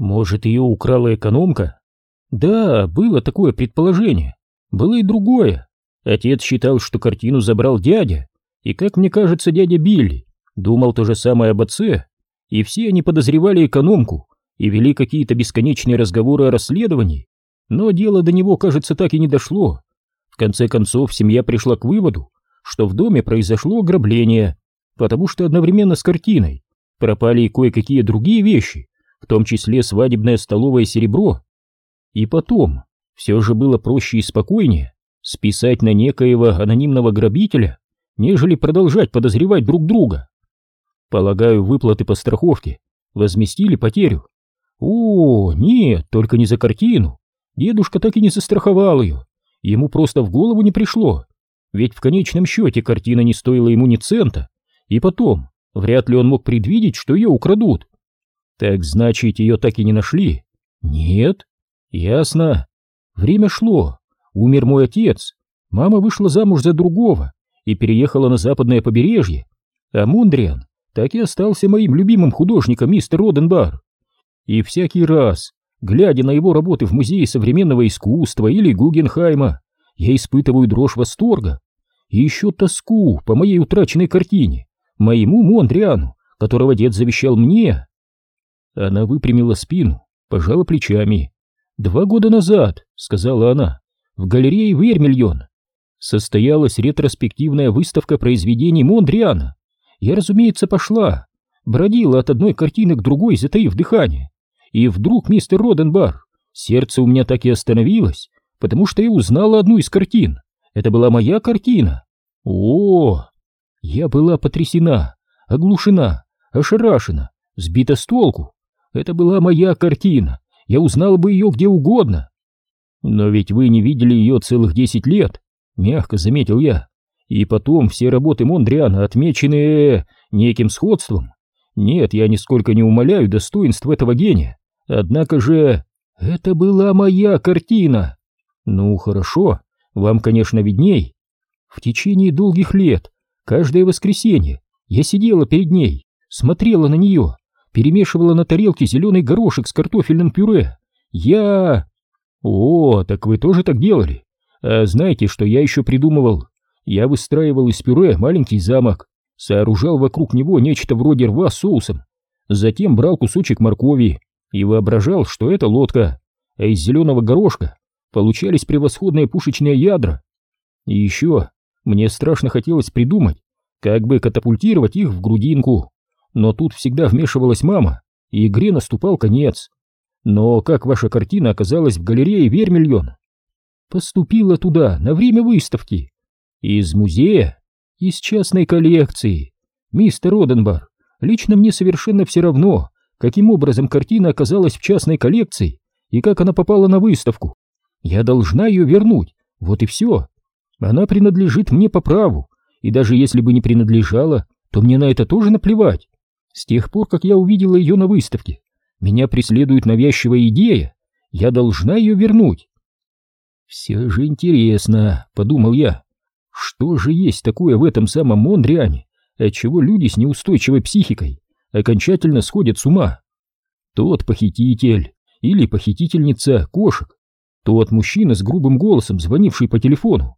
Может, ее украла экономка? Да, было такое предположение. Было и другое. Отец считал, что картину забрал дядя, и, как мне кажется, дядя Билли думал то же самое об отце, и все они подозревали экономку и вели какие-то бесконечные разговоры о расследовании, но дело до него, кажется, так и не дошло. В конце концов, семья пришла к выводу, что в доме произошло ограбление, потому что одновременно с картиной пропали и кое-какие другие вещи, в том числе свадебное столовое серебро. И потом, все же было проще и спокойнее списать на некоего анонимного грабителя, нежели продолжать подозревать друг друга. Полагаю, выплаты по страховке возместили потерю. О, нет, только не за картину. Дедушка так и не застраховал ее. Ему просто в голову не пришло. Ведь в конечном счете картина не стоила ему ни цента. И потом, вряд ли он мог предвидеть, что ее украдут. Так значит, ее так и не нашли? Нет? Ясно. Время шло. Умер мой отец. Мама вышла замуж за другого и переехала на западное побережье. А Мундриан так и остался моим любимым художником, мистер Роденбар. И всякий раз, глядя на его работы в Музее современного искусства или Гугенхайма, я испытываю дрожь восторга и еще тоску по моей утраченной картине, моему Мондриану, которого дед завещал мне. Она выпрямила спину, пожала плечами. «Два года назад», — сказала она, — «в галерее Вермильон состоялась ретроспективная выставка произведений Мондриана. Я, разумеется, пошла, бродила от одной картины к другой, затаив дыхание. И вдруг, мистер Роденбар, сердце у меня так и остановилось, потому что я узнала одну из картин. Это была моя картина. О, я была потрясена, оглушена, ошарашена, сбита с толку. Это была моя картина, я узнала бы ее где угодно. Но ведь вы не видели ее целых десять лет, мягко заметил я. И потом все работы Мондриана отмечены неким сходством. Нет, я нисколько не умоляю достоинств этого гения. Однако же это была моя картина. Ну, хорошо, вам, конечно, видней. В течение долгих лет, каждое воскресенье, я сидела перед ней, смотрела на нее, перемешивала на тарелке зеленый горошек с картофельным пюре. Я... О, так вы тоже так делали? А знаете, что я еще придумывал? Я выстраивал из пюре маленький замок, сооружал вокруг него нечто вроде рва с соусом, затем брал кусочек моркови и воображал, что это лодка, а из зеленого горошка получались превосходные пушечные ядра. И еще мне страшно хотелось придумать, как бы катапультировать их в грудинку, но тут всегда вмешивалась мама, и игре наступал конец. Но как ваша картина оказалась в галерее Вермильон? Поступила туда на время выставки. Из музея? Из частной коллекции. Мистер Оденбар, лично мне совершенно все равно, каким образом картина оказалась в частной коллекции и как она попала на выставку. Я должна ее вернуть, вот и все. Она принадлежит мне по праву, и даже если бы не принадлежала, то мне на это тоже наплевать. С тех пор, как я увидела ее на выставке, меня преследует навязчивая идея, я должна ее вернуть. Все же интересно, подумал я, что же есть такое в этом самом Мондриане, отчего люди с неустойчивой психикой окончательно сходят с ума? Тот похититель или похитительница кошек, тот мужчина с грубым голосом, звонивший по телефону.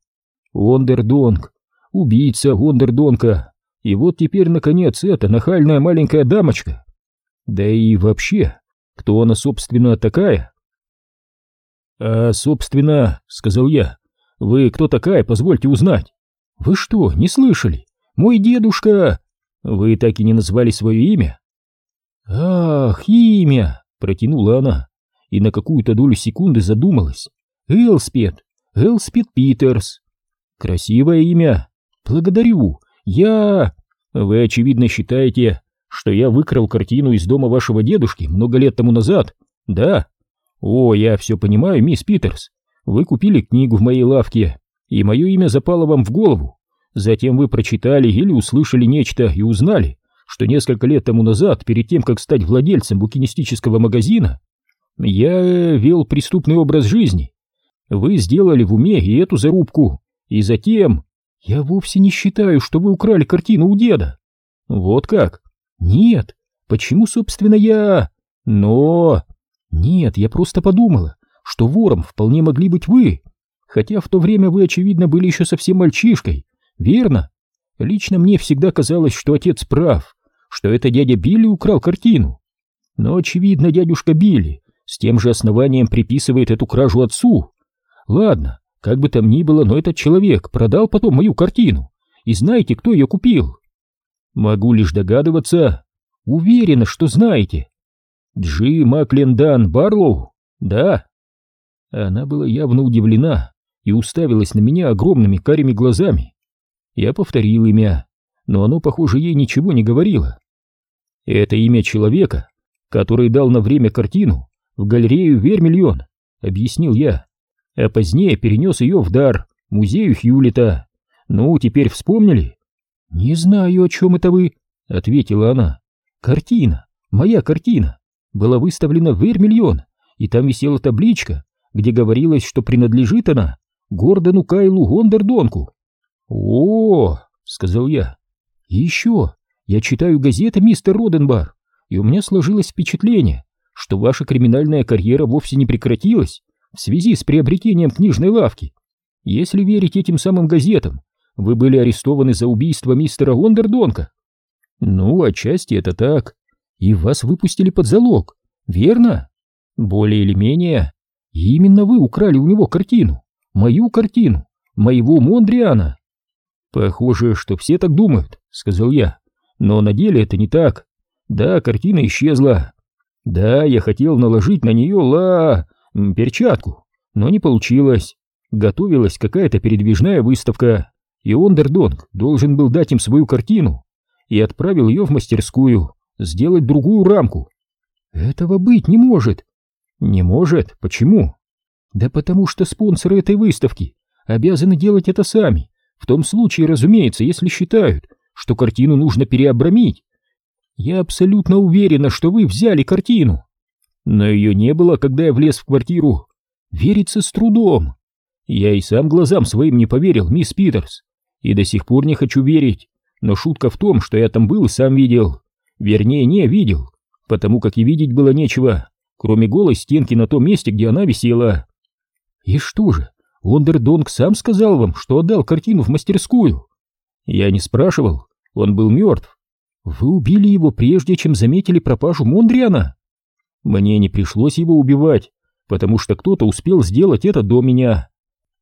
Ондердонг, убийца Ондердонка, и вот теперь, наконец, эта нахальная маленькая дамочка. Да и вообще, кто она, собственно, такая? А, собственно, сказал я, вы кто такая, позвольте узнать. Вы что, не слышали? Мой дедушка... Вы так и не назвали свое имя? Ах, имя, протянула она и на какую-то долю секунды задумалась. Элспет, Элспет Питерс. Красивое имя. Благодарю. Я... Вы, очевидно, считаете, что я выкрал картину из дома вашего дедушки много лет тому назад? Да? О, я все понимаю, мисс Питерс. Вы купили книгу в моей лавке, и мое имя запало вам в голову. Затем вы прочитали или услышали нечто и узнали, что несколько лет тому назад, перед тем, как стать владельцем букинистического магазина, я вел преступный образ жизни. Вы сделали в уме и эту зарубку, и затем... Я вовсе не считаю, что вы украли картину у деда. Вот как? Нет. Почему, собственно, я... Но... Нет, я просто подумала, что вором вполне могли быть вы, хотя в то время вы, очевидно, были еще совсем мальчишкой, верно? Лично мне всегда казалось, что отец прав, что это дядя Билли украл картину. Но, очевидно, дядюшка Билли с тем же основанием приписывает эту кражу отцу. Ладно, как бы там ни было, но этот человек продал потом мою картину. И знаете, кто ее купил? Могу лишь догадываться. Уверена, что знаете. Джи Маклендан Барлоу? Да. Она была явно удивлена и уставилась на меня огромными карими глазами. Я повторил имя, но оно, похоже, ей ничего не говорило. Это имя человека, который дал на время картину в галерею Вермильон, объяснил я, а позднее перенес ее в дар музею Хьюлита. Ну, теперь вспомнили? Не знаю, о чем это вы, ответила она. Картина, моя картина, была выставлена в Вермильон, и там висела табличка, где говорилось, что принадлежит она Гордону Кайлу Гондердонку. О, сказал я. И еще, я читаю газеты, мистер Роденбар, и у меня сложилось впечатление, что ваша криминальная карьера вовсе не прекратилась в связи с приобретением книжной лавки. Если верить этим самым газетам, вы были арестованы за убийство мистера Гондердонка. Ну, отчасти это так. И вас выпустили под залог, верно? Более или менее. И именно вы украли у него картину. Мою картину. Моего Мондриана. Похоже, что все так думают, сказал я. Но на деле это не так. Да, картина исчезла. Да, я хотел наложить на нее ла... перчатку, но не получилось. Готовилась какая-то передвижная выставка, и Ондердонг должен был дать им свою картину и отправил ее в мастерскую, сделать другую рамку. Этого быть не может. Не может? Почему? Да потому что спонсоры этой выставки обязаны делать это сами. В том случае, разумеется, если считают, что картину нужно переобрамить. Я абсолютно уверена, что вы взяли картину. Но ее не было, когда я влез в квартиру. Верится с трудом. Я и сам глазам своим не поверил, мисс Питерс. И до сих пор не хочу верить. Но шутка в том, что я там был и сам видел. Вернее, не видел, потому как и видеть было нечего, кроме голой стенки на том месте, где она висела. И что же, Ондердонг сам сказал вам, что отдал картину в мастерскую? Я не спрашивал, он был мертв. Вы убили его прежде, чем заметили пропажу Мондриана? Мне не пришлось его убивать, потому что кто-то успел сделать это до меня.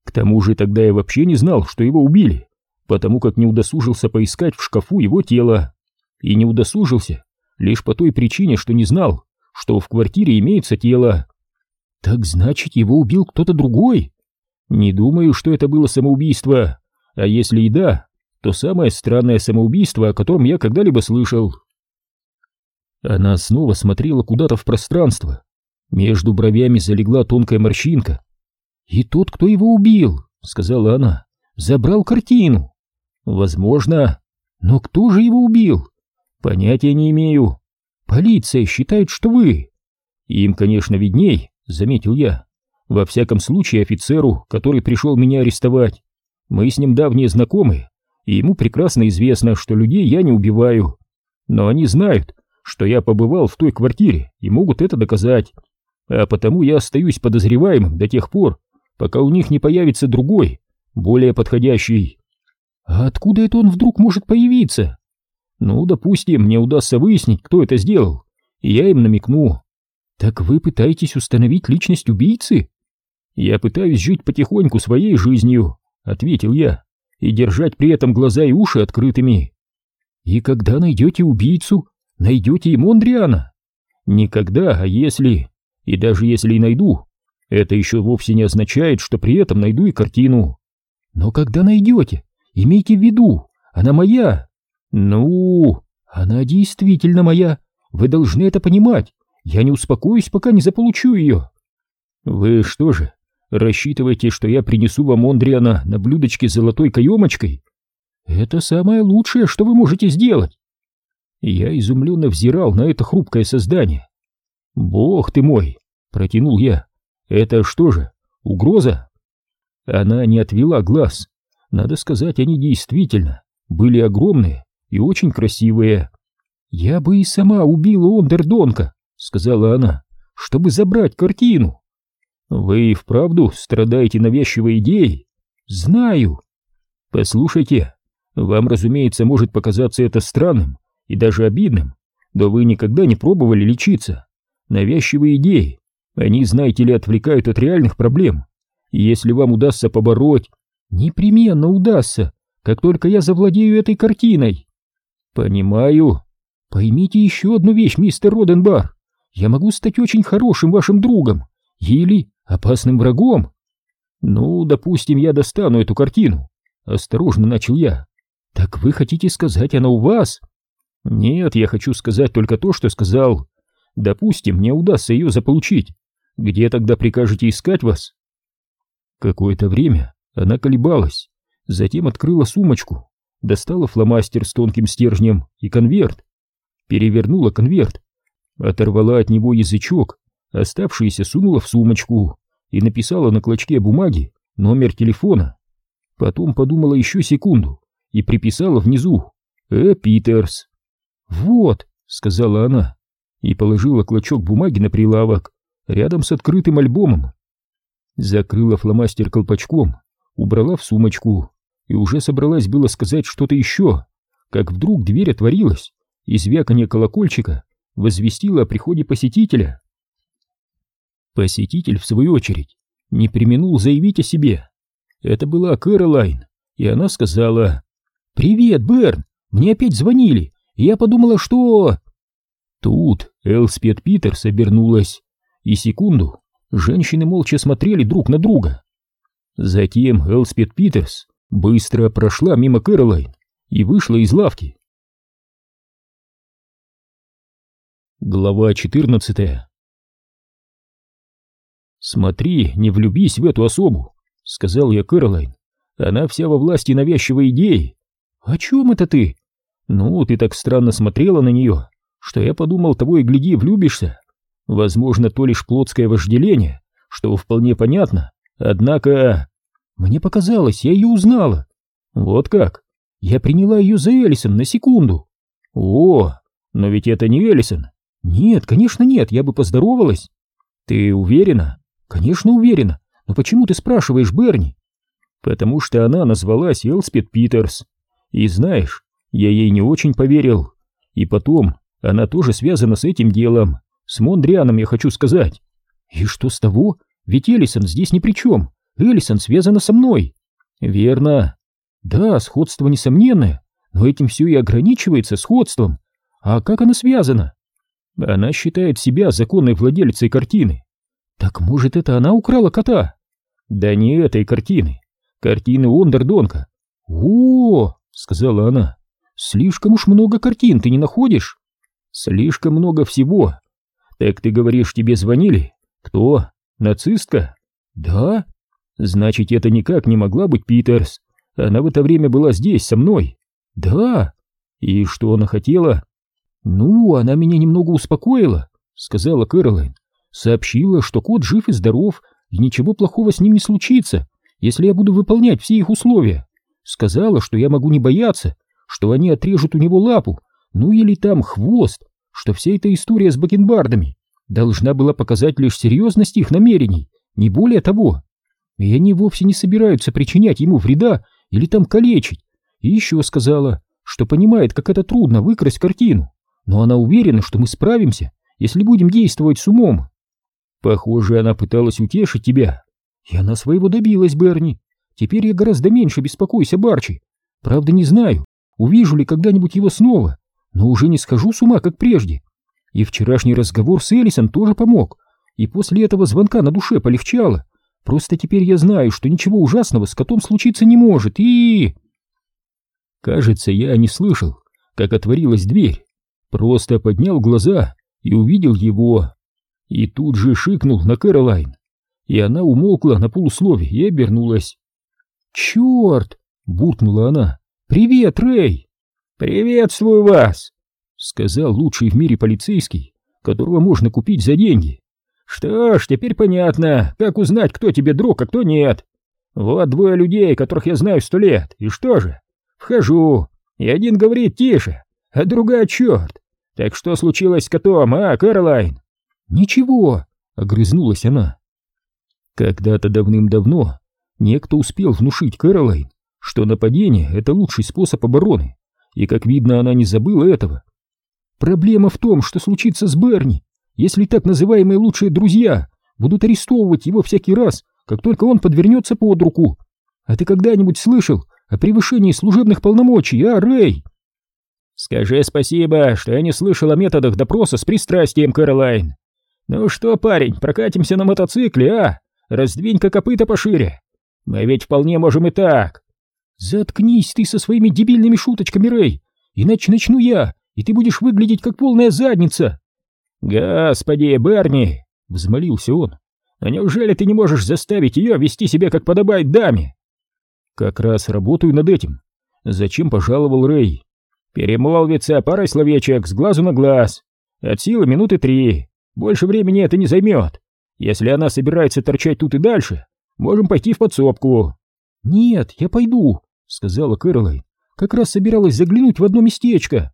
К тому же тогда я вообще не знал, что его убили, потому как не удосужился поискать в шкафу его тело. И не удосужился лишь по той причине, что не знал, что в квартире имеется тело. Так значит, его убил кто-то другой? Не думаю, что это было самоубийство. А если и да, то самое странное самоубийство, о котором я когда-либо слышал. Она снова смотрела куда-то в пространство. Между бровями залегла тонкая морщинка. «И тот, кто его убил», — сказала она, — «забрал картину». «Возможно. Но кто же его убил?» «Понятия не имею. Полиция считает, что вы». «Им, конечно, видней», — заметил я. «Во всяком случае, офицеру, который пришел меня арестовать. Мы с ним давние знакомые, и ему прекрасно известно, что людей я не убиваю. Но они знают, что я побывал в той квартире и могут это доказать. А потому я остаюсь подозреваемым до тех пор, пока у них не появится другой, более подходящий. А откуда это он вдруг может появиться? Ну, допустим, мне удастся выяснить, кто это сделал, и я им намекну. Так вы пытаетесь установить личность убийцы? Я пытаюсь жить потихоньку своей жизнью, ответил я и держать при этом глаза и уши открытыми. И когда найдете убийцу, найдете и Мондриана. Никогда, а если... И даже если и найду, это еще вовсе не означает, что при этом найду и картину. Но когда найдете, имейте в виду, она моя. Ну, она действительно моя. Вы должны это понимать. Я не успокоюсь, пока не заполучу ее. Вы что же, Рассчитываете, что я принесу вам Ондриана на блюдечке с золотой каемочкой? Это самое лучшее, что вы можете сделать. Я изумленно взирал на это хрупкое создание. Бог ты мой, протянул я. Это что же, угроза? Она не отвела глаз. Надо сказать, они действительно были огромные и очень красивые. Я бы и сама убила Ондердонка, сказала она, чтобы забрать картину. Вы и вправду страдаете навязчивой идеей? Знаю. Послушайте, вам, разумеется, может показаться это странным и даже обидным, но вы никогда не пробовали лечиться. Навязчивые идеи, они, знаете ли, отвлекают от реальных проблем. И если вам удастся побороть, непременно удастся, как только я завладею этой картиной. Понимаю. Поймите еще одну вещь, мистер Роденбар. Я могу стать очень хорошим вашим другом или опасным врагом. Ну, допустим, я достану эту картину. Осторожно начал я. Так вы хотите сказать, она у вас? Нет, я хочу сказать только то, что сказал. Допустим, мне удастся ее заполучить. Где тогда прикажете искать вас? Какое-то время она колебалась, затем открыла сумочку, достала фломастер с тонким стержнем и конверт, перевернула конверт, оторвала от него язычок, оставшийся сунула в сумочку и написала на клочке бумаги номер телефона. Потом подумала еще секунду и приписала внизу «Э, Питерс». «Вот», — сказала она, и положила клочок бумаги на прилавок рядом с открытым альбомом. Закрыла фломастер колпачком, убрала в сумочку и уже собралась было сказать что-то еще, как вдруг дверь отворилась, и звяканье колокольчика возвестило о приходе посетителя. Посетитель, в свою очередь, не применул заявить о себе. Это была Кэролайн, и она сказала «Привет, Берн, мне опять звонили, я подумала, что...» Тут Элспет Питерс обернулась, и секунду женщины молча смотрели друг на друга. Затем Элспет Питерс быстро прошла мимо Кэролайн и вышла из лавки. Глава 14 «Смотри, не влюбись в эту особу», — сказал я Кэролайн. «Она вся во власти навязчивой идеи». «О чем это ты?» «Ну, ты так странно смотрела на нее, что я подумал, того и гляди, влюбишься. Возможно, то лишь плотское вожделение, что вполне понятно, однако...» «Мне показалось, я ее узнала». «Вот как? Я приняла ее за Элисон на секунду». «О, но ведь это не Элисон». «Нет, конечно нет, я бы поздоровалась». «Ты уверена?» «Конечно уверена, но почему ты спрашиваешь Берни?» «Потому что она назвалась Элспет Питерс. И знаешь, я ей не очень поверил. И потом, она тоже связана с этим делом. С Мондрианом, я хочу сказать». «И что с того? Ведь Элисон здесь ни при чем. Элисон связана со мной». «Верно. Да, сходство несомненное, но этим все и ограничивается сходством. А как она связана?» Она считает себя законной владелицей картины. Так может, это она украла кота? Да не этой картины. Картины Ондердонка. О, сказала она. Слишком уж много картин ты не находишь? Слишком много всего. Так ты говоришь, тебе звонили? Кто? Нацистка? Да? Значит, это никак не могла быть Питерс. Она в это время была здесь, со мной. Да. И что она хотела? Ну, она меня немного успокоила, сказала Кэролайн сообщила, что кот жив и здоров, и ничего плохого с ним не случится, если я буду выполнять все их условия. Сказала, что я могу не бояться, что они отрежут у него лапу, ну или там хвост, что вся эта история с бакенбардами должна была показать лишь серьезность их намерений, не более того. И они вовсе не собираются причинять ему вреда или там калечить. И еще сказала, что понимает, как это трудно выкрасть картину, но она уверена, что мы справимся, если будем действовать с умом. Похоже, она пыталась утешить тебя. И она своего добилась, Берни. Теперь я гораздо меньше беспокоюсь об Арчи. Правда, не знаю, увижу ли когда-нибудь его снова, но уже не схожу с ума, как прежде. И вчерашний разговор с Элисон тоже помог, и после этого звонка на душе полегчало. Просто теперь я знаю, что ничего ужасного с котом случиться не может, и... Кажется, я не слышал, как отворилась дверь. Просто поднял глаза и увидел его и тут же шикнул на Кэролайн, и она умолкла на полуслове и обернулась. «Черт!» — буркнула она. «Привет, Рэй!» «Приветствую вас!» — сказал лучший в мире полицейский, которого можно купить за деньги. «Что ж, теперь понятно, как узнать, кто тебе друг, а кто нет. Вот двое людей, которых я знаю сто лет, и что же? Вхожу, и один говорит тише, а другая черт. Так что случилось с котом, а, Кэролайн?» «Ничего», огрызнулась она. Когда-то давным-давно некто успел внушить Кэролайн, что нападение — это лучший способ обороны, и, как видно, она не забыла этого. Проблема в том, что случится с Берни, если так называемые лучшие друзья будут арестовывать его всякий раз, как только он подвернется под руку. А ты когда-нибудь слышал о превышении служебных полномочий, а, Рэй? Скажи спасибо, что я не слышал о методах допроса с пристрастием, Кэролайн. Ну что, парень, прокатимся на мотоцикле, а? Раздвинь-ка копыта пошире. Мы ведь вполне можем и так. Заткнись ты со своими дебильными шуточками, Рэй, иначе начну я, и ты будешь выглядеть как полная задница. Господи, Берни, взмолился он. Но неужели ты не можешь заставить ее вести себя как подобает даме? Как раз работаю над этим. Зачем пожаловал Рэй? Перемолвиться парой словечек с глазу на глаз. От силы минуты три. Больше времени это не займет. Если она собирается торчать тут и дальше, можем пойти в подсобку. Нет, я пойду, сказала Кэролайн. Как раз собиралась заглянуть в одно местечко.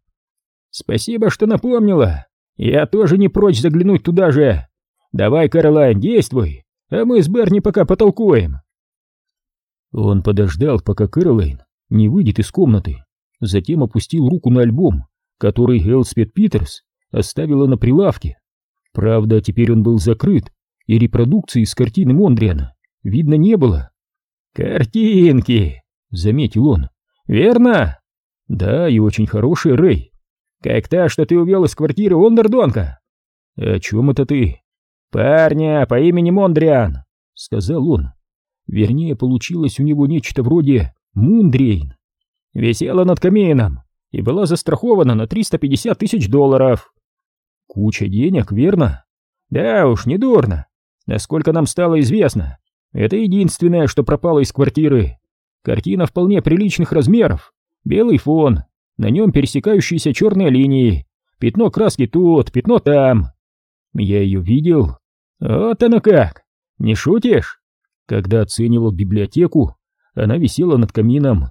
Спасибо, что напомнила. Я тоже не прочь заглянуть туда же. Давай, Кэролайн, действуй, а мы с Берни пока потолкуем. Он подождал, пока Кэролайн не выйдет из комнаты, затем опустил руку на альбом, который Элспет Питерс оставила на прилавке. Правда, теперь он был закрыт, и репродукции с картины Мондриана видно не было. «Картинки!» — заметил он. «Верно?» «Да, и очень хорошие, Рэй. Как та, что ты увел из квартиры Ондердонка?» «О чем это ты?» «Парня по имени Мондриан», — сказал он. Вернее, получилось у него нечто вроде Мундрейн. Висела над камином и была застрахована на 350 тысяч долларов. Куча денег, верно? Да уж, не дурно. Насколько нам стало известно, это единственное, что пропало из квартиры. Картина вполне приличных размеров. Белый фон, на нем пересекающиеся черные линии. Пятно краски тут, пятно там. Я ее видел. Вот оно как. Не шутишь? Когда оценивал библиотеку, она висела над камином.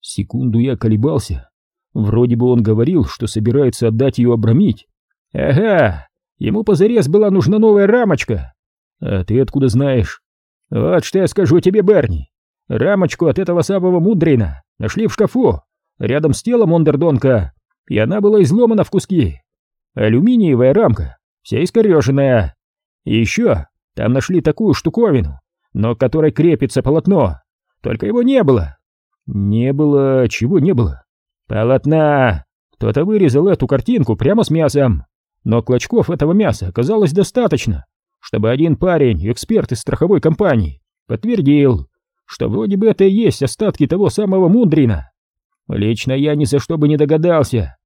Секунду я колебался. Вроде бы он говорил, что собирается отдать ее обрамить. Ага, ему позарез была нужна новая рамочка. А ты откуда знаешь? Вот что я скажу тебе, Берни. Рамочку от этого самого Мудрина нашли в шкафу, рядом с телом Ондердонка, и она была изломана в куски. Алюминиевая рамка, вся искореженная. И еще там нашли такую штуковину, но к которой крепится полотно, только его не было. Не было... чего не было? Полотна! Кто-то вырезал эту картинку прямо с мясом, но клочков этого мяса оказалось достаточно, чтобы один парень, эксперт из страховой компании, подтвердил, что вроде бы это и есть остатки того самого Мундрина. Лично я ни за что бы не догадался.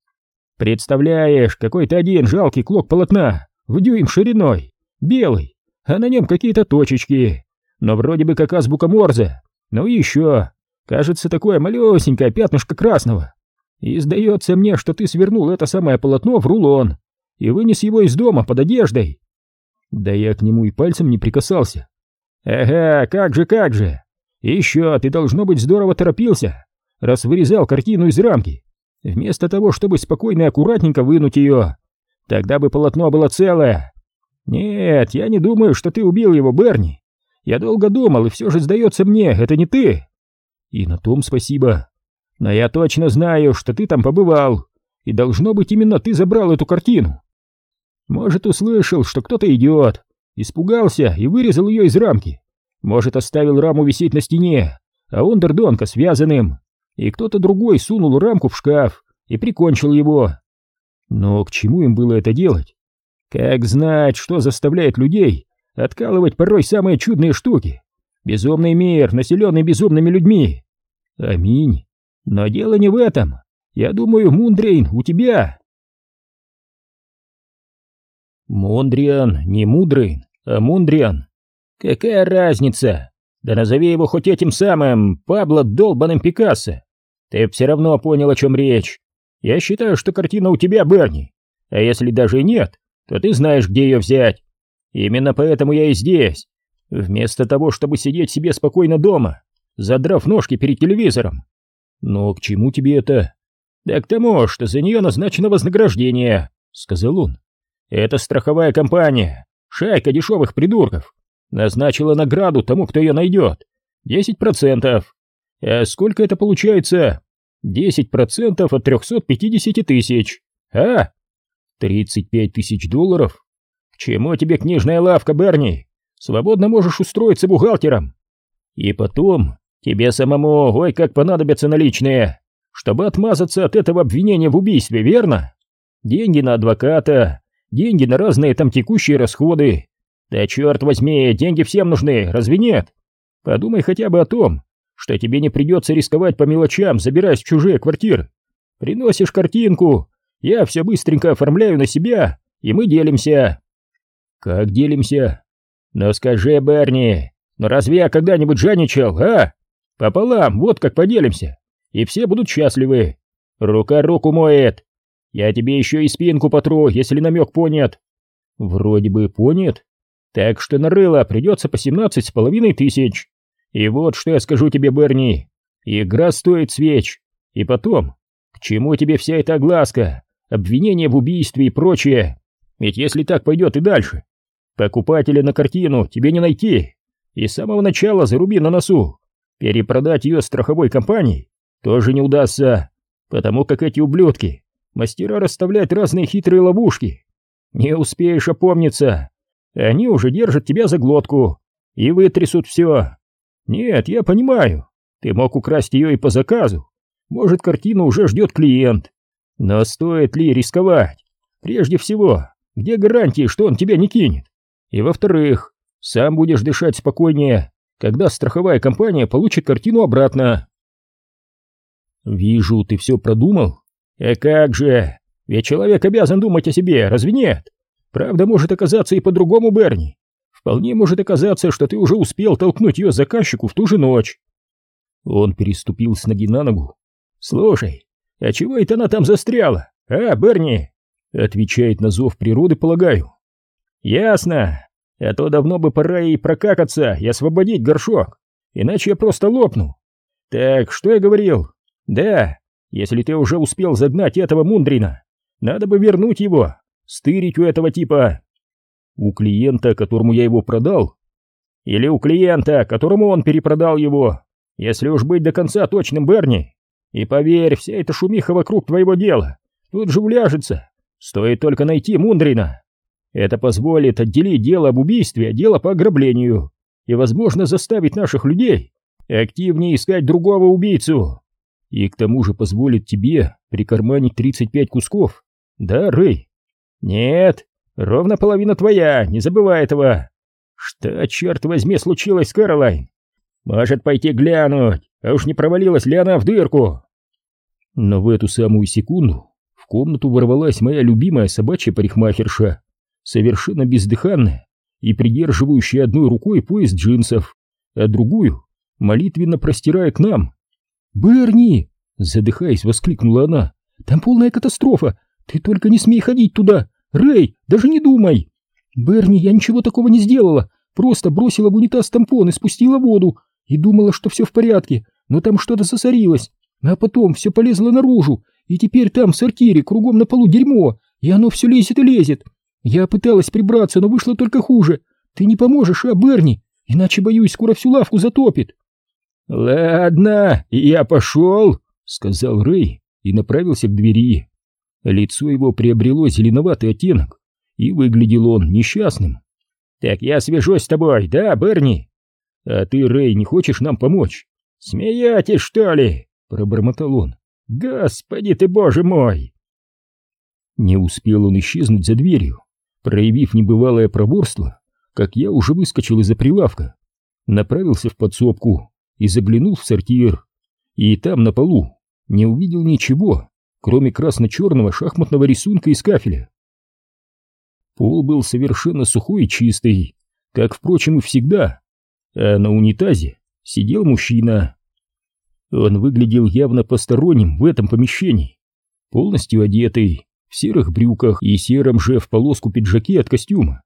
Представляешь, какой-то один жалкий клок полотна, в дюйм шириной, белый, а на нем какие-то точечки, но вроде бы как азбука Морзе. Ну и еще, кажется, такое малюсенькое пятнышко красного. И сдается мне, что ты свернул это самое полотно в рулон и вынес его из дома под одеждой. Да я к нему и пальцем не прикасался. Ага, как же, как же. И еще ты, должно быть, здорово торопился, раз вырезал картину из рамки, вместо того, чтобы спокойно и аккуратненько вынуть ее. Тогда бы полотно было целое. Нет, я не думаю, что ты убил его, Берни. Я долго думал, и все же, сдается мне, это не ты. И на том спасибо. Но я точно знаю, что ты там побывал, и должно быть именно ты забрал эту картину. Может, услышал, что кто-то идет, испугался и вырезал ее из рамки. Может, оставил раму висеть на стене, а Ондердонка связанным, и кто-то другой сунул рамку в шкаф и прикончил его. Но к чему им было это делать? Как знать, что заставляет людей откалывать порой самые чудные штуки? Безумный мир, населенный безумными людьми. Аминь. Но дело не в этом. Я думаю, Мундрейн у тебя. Мондриан, не Мудрейн, а Мондриан. Какая разница? Да назови его хоть этим самым Пабло долбаным Пикассо. Ты все равно понял, о чем речь. Я считаю, что картина у тебя, Берни. А если даже и нет, то ты знаешь, где ее взять. Именно поэтому я и здесь. Вместо того, чтобы сидеть себе спокойно дома, задрав ножки перед телевизором. Но к чему тебе это? Да к тому, что за нее назначено вознаграждение, сказал он. Это страховая компания, шайка дешевых придурков, назначила награду тому, кто ее найдет. Десять процентов. А сколько это получается? Десять процентов от трехсот пятидесяти тысяч. А? Тридцать пять тысяч долларов? К чему тебе книжная лавка, Берни? Свободно можешь устроиться бухгалтером. И потом, тебе самому, ой, как понадобятся наличные, чтобы отмазаться от этого обвинения в убийстве, верно? Деньги на адвоката, деньги на разные там текущие расходы. Да черт возьми, деньги всем нужны, разве нет? Подумай хотя бы о том, что тебе не придется рисковать по мелочам, забираясь в чужие квартиры. Приносишь картинку, я все быстренько оформляю на себя, и мы делимся. Как делимся? Ну скажи, Берни, ну разве я когда-нибудь жаничал, а? Пополам, вот как поделимся, и все будут счастливы. Рука руку моет. Я тебе еще и спинку потру, если намек понят. Вроде бы понят. Так что на рыло придется по семнадцать с половиной тысяч. И вот что я скажу тебе, Берни. Игра стоит свеч. И потом, к чему тебе вся эта огласка, обвинения в убийстве и прочее? Ведь если так пойдет и дальше, покупателя на картину тебе не найти. И с самого начала заруби на носу. Перепродать ее страховой компании тоже не удастся, потому как эти ублюдки мастера расставлять разные хитрые ловушки. Не успеешь опомниться, они уже держат тебя за глотку и вытрясут все. Нет, я понимаю, ты мог украсть ее и по заказу. Может, картину уже ждет клиент. Но стоит ли рисковать? Прежде всего, где гарантии, что он тебя не кинет? И во-вторых, сам будешь дышать спокойнее, когда страховая компания получит картину обратно. Вижу, ты все продумал. А как же? Ведь человек обязан думать о себе, разве нет? Правда может оказаться и по-другому, Берни. Вполне может оказаться, что ты уже успел толкнуть ее заказчику в ту же ночь. Он переступил с ноги на ногу. Слушай, а чего это она там застряла? А, Берни? Отвечает на зов природы, полагаю. Ясно. А то давно бы пора ей прокакаться и освободить горшок. Иначе я просто лопну. Так, что я говорил? Да, если ты уже успел загнать этого Мундрина, надо бы вернуть его, стырить у этого типа. У клиента, которому я его продал? Или у клиента, которому он перепродал его? Если уж быть до конца точным, Берни. И поверь, вся эта шумиха вокруг твоего дела тут же уляжется. Стоит только найти Мундрина. Это позволит отделить дело об убийстве от дела по ограблению и, возможно, заставить наших людей активнее искать другого убийцу. И к тому же позволит тебе прикарманить 35 кусков. Да, Рэй? Нет, ровно половина твоя, не забывай этого. Что, черт возьми, случилось с Кэролайн? Может пойти глянуть, а уж не провалилась ли она в дырку? Но в эту самую секунду в комнату ворвалась моя любимая собачья парикмахерша, совершенно бездыханная и придерживающая одной рукой пояс джинсов, а другую молитвенно простирая к нам. «Берни!» — задыхаясь, воскликнула она. «Там полная катастрофа! Ты только не смей ходить туда! Рэй, даже не думай!» «Берни, я ничего такого не сделала! Просто бросила в унитаз тампон и спустила воду, и думала, что все в порядке, но там что-то засорилось, а потом все полезло наружу, и теперь там в сортире кругом на полу дерьмо, и оно все лезет и лезет. Я пыталась прибраться, но вышло только хуже. Ты не поможешь, а, Берни? Иначе, боюсь, скоро всю лавку затопит. «Ладно, я пошел», — сказал Рэй и направился к двери. Лицо его приобрело зеленоватый оттенок, и выглядел он несчастным. «Так я свяжусь с тобой, да, Берни?» «А ты, Рэй, не хочешь нам помочь?» «Смеетесь, что ли?» — пробормотал он. «Господи ты, боже мой!» Не успел он исчезнуть за дверью, проявив небывалое проворство, как я уже выскочил из-за прилавка, направился в подсобку и заглянул в сортир, и там на полу не увидел ничего, кроме красно-черного шахматного рисунка из кафеля. Пол был совершенно сухой и чистый, как, впрочем, и всегда, а на унитазе сидел мужчина. Он выглядел явно посторонним в этом помещении, полностью одетый, в серых брюках и сером же в полоску пиджаке от костюма.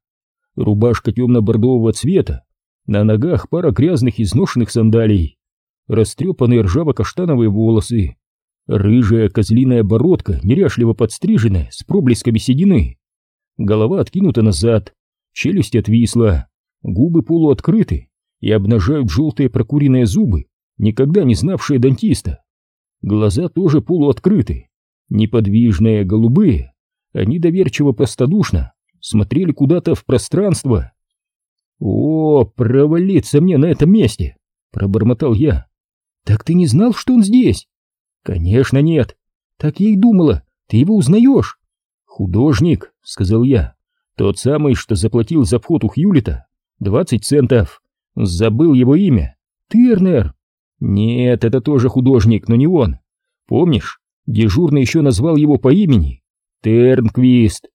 Рубашка темно-бордового цвета на ногах пара грязных изношенных сандалий, растрепанные ржаво-каштановые волосы, рыжая козлиная бородка, неряшливо подстриженная, с проблесками седины. Голова откинута назад, челюсть отвисла, губы полуоткрыты и обнажают желтые прокуренные зубы, никогда не знавшие дантиста. Глаза тоже полуоткрыты, неподвижные, голубые, они доверчиво простодушно смотрели куда-то в пространство. «О, провалиться мне на этом месте!» — пробормотал я. «Так ты не знал, что он здесь?» «Конечно нет. Так я и думала. Ты его узнаешь?» «Художник», — сказал я. «Тот самый, что заплатил за вход у Хьюлита. Двадцать центов. Забыл его имя. Тернер». «Нет, это тоже художник, но не он. Помнишь, дежурный еще назвал его по имени? Тернквист».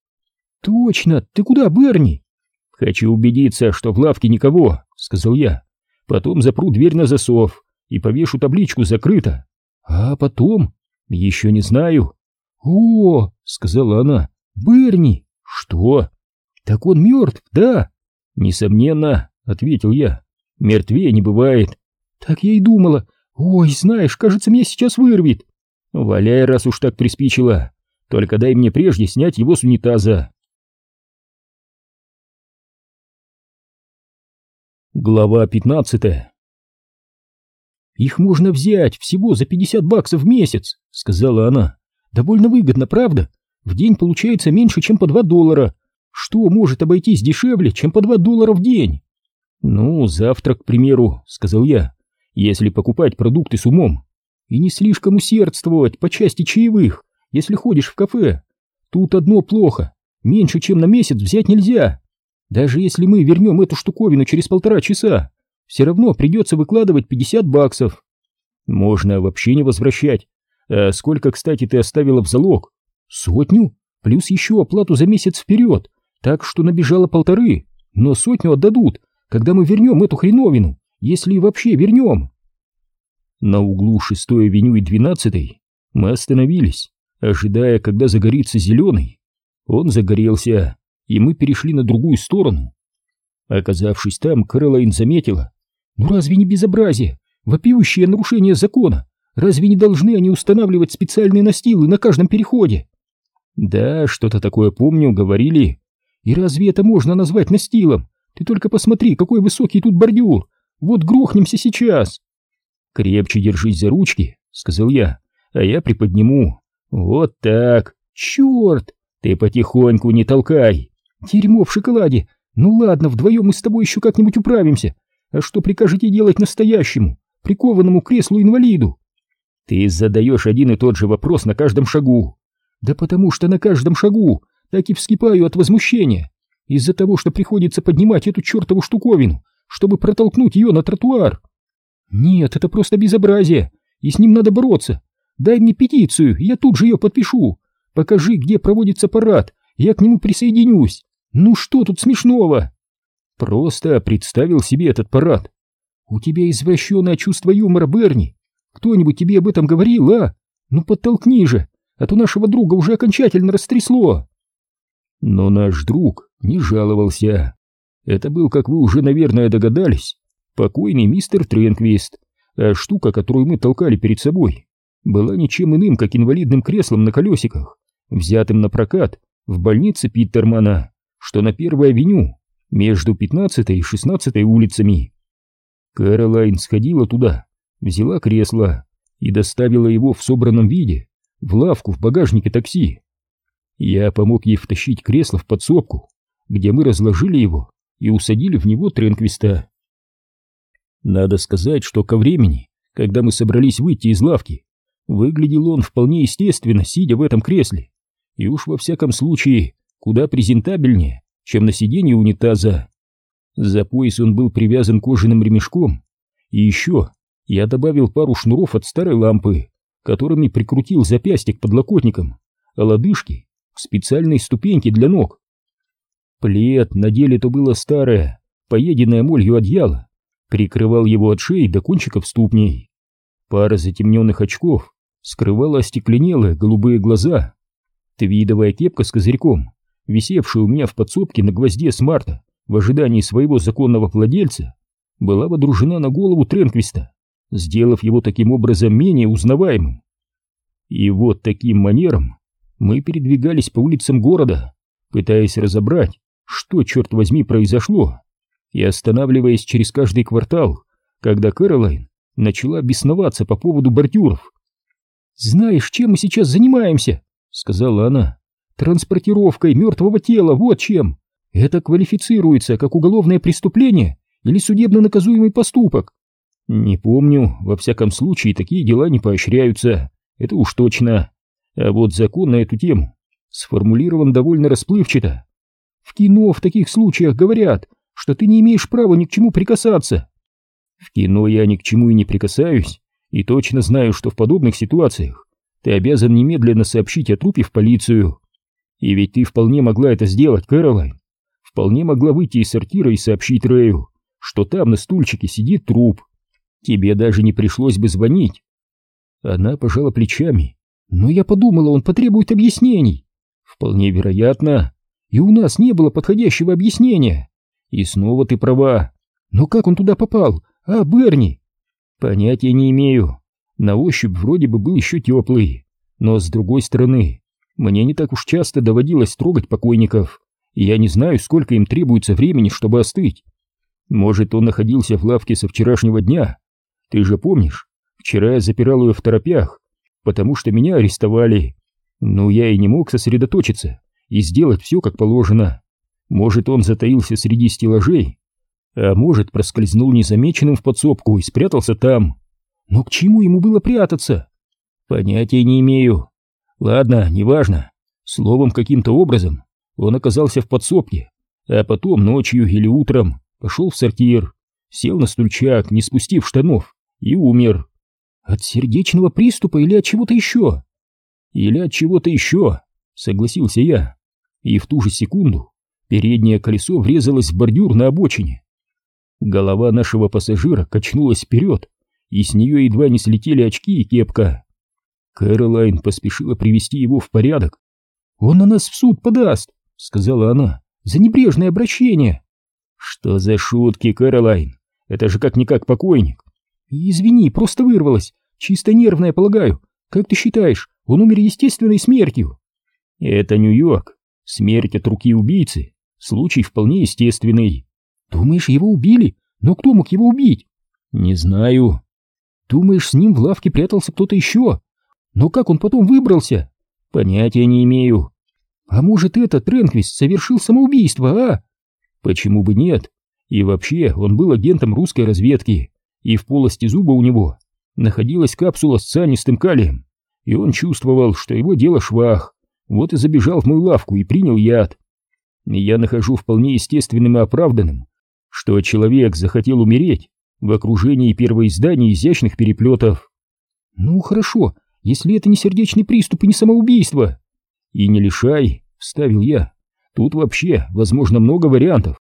«Точно! Ты куда, Берни?» «Хочу убедиться, что в лавке никого», — сказал я. «Потом запру дверь на засов и повешу табличку «Закрыто». А потом? Еще не знаю». «О!» — сказала она. «Берни!» «Что?» «Так он мертв, да?» «Несомненно», — ответил я. «Мертвее не бывает». «Так я и думала. Ой, знаешь, кажется, меня сейчас вырвет». «Валяй, раз уж так приспичило. Только дай мне прежде снять его с унитаза». Глава 15 «Их можно взять всего за 50 баксов в месяц», — сказала она. «Довольно выгодно, правда? В день получается меньше, чем по 2 доллара. Что может обойтись дешевле, чем по 2 доллара в день?» «Ну, завтрак, к примеру», — сказал я, — «если покупать продукты с умом. И не слишком усердствовать по части чаевых, если ходишь в кафе. Тут одно плохо. Меньше, чем на месяц взять нельзя. Даже если мы вернем эту штуковину через полтора часа, все равно придется выкладывать 50 баксов. Можно вообще не возвращать. А сколько, кстати, ты оставила в залог? Сотню, плюс еще оплату за месяц вперед, так что набежало полторы, но сотню отдадут, когда мы вернем эту хреновину, если вообще вернем. На углу 6-й авеню и 12-й мы остановились, ожидая, когда загорится зеленый. Он загорелся, и мы перешли на другую сторону. Оказавшись там, Кэролайн заметила. «Ну разве не безобразие? Вопиющее нарушение закона! Разве не должны они устанавливать специальные настилы на каждом переходе?» «Да, что-то такое помню, говорили. И разве это можно назвать настилом? Ты только посмотри, какой высокий тут бордюр! Вот грохнемся сейчас!» «Крепче держись за ручки», — сказал я, — «а я приподниму. Вот так! Черт! Ты потихоньку не толкай!» Дерьмо в шоколаде. Ну ладно, вдвоем мы с тобой еще как-нибудь управимся. А что прикажете делать настоящему, прикованному к креслу-инвалиду? Ты задаешь один и тот же вопрос на каждом шагу. Да потому что на каждом шагу так и вскипаю от возмущения. Из-за того, что приходится поднимать эту чертову штуковину, чтобы протолкнуть ее на тротуар. Нет, это просто безобразие, и с ним надо бороться. Дай мне петицию, я тут же ее подпишу. Покажи, где проводится парад, я к нему присоединюсь. Ну что тут смешного? Просто представил себе этот парад. У тебя извращенное чувство юмора, Берни. Кто-нибудь тебе об этом говорил, а? Ну подтолкни же, а то нашего друга уже окончательно растрясло. Но наш друг не жаловался. Это был, как вы уже, наверное, догадались, покойный мистер Тренквист, а штука, которую мы толкали перед собой, была ничем иным, как инвалидным креслом на колесиках, взятым на прокат в больнице Питтермана что на Первой авеню, между 15 и 16 улицами. Кэролайн сходила туда, взяла кресло и доставила его в собранном виде в лавку в багажнике такси. Я помог ей втащить кресло в подсобку, где мы разложили его и усадили в него Тренквиста. Надо сказать, что ко времени, когда мы собрались выйти из лавки, выглядел он вполне естественно, сидя в этом кресле, и уж во всяком случае куда презентабельнее, чем на сиденье унитаза. За пояс он был привязан кожаным ремешком, и еще я добавил пару шнуров от старой лампы, которыми прикрутил запястье к подлокотникам, а лодыжки к специальной ступеньке для ног. Плед на деле-то было старое, поеденное молью одеяло, прикрывал его от шеи до кончиков ступней. Пара затемненных очков скрывала остекленелые голубые глаза. Твидовая кепка с козырьком висевшая у меня в подсобке на гвозде смарта в ожидании своего законного владельца, была водружена на голову Тренквиста, сделав его таким образом менее узнаваемым. И вот таким манером мы передвигались по улицам города, пытаясь разобрать, что, черт возьми, произошло, и останавливаясь через каждый квартал, когда Кэролайн начала бесноваться по поводу бордюров. «Знаешь, чем мы сейчас занимаемся?» — сказала она. «Транспортировкой мертвого тела, вот чем! Это квалифицируется как уголовное преступление или судебно наказуемый поступок?» «Не помню, во всяком случае такие дела не поощряются, это уж точно. А вот закон на эту тему сформулирован довольно расплывчато. В кино в таких случаях говорят, что ты не имеешь права ни к чему прикасаться. В кино я ни к чему и не прикасаюсь, и точно знаю, что в подобных ситуациях ты обязан немедленно сообщить о трупе в полицию. И ведь ты вполне могла это сделать, Кэролайн. Вполне могла выйти из сортира и сообщить Рэю, что там на стульчике сидит труп. Тебе даже не пришлось бы звонить. Она пожала плечами, но я подумала, он потребует объяснений. Вполне вероятно. И у нас не было подходящего объяснения. И снова ты права. Но как он туда попал? А, Берни? Понятия не имею. На ощупь вроде бы был еще теплый. Но с другой стороны, мне не так уж часто доводилось трогать покойников. И я не знаю, сколько им требуется времени, чтобы остыть. Может, он находился в лавке со вчерашнего дня. Ты же помнишь, вчера я запирал ее в торопях, потому что меня арестовали. Но я и не мог сосредоточиться и сделать все как положено. Может, он затаился среди стеллажей, а может, проскользнул незамеченным в подсобку и спрятался там. Но к чему ему было прятаться? Понятия не имею. Ладно, неважно. Словом, каким-то образом он оказался в подсобке, а потом ночью или утром пошел в сортир, сел на стульчак, не спустив штанов, и умер. От сердечного приступа или от чего-то еще? Или от чего-то еще, согласился я. И в ту же секунду переднее колесо врезалось в бордюр на обочине. Голова нашего пассажира качнулась вперед, и с нее едва не слетели очки и кепка. Кэролайн поспешила привести его в порядок. «Он на нас в суд подаст», — сказала она, — «за небрежное обращение». «Что за шутки, Кэролайн? Это же как-никак покойник». «Извини, просто вырвалось. Чисто нервное, полагаю. Как ты считаешь, он умер естественной смертью?» «Это Нью-Йорк. Смерть от руки убийцы. Случай вполне естественный». «Думаешь, его убили? Но кто мог его убить?» «Не знаю». «Думаешь, с ним в лавке прятался кто-то еще? Но как он потом выбрался?» «Понятия не имею». «А может, этот Ренквист совершил самоубийство, а?» «Почему бы нет? И вообще, он был агентом русской разведки, и в полости зуба у него находилась капсула с цианистым калием, и он чувствовал, что его дело швах, вот и забежал в мою лавку и принял яд. Я нахожу вполне естественным и оправданным, что человек захотел умереть в окружении первоизданий изящных переплетов. Ну хорошо, если это не сердечный приступ и не самоубийство. И не лишай, вставил я. Тут вообще, возможно, много вариантов.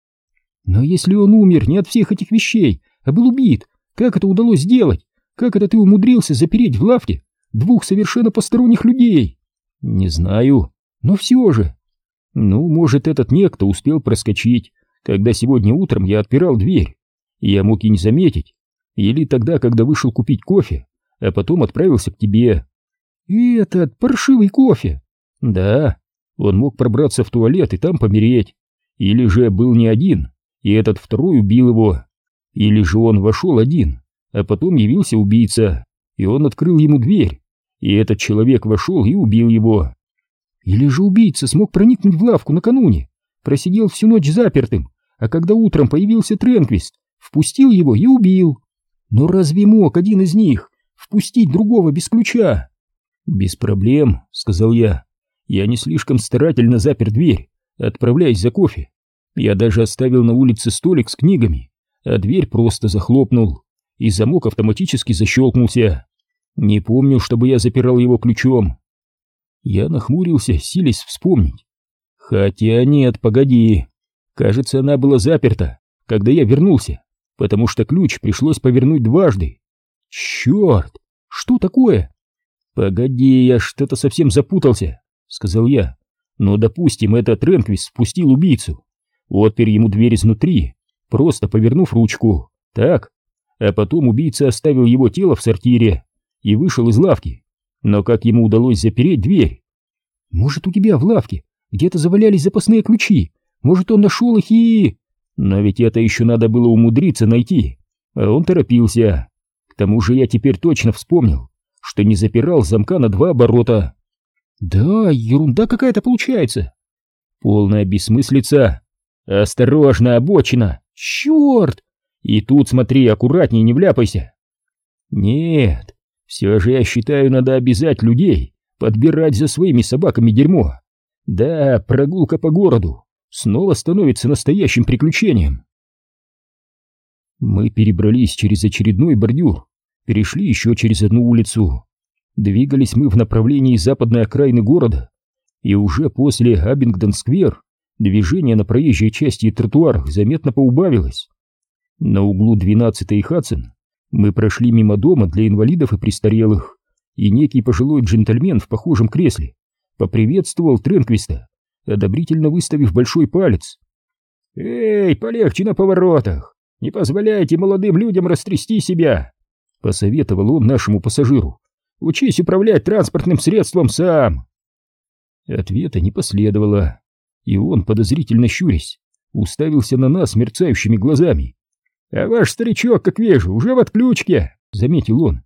Но если он умер не от всех этих вещей, а был убит, как это удалось сделать? Как это ты умудрился запереть в лавке двух совершенно посторонних людей? Не знаю, но все же. Ну, может, этот некто успел проскочить, когда сегодня утром я отпирал дверь. Я мог и не заметить. Или тогда, когда вышел купить кофе, а потом отправился к тебе. И этот паршивый кофе. Да, он мог пробраться в туалет и там помереть. Или же был не один, и этот второй убил его. Или же он вошел один, а потом явился убийца, и он открыл ему дверь, и этот человек вошел и убил его. Или же убийца смог проникнуть в лавку накануне, просидел всю ночь запертым, а когда утром появился Тренквист, впустил его и убил. Но разве мог один из них впустить другого без ключа? Без проблем, сказал я. Я не слишком старательно запер дверь, отправляясь за кофе. Я даже оставил на улице столик с книгами, а дверь просто захлопнул и замок автоматически защелкнулся. Не помню, чтобы я запирал его ключом. Я нахмурился, силясь вспомнить. Хотя нет, погоди. Кажется, она была заперта, когда я вернулся, потому что ключ пришлось повернуть дважды. Черт, что такое? Погоди, я что-то совсем запутался, сказал я. Но, допустим, этот Ренквист спустил убийцу. Отпер ему дверь изнутри, просто повернув ручку. Так, а потом убийца оставил его тело в сортире и вышел из лавки. Но как ему удалось запереть дверь? Может, у тебя в лавке где-то завалялись запасные ключи, Может, он нашел их и... Но ведь это еще надо было умудриться найти, а он торопился. К тому же я теперь точно вспомнил, что не запирал замка на два оборота. Да, ерунда какая-то получается. Полная бессмыслица. Осторожно, обочина. Черт! И тут смотри, аккуратнее, не вляпайся. Нет, все же я считаю, надо обязать людей подбирать за своими собаками дерьмо. Да, прогулка по городу снова становится настоящим приключением. Мы перебрались через очередной бордюр, перешли еще через одну улицу. Двигались мы в направлении западной окраины города, и уже после Абингдон-сквер движение на проезжей части и тротуарах заметно поубавилось. На углу 12 и Хадсон мы прошли мимо дома для инвалидов и престарелых, и некий пожилой джентльмен в похожем кресле поприветствовал Тренквиста, одобрительно выставив большой палец. «Эй, полегче на поворотах! Не позволяйте молодым людям растрясти себя!» — посоветовал он нашему пассажиру. «Учись управлять транспортным средством сам!» Ответа не последовало, и он, подозрительно щурясь, уставился на нас мерцающими глазами. «А ваш старичок, как вижу, уже в отключке!» — заметил он.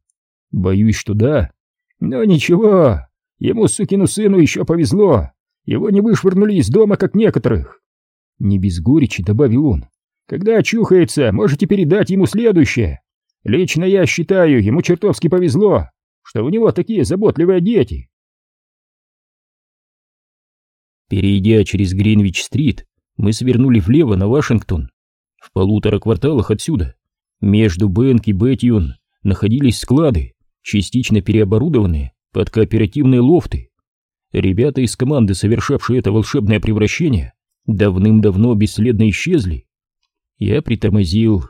«Боюсь, что да. Но ничего, ему, сукину сыну, еще повезло. Его не вышвырнули из дома, как некоторых». Не без горечи добавил он. «Когда очухается, можете передать ему следующее. Лично я считаю, ему чертовски повезло, что у него такие заботливые дети». Перейдя через Гринвич-стрит, мы свернули влево на Вашингтон в полутора кварталах отсюда, между Бэнк и Бэтьюн, находились склады, частично переоборудованные под кооперативные лофты. Ребята из команды, совершавшие это волшебное превращение, давным-давно бесследно исчезли. Я притормозил.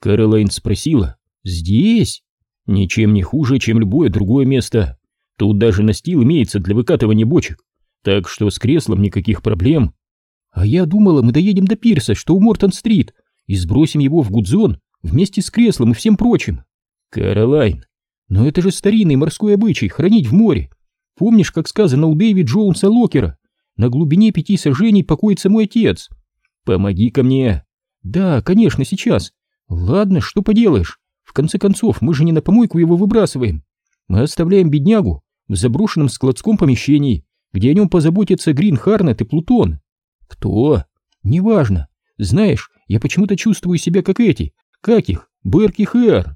Кэролайн спросила, «Здесь?» Ничем не хуже, чем любое другое место. Тут даже настил имеется для выкатывания бочек, так что с креслом никаких проблем. А я думала, мы доедем до пирса, что у Мортон-стрит, и сбросим его в Гудзон вместе с креслом и всем прочим. Каролайн, но это же старинный морской обычай хранить в море. Помнишь, как сказано у Дэви Джоунса Локера? На глубине пяти сажений покоится мой отец. помоги ко мне. Да, конечно, сейчас. Ладно, что поделаешь. В конце концов, мы же не на помойку его выбрасываем. Мы оставляем беднягу в заброшенном складском помещении, где о нем позаботятся Грин Харнет и Плутон. Кто? Неважно. Знаешь, я почему-то чувствую себя как эти, как их, Берки Хэр.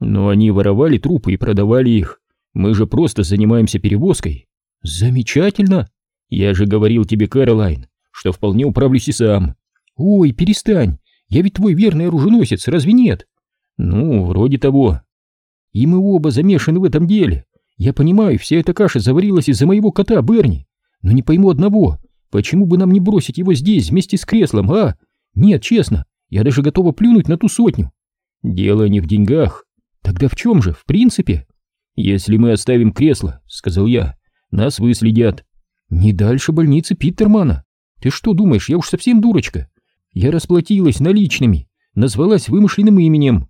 Но они воровали трупы и продавали их. Мы же просто занимаемся перевозкой. Замечательно. Я же говорил тебе, Кэролайн, что вполне управлюсь и сам. Ой, перестань. Я ведь твой верный оруженосец, разве нет? Ну, вроде того. И мы оба замешаны в этом деле. Я понимаю, вся эта каша заварилась из-за моего кота Берни. Но не пойму одного. Почему бы нам не бросить его здесь вместе с креслом, а? Нет, честно, я даже готова плюнуть на ту сотню. Дело не в деньгах. Тогда в чем же, в принципе? Если мы оставим кресло, сказал я, нас выследят. Не дальше больницы Питермана. Ты что думаешь, я уж совсем дурочка? Я расплатилась наличными, назвалась вымышленным именем.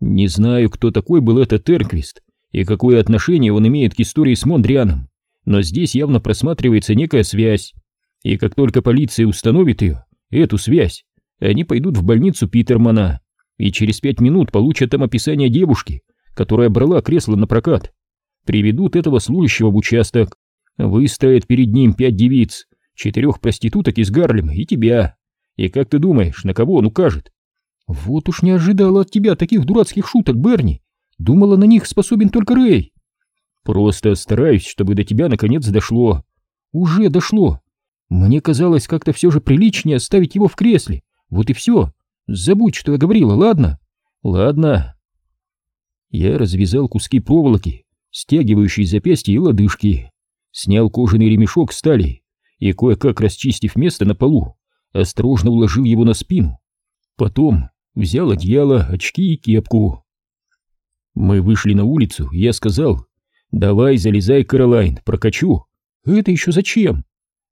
Не знаю, кто такой был этот Терквист и какое отношение он имеет к истории с Мондрианом, но здесь явно просматривается некая связь и как только полиция установит ее, эту связь, они пойдут в больницу Питермана и через пять минут получат там описание девушки, которая брала кресло на прокат. Приведут этого служащего в участок, выстроят перед ним пять девиц, четырех проституток из Гарлема и тебя. И как ты думаешь, на кого он укажет? Вот уж не ожидала от тебя таких дурацких шуток, Берни. Думала, на них способен только Рэй. Просто стараюсь, чтобы до тебя наконец дошло. Уже дошло. Мне казалось как-то все же приличнее оставить его в кресле. Вот и все. Забудь, что я говорила, ладно? Ладно. Я развязал куски проволоки, стягивающие запястья и лодыжки, снял кожаный ремешок стали и, кое-как расчистив место на полу, осторожно уложил его на спину. Потом взял одеяло, очки и кепку. Мы вышли на улицу, и я сказал, «Давай, залезай, Каролайн, прокачу». «Это еще зачем?»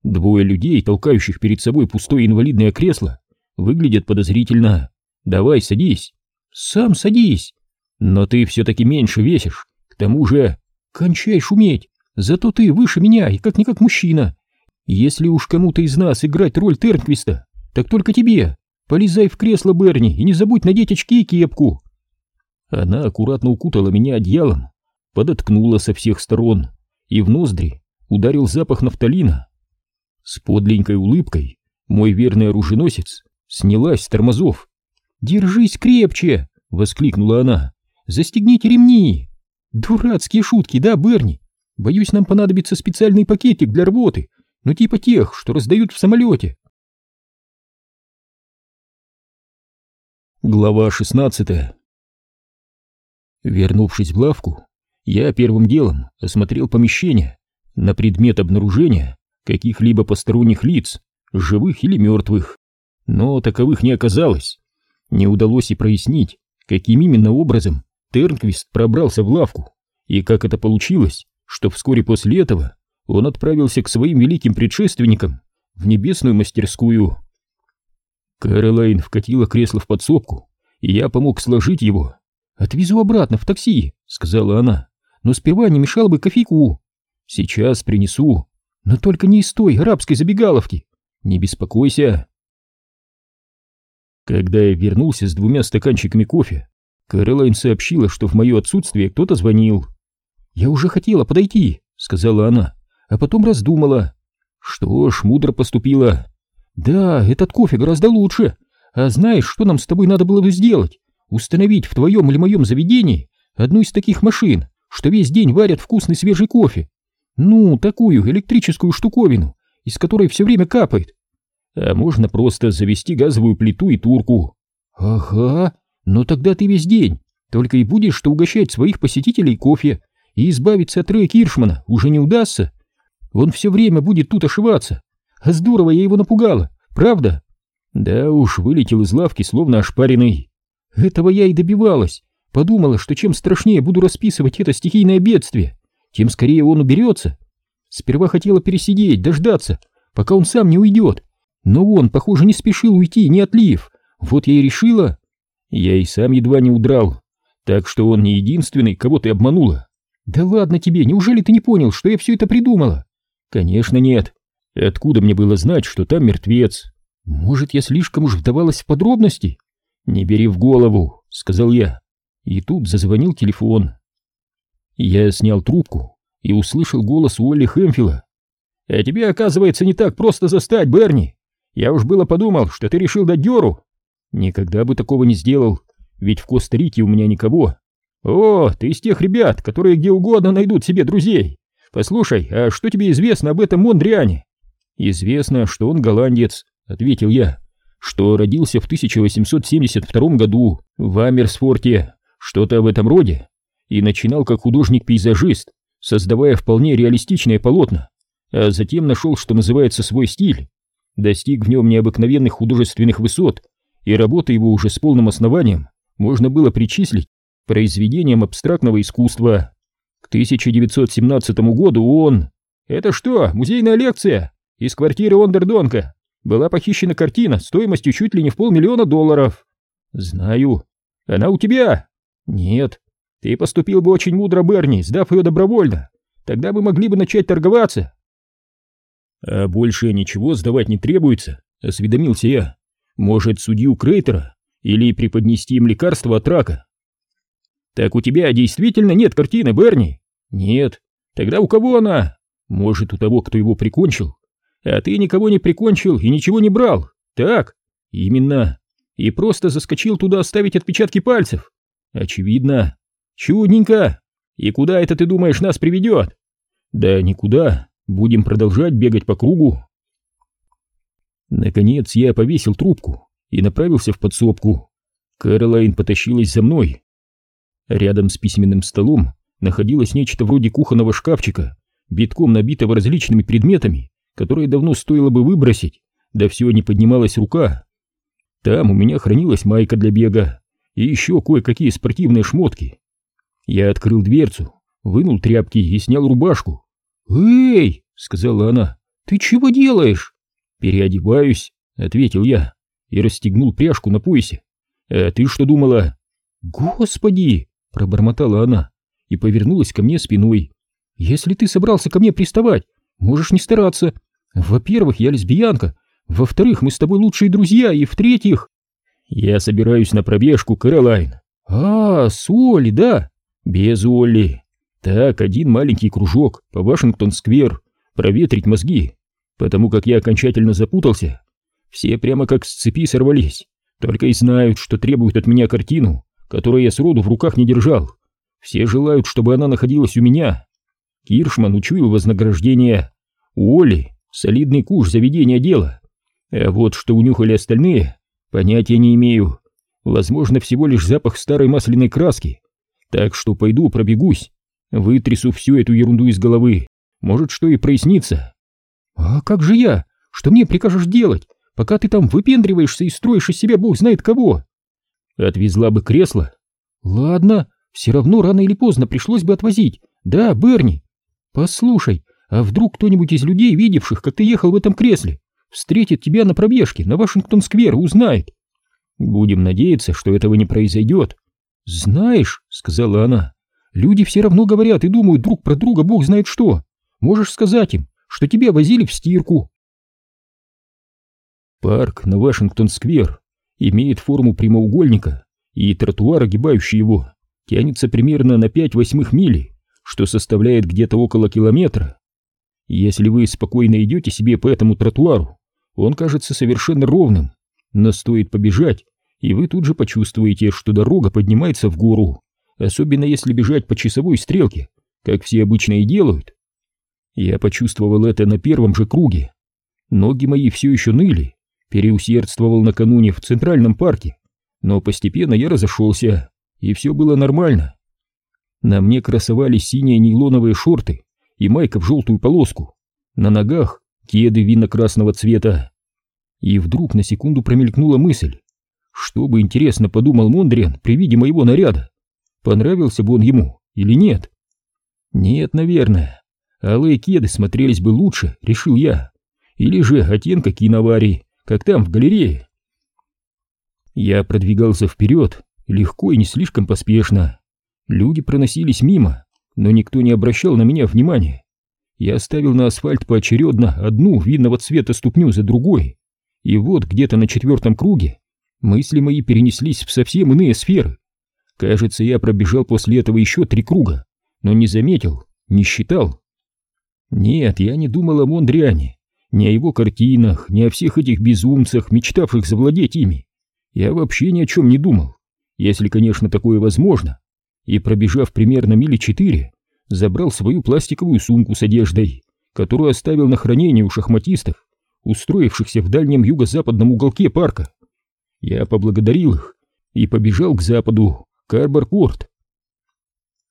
Двое людей, толкающих перед собой пустое инвалидное кресло, выглядят подозрительно. Давай, садись. Сам садись. Но ты все-таки меньше весишь. К тому же... Кончай шуметь. Зато ты выше меня и как-никак мужчина. Если уж кому-то из нас играть роль Тернквиста, так только тебе. Полезай в кресло, Берни, и не забудь надеть очки и кепку. Она аккуратно укутала меня одеялом, подоткнула со всех сторон, и в ноздри ударил запах нафталина. С подленькой улыбкой мой верный оруженосец снялась с тормозов. «Держись крепче!» — воскликнула она. «Застегните ремни!» «Дурацкие шутки, да, Берни? Боюсь, нам понадобится специальный пакетик для рвоты, ну типа тех, что раздают в самолете». Глава шестнадцатая Вернувшись в лавку, я первым делом осмотрел помещение на предмет обнаружения каких-либо посторонних лиц, живых или мертвых. Но таковых не оказалось. Не удалось и прояснить, каким именно образом Тернквист пробрался в лавку, и как это получилось, что вскоре после этого он отправился к своим великим предшественникам в небесную мастерскую. Кэролайн вкатила кресло в подсобку, и я помог сложить его. «Отвезу обратно в такси», — сказала она, — «но сперва не мешало бы кофейку». «Сейчас принесу, но только не из той арабской забегаловки. Не беспокойся». Когда я вернулся с двумя стаканчиками кофе, Кэролайн сообщила, что в мое отсутствие кто-то звонил. «Я уже хотела подойти», — сказала она, — «а потом раздумала». «Что ж, мудро поступила». «Да, этот кофе гораздо лучше. А знаешь, что нам с тобой надо было бы сделать? Установить в твоем или моем заведении одну из таких машин, что весь день варят вкусный свежий кофе. Ну, такую электрическую штуковину, из которой все время капает. А можно просто завести газовую плиту и турку. Ага, но тогда ты весь день только и будешь что угощать своих посетителей кофе, и избавиться от Рэя Киршмана уже не удастся. Он все время будет тут ошиваться. А здорово я его напугала, правда? Да уж, вылетел из лавки, словно ошпаренный. Этого я и добивалась. Подумала, что чем страшнее буду расписывать это стихийное бедствие, тем скорее он уберется. Сперва хотела пересидеть, дождаться, пока он сам не уйдет. Но он, похоже, не спешил уйти, не отлив. Вот я и решила. Я и сам едва не удрал. Так что он не единственный, кого ты обманула. Да ладно тебе, неужели ты не понял, что я все это придумала? Конечно нет. Откуда мне было знать, что там мертвец? Может, я слишком уж вдавалась в подробности? Не бери в голову, сказал я. И тут зазвонил телефон. Я снял трубку и услышал голос Уолли Хэмфилла. «А тебе, оказывается, не так просто застать, Берни. Я уж было подумал, что ты решил дать дёру. Никогда бы такого не сделал, ведь в Коста-Рике у меня никого. О, ты из тех ребят, которые где угодно найдут себе друзей. Послушай, а что тебе известно об этом Мондриане? Известно, что он голландец, ответил я, что родился в 1872 году в Амерсфорте, что-то в этом роде, и начинал как художник-пейзажист, создавая вполне реалистичные полотна, а затем нашел, что называется, свой стиль, достиг в нем необыкновенных художественных высот, и работа его уже с полным основанием можно было причислить произведениям абстрактного искусства. К 1917 году он... Это что, музейная лекция? Из квартиры Ондердонка была похищена картина стоимостью чуть ли не в полмиллиона долларов. Знаю. Она у тебя? Нет. Ты поступил бы очень мудро, Берни, сдав ее добровольно. Тогда мы могли бы начать торговаться. А больше ничего сдавать не требуется, осведомился я. Может, судью Крейтера или преподнести им лекарство от рака? Так у тебя действительно нет картины, Берни? Нет. Тогда у кого она? Может, у того, кто его прикончил? А ты никого не прикончил и ничего не брал. Так? Именно. И просто заскочил туда оставить отпечатки пальцев. Очевидно. Чудненько. И куда это, ты думаешь, нас приведет? Да никуда. Будем продолжать бегать по кругу. Наконец я повесил трубку и направился в подсобку. Кэролайн потащилась за мной. Рядом с письменным столом находилось нечто вроде кухонного шкафчика, битком набитого различными предметами, которые давно стоило бы выбросить, да все не поднималась рука. Там у меня хранилась майка для бега и еще кое-какие спортивные шмотки. Я открыл дверцу, вынул тряпки и снял рубашку. «Эй!» — сказала она. «Ты чего делаешь?» «Переодеваюсь», — ответил я и расстегнул пряжку на поясе. «А ты что думала?» «Господи!» — пробормотала она и повернулась ко мне спиной. «Если ты собрался ко мне приставать, можешь не стараться, Во-первых, я лесбиянка, во-вторых, мы с тобой лучшие друзья, и в-третьих... Я собираюсь на пробежку, Кэролайн. А, с Олли, да? Без Олли. Так, один маленький кружок по Вашингтон-сквер, проветрить мозги, потому как я окончательно запутался. Все прямо как с цепи сорвались, только и знают, что требуют от меня картину, которую я сроду в руках не держал. Все желают, чтобы она находилась у меня. Киршман учуял вознаграждение. У Оли солидный куш заведения дела. А вот что унюхали остальные, понятия не имею. Возможно, всего лишь запах старой масляной краски. Так что пойду пробегусь, вытрясу всю эту ерунду из головы. Может, что и прояснится. А как же я? Что мне прикажешь делать, пока ты там выпендриваешься и строишь из себя бог знает кого? Отвезла бы кресло. Ладно, все равно рано или поздно пришлось бы отвозить. Да, Берни. Послушай, а вдруг кто-нибудь из людей, видевших, как ты ехал в этом кресле, встретит тебя на пробежке на Вашингтон-сквер и узнает? Будем надеяться, что этого не произойдет. Знаешь, сказала она, люди все равно говорят и думают друг про друга бог знает что. Можешь сказать им, что тебя возили в стирку. Парк на Вашингтон-сквер имеет форму прямоугольника, и тротуар, огибающий его, тянется примерно на 5 восьмых мили, что составляет где-то около километра. Если вы спокойно идете себе по этому тротуару, он кажется совершенно ровным, но стоит побежать, и вы тут же почувствуете, что дорога поднимается в гору, особенно если бежать по часовой стрелке, как все обычно и делают. Я почувствовал это на первом же круге. Ноги мои все еще ныли, переусердствовал накануне в Центральном парке, но постепенно я разошелся, и все было нормально. На мне красовались синие нейлоновые шорты и майка в желтую полоску, на ногах кеды винно-красного цвета. И вдруг на секунду промелькнула мысль, что бы интересно подумал Мондриан при виде моего наряда, понравился бы он ему или нет. Нет, наверное, алые кеды смотрелись бы лучше, решил я, или же оттенка киноварии, как там в галерее. Я продвигался вперед, легко и не слишком поспешно. Люди проносились мимо, но никто не обращал на меня внимания. Я ставил на асфальт поочередно одну винного цвета ступню за другой, и вот где-то на четвертом круге мысли мои перенеслись в совсем иные сферы. Кажется, я пробежал после этого еще три круга, но не заметил, не считал. Нет, я не думал о Мондриане, ни о его картинах, ни о всех этих безумцах, мечтавших завладеть ими. Я вообще ни о чем не думал, если, конечно, такое возможно. И пробежав примерно мили четыре, забрал свою пластиковую сумку с одеждой, которую оставил на хранение у шахматистов, устроившихся в дальнем юго-западном уголке парка. Я поблагодарил их и побежал к западу, к Арборкорт.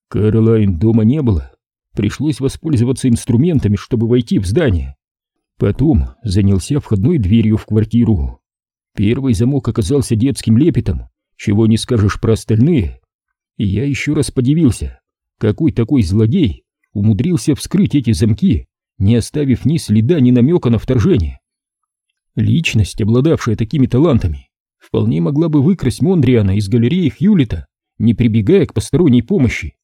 Каролайн дома не было, пришлось воспользоваться инструментами, чтобы войти в здание. Потом занялся входной дверью в квартиру. Первый замок оказался детским лепетом, чего не скажешь про остальные. И я еще раз подивился, какой такой злодей умудрился вскрыть эти замки, не оставив ни следа, ни намека на вторжение. Личность, обладавшая такими талантами, вполне могла бы выкрасть Мондриана из галереи Хьюлита, не прибегая к посторонней помощи.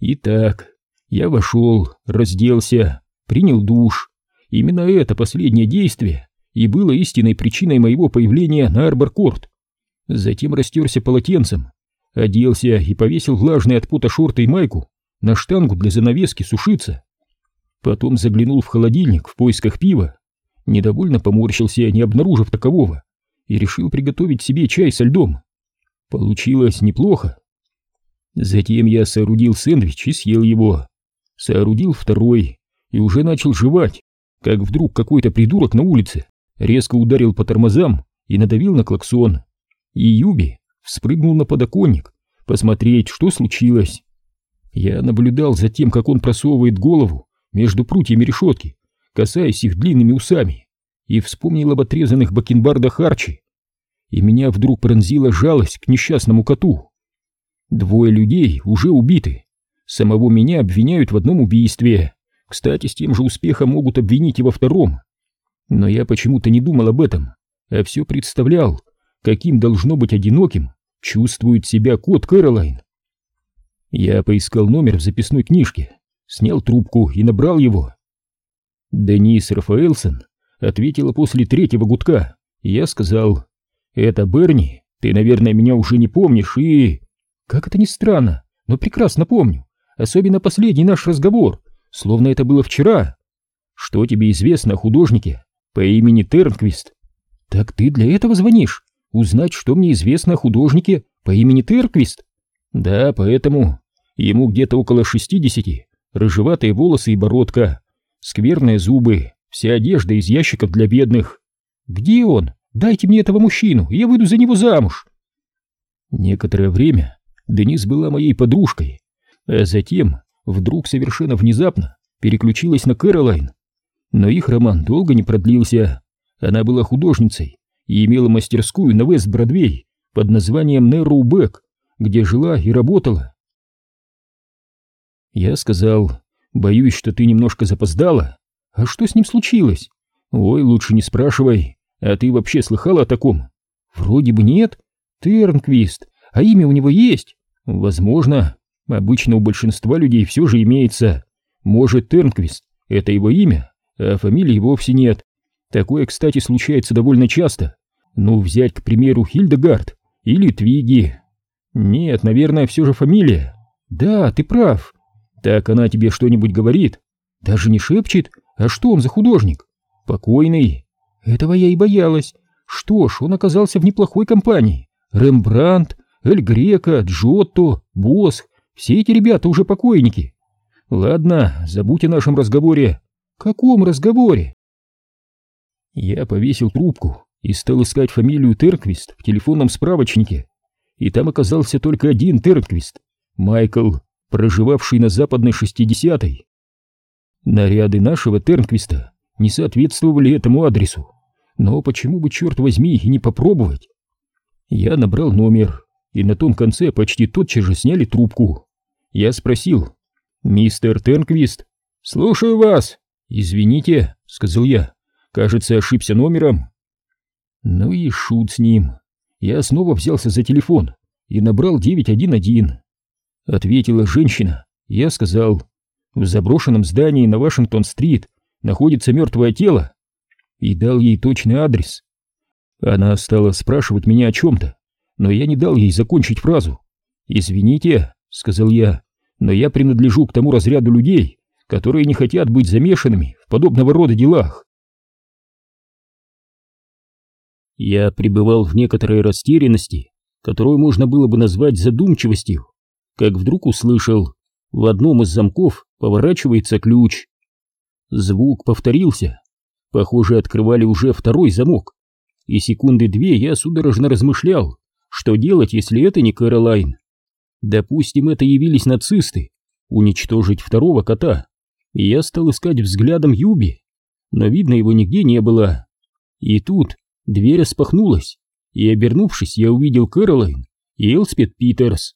Итак, я вошел, разделся, принял душ, Именно это последнее действие и было истинной причиной моего появления на Арборкорт. Затем растерся полотенцем, оделся и повесил влажные от пота шорты и майку на штангу для занавески сушиться. Потом заглянул в холодильник в поисках пива, недовольно поморщился, не обнаружив такового, и решил приготовить себе чай со льдом. Получилось неплохо. Затем я соорудил сэндвич и съел его. Соорудил второй и уже начал жевать, как вдруг какой-то придурок на улице резко ударил по тормозам и надавил на клаксон. И Юби вспрыгнул на подоконник, посмотреть, что случилось. Я наблюдал за тем, как он просовывает голову между прутьями решетки, касаясь их длинными усами, и вспомнил об отрезанных бакенбардах Арчи. И меня вдруг пронзила жалость к несчастному коту. Двое людей уже убиты. Самого меня обвиняют в одном убийстве. Кстати, с тем же успехом могут обвинить и во втором. Но я почему-то не думал об этом, а все представлял, каким должно быть одиноким чувствует себя кот Кэролайн. Я поискал номер в записной книжке, снял трубку и набрал его. Денис Рафаэлсон ответила после третьего гудка, я сказал, «Это Берни, ты, наверное, меня уже не помнишь, и...» «Как это ни странно, но прекрасно помню, особенно последний наш разговор, словно это было вчера. Что тебе известно о художнике по имени Тернквист?» «Так ты для этого звонишь? Узнать, что мне известно о художнике по имени Тернквист?» «Да, поэтому ему где-то около шестидесяти, рыжеватые волосы и бородка, скверные зубы, вся одежда из ящиков для бедных. Где он? Дайте мне этого мужчину, я выйду за него замуж. Некоторое время Денис была моей подружкой, а затем вдруг совершенно внезапно переключилась на Кэролайн. Но их роман долго не продлился. Она была художницей и имела мастерскую на Вест-Бродвей под названием Нерроу Бэк, где жила и работала. Я сказал, боюсь, что ты немножко запоздала. А что с ним случилось? Ой, лучше не спрашивай. А ты вообще слыхала о таком? Вроде бы нет. Тернквист. А имя у него есть? Возможно. Обычно у большинства людей все же имеется. Может, Тернквист — это его имя, а фамилии вовсе нет. Такое, кстати, случается довольно часто. Ну, взять, к примеру, Хильдегард или Твиги. Нет, наверное, все же фамилия. Да, ты прав. Так она тебе что-нибудь говорит? Даже не шепчет? А что он за художник? Покойный. Этого я и боялась. Что ж, он оказался в неплохой компании. Рембрандт, Эль Грека, Джотто, Босх. Все эти ребята уже покойники. Ладно, забудь о нашем разговоре. Каком разговоре? Я повесил трубку и стал искать фамилию Терквист в телефонном справочнике. И там оказался только один Терквист. Майкл, проживавший на западной шестидесятой. Наряды нашего Тернквиста не соответствовали этому адресу, но почему бы, черт возьми, и не попробовать? Я набрал номер, и на том конце почти тотчас же сняли трубку. Я спросил, «Мистер Тернквист?» «Слушаю вас!» «Извините», — сказал я, — «кажется, ошибся номером». Ну и шут с ним. Я снова взялся за телефон и набрал 911. Ответила женщина. Я сказал, в заброшенном здании на Вашингтон-стрит находится мертвое тело. И дал ей точный адрес. Она стала спрашивать меня о чем-то, но я не дал ей закончить фразу. «Извините», — сказал я, — «но я принадлежу к тому разряду людей, которые не хотят быть замешанными в подобного рода делах». Я пребывал в некоторой растерянности, которую можно было бы назвать задумчивостью как вдруг услышал, в одном из замков поворачивается ключ. Звук повторился. Похоже, открывали уже второй замок. И секунды две я судорожно размышлял, что делать, если это не Кэролайн. Допустим, это явились нацисты, уничтожить второго кота. И я стал искать взглядом Юби, но видно его нигде не было. И тут дверь распахнулась, и, обернувшись, я увидел Кэролайн и Элспет Питерс.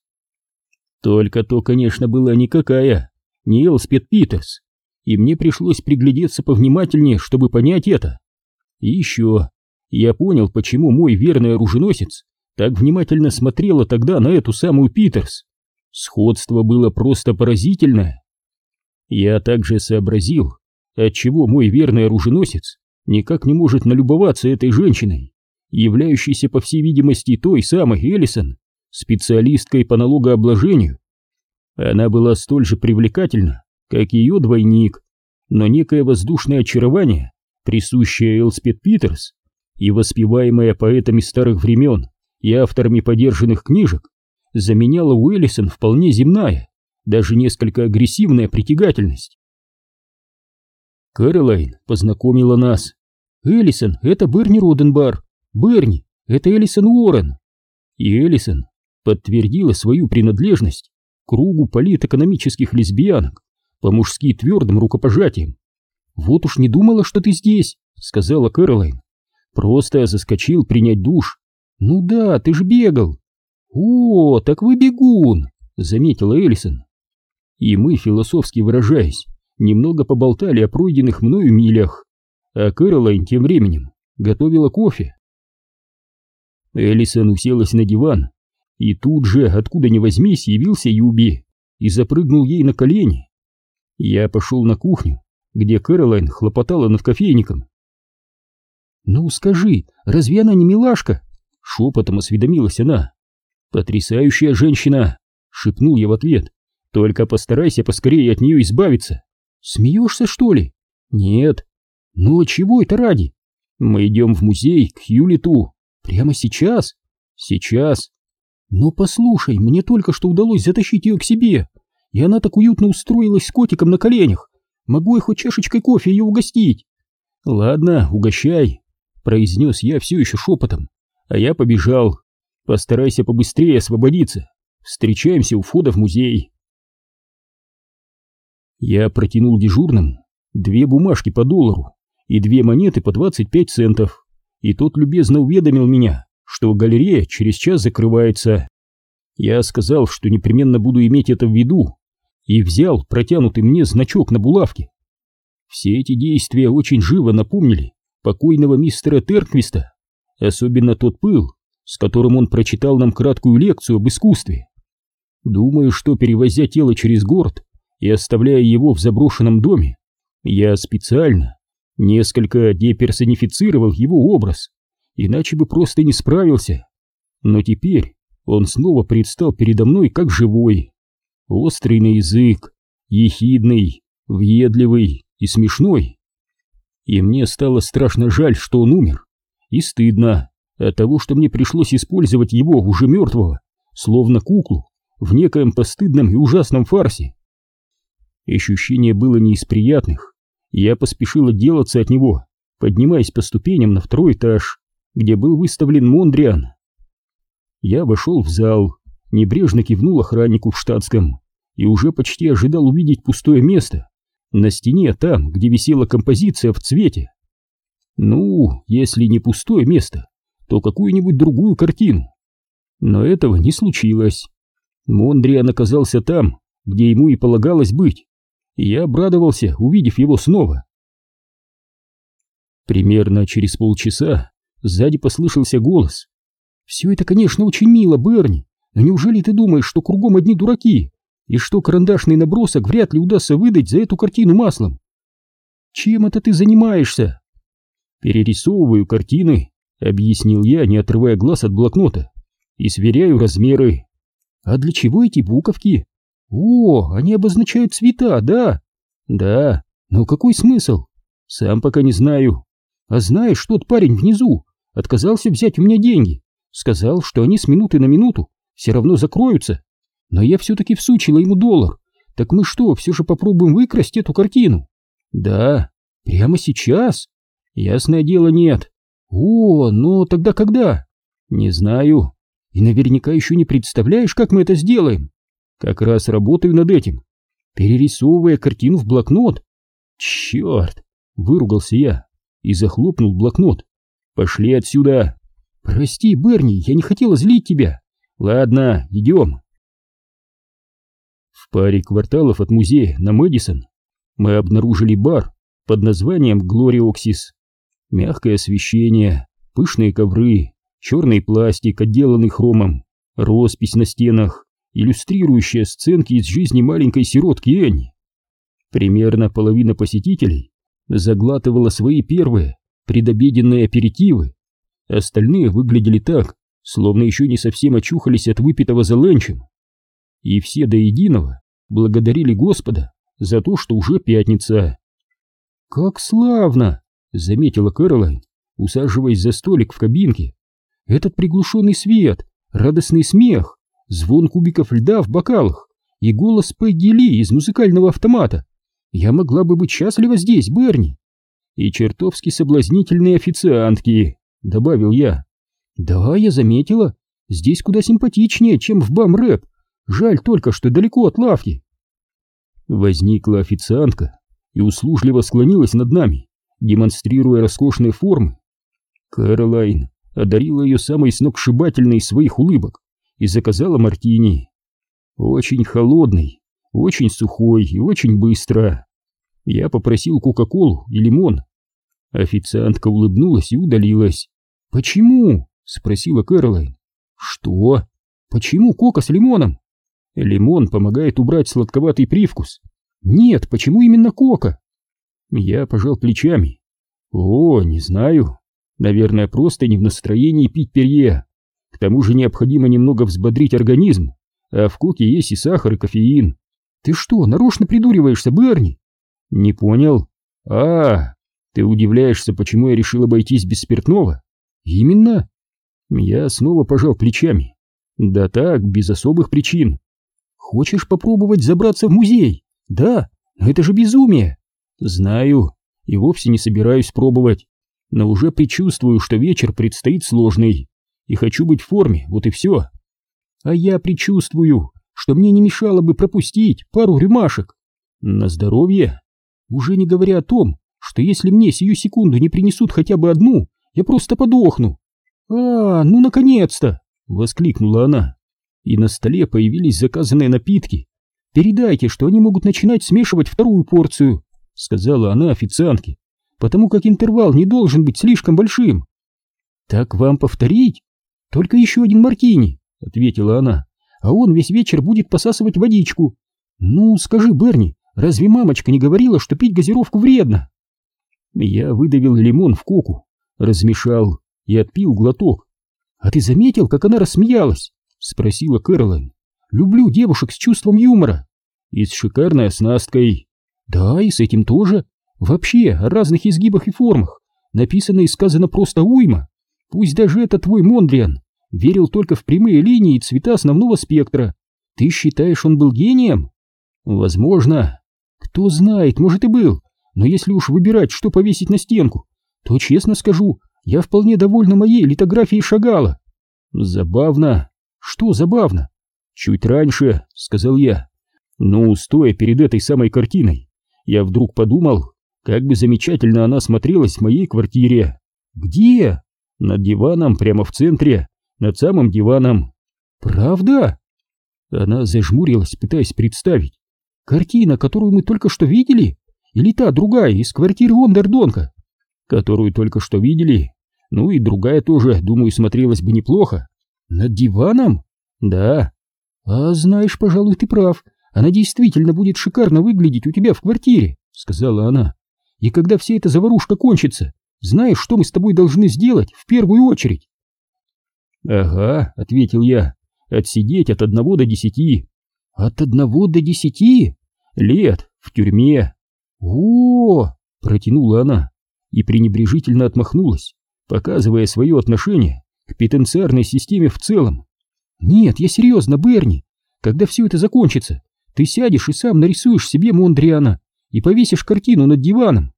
Только то, конечно, была никакая, не Элспет Питерс, и мне пришлось приглядеться повнимательнее, чтобы понять это. И еще, я понял, почему мой верный оруженосец так внимательно смотрела тогда на эту самую Питерс. Сходство было просто поразительное. Я также сообразил, отчего мой верный оруженосец никак не может налюбоваться этой женщиной, являющейся, по всей видимости, той самой Эллисон, специалисткой по налогообложению. Она была столь же привлекательна, как ее двойник, но некое воздушное очарование, присущее Элспет Питерс и воспеваемое поэтами старых времен и авторами подержанных книжек, заменяло у Эллисон вполне земная, даже несколько агрессивная притягательность. Кэролайн познакомила нас. Эллисон — это Берни Роденбар, Берни — это Эллисон Уоррен. И Эллисон подтвердила свою принадлежность к кругу политэкономических лесбиянок по-мужски твердым рукопожатием. «Вот уж не думала, что ты здесь», — сказала Кэролайн. «Просто заскочил принять душ». «Ну да, ты ж бегал». «О, так вы бегун», — заметила Эллисон. И мы, философски выражаясь, немного поболтали о пройденных мною милях, а Кэролайн тем временем готовила кофе. Эллисон уселась на диван и тут же, откуда ни возьмись, явился Юби и запрыгнул ей на колени. Я пошел на кухню, где Кэролайн хлопотала над кофейником. «Ну скажи, разве она не милашка?» — шепотом осведомилась она. «Потрясающая женщина!» — шепнул я в ответ. «Только постарайся поскорее от нее избавиться». «Смеешься, что ли?» «Нет». «Ну, чего это ради?» «Мы идем в музей к Юлиту. Прямо сейчас?» «Сейчас». «Но послушай, мне только что удалось затащить ее к себе, и она так уютно устроилась с котиком на коленях. Могу я хоть чашечкой кофе ее угостить?» «Ладно, угощай», — произнес я все еще шепотом, а я побежал. «Постарайся побыстрее освободиться. Встречаемся у входа в музей». Я протянул дежурному две бумажки по доллару и две монеты по 25 центов, и тот любезно уведомил меня, что галерея через час закрывается. Я сказал, что непременно буду иметь это в виду, и взял протянутый мне значок на булавке. Все эти действия очень живо напомнили покойного мистера Терквиста, особенно тот пыл, с которым он прочитал нам краткую лекцию об искусстве. Думаю, что, перевозя тело через город и оставляя его в заброшенном доме, я специально несколько деперсонифицировал его образ, иначе бы просто не справился. Но теперь он снова предстал передо мной как живой. Острый на язык, ехидный, въедливый и смешной. И мне стало страшно жаль, что он умер, и стыдно от того, что мне пришлось использовать его, уже мертвого, словно куклу, в некоем постыдном и ужасном фарсе. Ощущение было не из приятных, я поспешил отделаться от него, поднимаясь по ступеням на второй этаж, где был выставлен Мондриан. Я вошел в зал, небрежно кивнул охраннику в штатском и уже почти ожидал увидеть пустое место на стене там, где висела композиция в цвете. Ну, если не пустое место, то какую-нибудь другую картину. Но этого не случилось. Мондриан оказался там, где ему и полагалось быть, и я обрадовался, увидев его снова. Примерно через полчаса сзади послышался голос. «Все это, конечно, очень мило, Берни, но неужели ты думаешь, что кругом одни дураки, и что карандашный набросок вряд ли удастся выдать за эту картину маслом? Чем это ты занимаешься?» «Перерисовываю картины», — объяснил я, не отрывая глаз от блокнота, — «и сверяю размеры». «А для чего эти буковки?» «О, они обозначают цвета, да?» «Да, но какой смысл?» «Сам пока не знаю». «А знаешь, тот парень внизу отказался взять у меня деньги. Сказал, что они с минуты на минуту все равно закроются. Но я все-таки всучила ему доллар. Так мы что, все же попробуем выкрасть эту картину?» «Да, прямо сейчас?» «Ясное дело, нет». «О, но тогда когда?» «Не знаю. И наверняка еще не представляешь, как мы это сделаем?» Как раз работаю над этим, перерисовывая картину в блокнот. Черт! Выругался я и захлопнул блокнот. Пошли отсюда. Прости, Берни, я не хотела злить тебя. Ладно, идем. В паре кварталов от музея на Мэдисон мы обнаружили бар под названием Глориоксис. Мягкое освещение, пышные ковры, черный пластик, отделанный хромом, роспись на стенах, иллюстрирующая сценки из жизни маленькой сиротки Энни. Примерно половина посетителей заглатывала свои первые предобеденные аперитивы, остальные выглядели так, словно еще не совсем очухались от выпитого за ленчем. И все до единого благодарили Господа за то, что уже пятница. «Как славно!» — заметила Кэролайн, усаживаясь за столик в кабинке. «Этот приглушенный свет, радостный смех, звон кубиков льда в бокалах и голос Пегги Ли из музыкального автомата. Я могла бы быть счастлива здесь, Берни. И чертовски соблазнительные официантки, добавил я. Да, я заметила. Здесь куда симпатичнее, чем в бам-рэп. Жаль только, что далеко от лавки. Возникла официантка и услужливо склонилась над нами, демонстрируя роскошные формы. Кэролайн одарила ее самой сногсшибательной из своих улыбок и заказала мартини. Очень холодный, очень сухой и очень быстро. Я попросил кока-колу и лимон. Официантка улыбнулась и удалилась. «Почему?» — спросила Кэролайн. «Что? Почему кока с лимоном?» «Лимон помогает убрать сладковатый привкус». «Нет, почему именно кока?» Я пожал плечами. О, не знаю. Наверное, просто не в настроении пить перье. К тому же необходимо немного взбодрить организм, а в коке есть и сахар, и кофеин. Ты что, нарочно придуриваешься, Берни? Не понял. А, ты удивляешься, почему я решил обойтись без спиртного? Именно. Я снова пожал плечами. Да так, без особых причин. Хочешь попробовать забраться в музей? Да, но это же безумие. Знаю, и вовсе не собираюсь пробовать. Но уже предчувствую, что вечер предстоит сложный. И хочу быть в форме, вот и все. А я предчувствую, что мне не мешало бы пропустить пару рюмашек. На здоровье. Уже не говоря о том, что если мне сию секунду не принесут хотя бы одну, я просто подохну. А, ну наконец-то! Воскликнула она. И на столе появились заказанные напитки. Передайте, что они могут начинать смешивать вторую порцию, сказала она официантке, потому как интервал не должен быть слишком большим. Так вам повторить? Только еще один мартини, ответила она а он весь вечер будет посасывать водичку. Ну, скажи, Берни, разве мамочка не говорила, что пить газировку вредно? Я выдавил лимон в коку, размешал и отпил глоток. А ты заметил, как она рассмеялась? Спросила Кэролайн. Люблю девушек с чувством юмора. И с шикарной оснасткой. Да, и с этим тоже. Вообще, о разных изгибах и формах. Написано и сказано просто уйма. Пусть даже это твой Мондриан верил только в прямые линии и цвета основного спектра. Ты считаешь, он был гением? Возможно. Кто знает, может и был. Но если уж выбирать, что повесить на стенку, то, честно скажу, я вполне довольна моей литографией Шагала. Забавно. Что забавно? Чуть раньше, сказал я. Ну, стоя перед этой самой картиной, я вдруг подумал, как бы замечательно она смотрелась в моей квартире. Где? Над диваном прямо в центре, над самым диваном. Правда? Она зажмурилась, пытаясь представить. Картина, которую мы только что видели? Или та другая из квартиры Ондердонка? Которую только что видели? Ну и другая тоже, думаю, смотрелась бы неплохо. Над диваном? Да. А знаешь, пожалуй, ты прав. Она действительно будет шикарно выглядеть у тебя в квартире, сказала она. И когда вся эта заварушка кончится, знаешь, что мы с тобой должны сделать в первую очередь? «Ага», — ответил я, — «отсидеть от одного до десяти». «От одного до десяти?» «Лет, в тюрьме». «О!» — протянула она и пренебрежительно отмахнулась, показывая свое отношение к пенитенциарной системе в целом. «Нет, я серьезно, Берни. Когда все это закончится, ты сядешь и сам нарисуешь себе Мондриана и повесишь картину над диваном».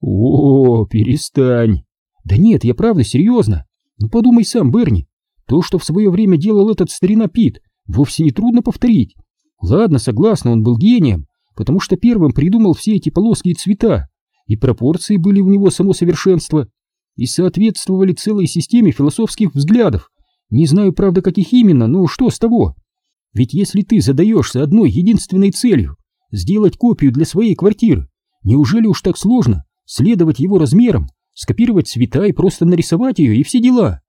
«О, перестань!» «Да нет, я правда серьезно. Ну подумай сам, Берни, то, что в свое время делал этот старина Пит, вовсе не трудно повторить. Ладно, согласна, он был гением, потому что первым придумал все эти полоски и цвета, и пропорции были у него само совершенство, и соответствовали целой системе философских взглядов. Не знаю, правда, каких именно, но что с того? Ведь если ты задаешься одной единственной целью — сделать копию для своей квартиры, неужели уж так сложно следовать его размерам, скопировать цвета и просто нарисовать ее, и все дела?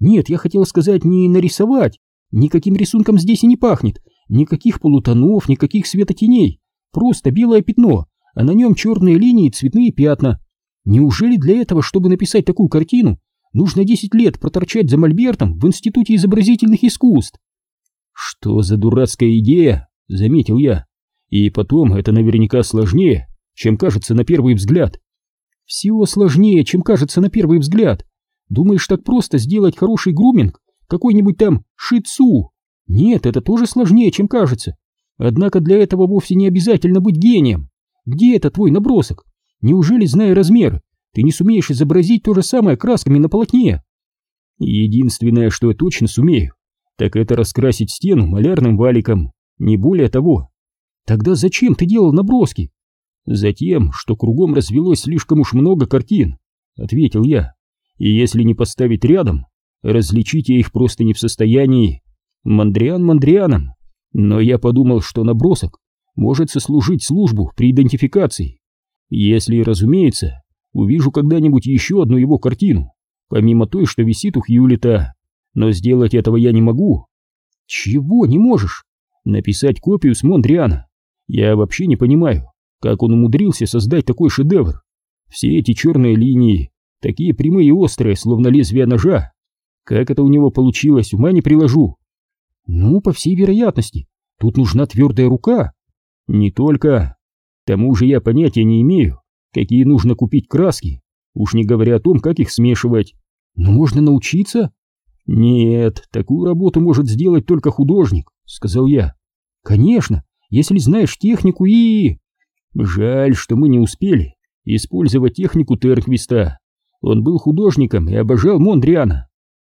Нет, я хотел сказать не нарисовать. Никаким рисунком здесь и не пахнет. Никаких полутонов, никаких светотеней. Просто белое пятно, а на нем черные линии и цветные пятна. Неужели для этого, чтобы написать такую картину, нужно 10 лет проторчать за мольбертом в Институте изобразительных искусств? Что за дурацкая идея, заметил я. И потом, это наверняка сложнее, чем кажется на первый взгляд. Всего сложнее, чем кажется на первый взгляд. Думаешь, так просто сделать хороший груминг? Какой-нибудь там шицу? Нет, это тоже сложнее, чем кажется. Однако для этого вовсе не обязательно быть гением. Где это твой набросок? Неужели, зная размер, ты не сумеешь изобразить то же самое красками на полотне? Единственное, что я точно сумею, так это раскрасить стену малярным валиком, не более того. Тогда зачем ты делал наброски? Затем, что кругом развелось слишком уж много картин, ответил я и если не поставить рядом, различить я их просто не в состоянии. Мандриан Мандрианом. Но я подумал, что набросок может сослужить службу при идентификации. Если, разумеется, увижу когда-нибудь еще одну его картину, помимо той, что висит у Хьюлита. Но сделать этого я не могу. Чего не можешь? Написать копию с Мондриана. Я вообще не понимаю, как он умудрился создать такой шедевр. Все эти черные линии, такие прямые и острые, словно лезвие ножа. Как это у него получилось, ума не приложу. Ну, по всей вероятности, тут нужна твердая рука. Не только. К тому же я понятия не имею, какие нужно купить краски, уж не говоря о том, как их смешивать. Но можно научиться? Нет, такую работу может сделать только художник, сказал я. Конечно, если знаешь технику и... Жаль, что мы не успели использовать технику Терквиста. Он был художником и обожал Мондриана.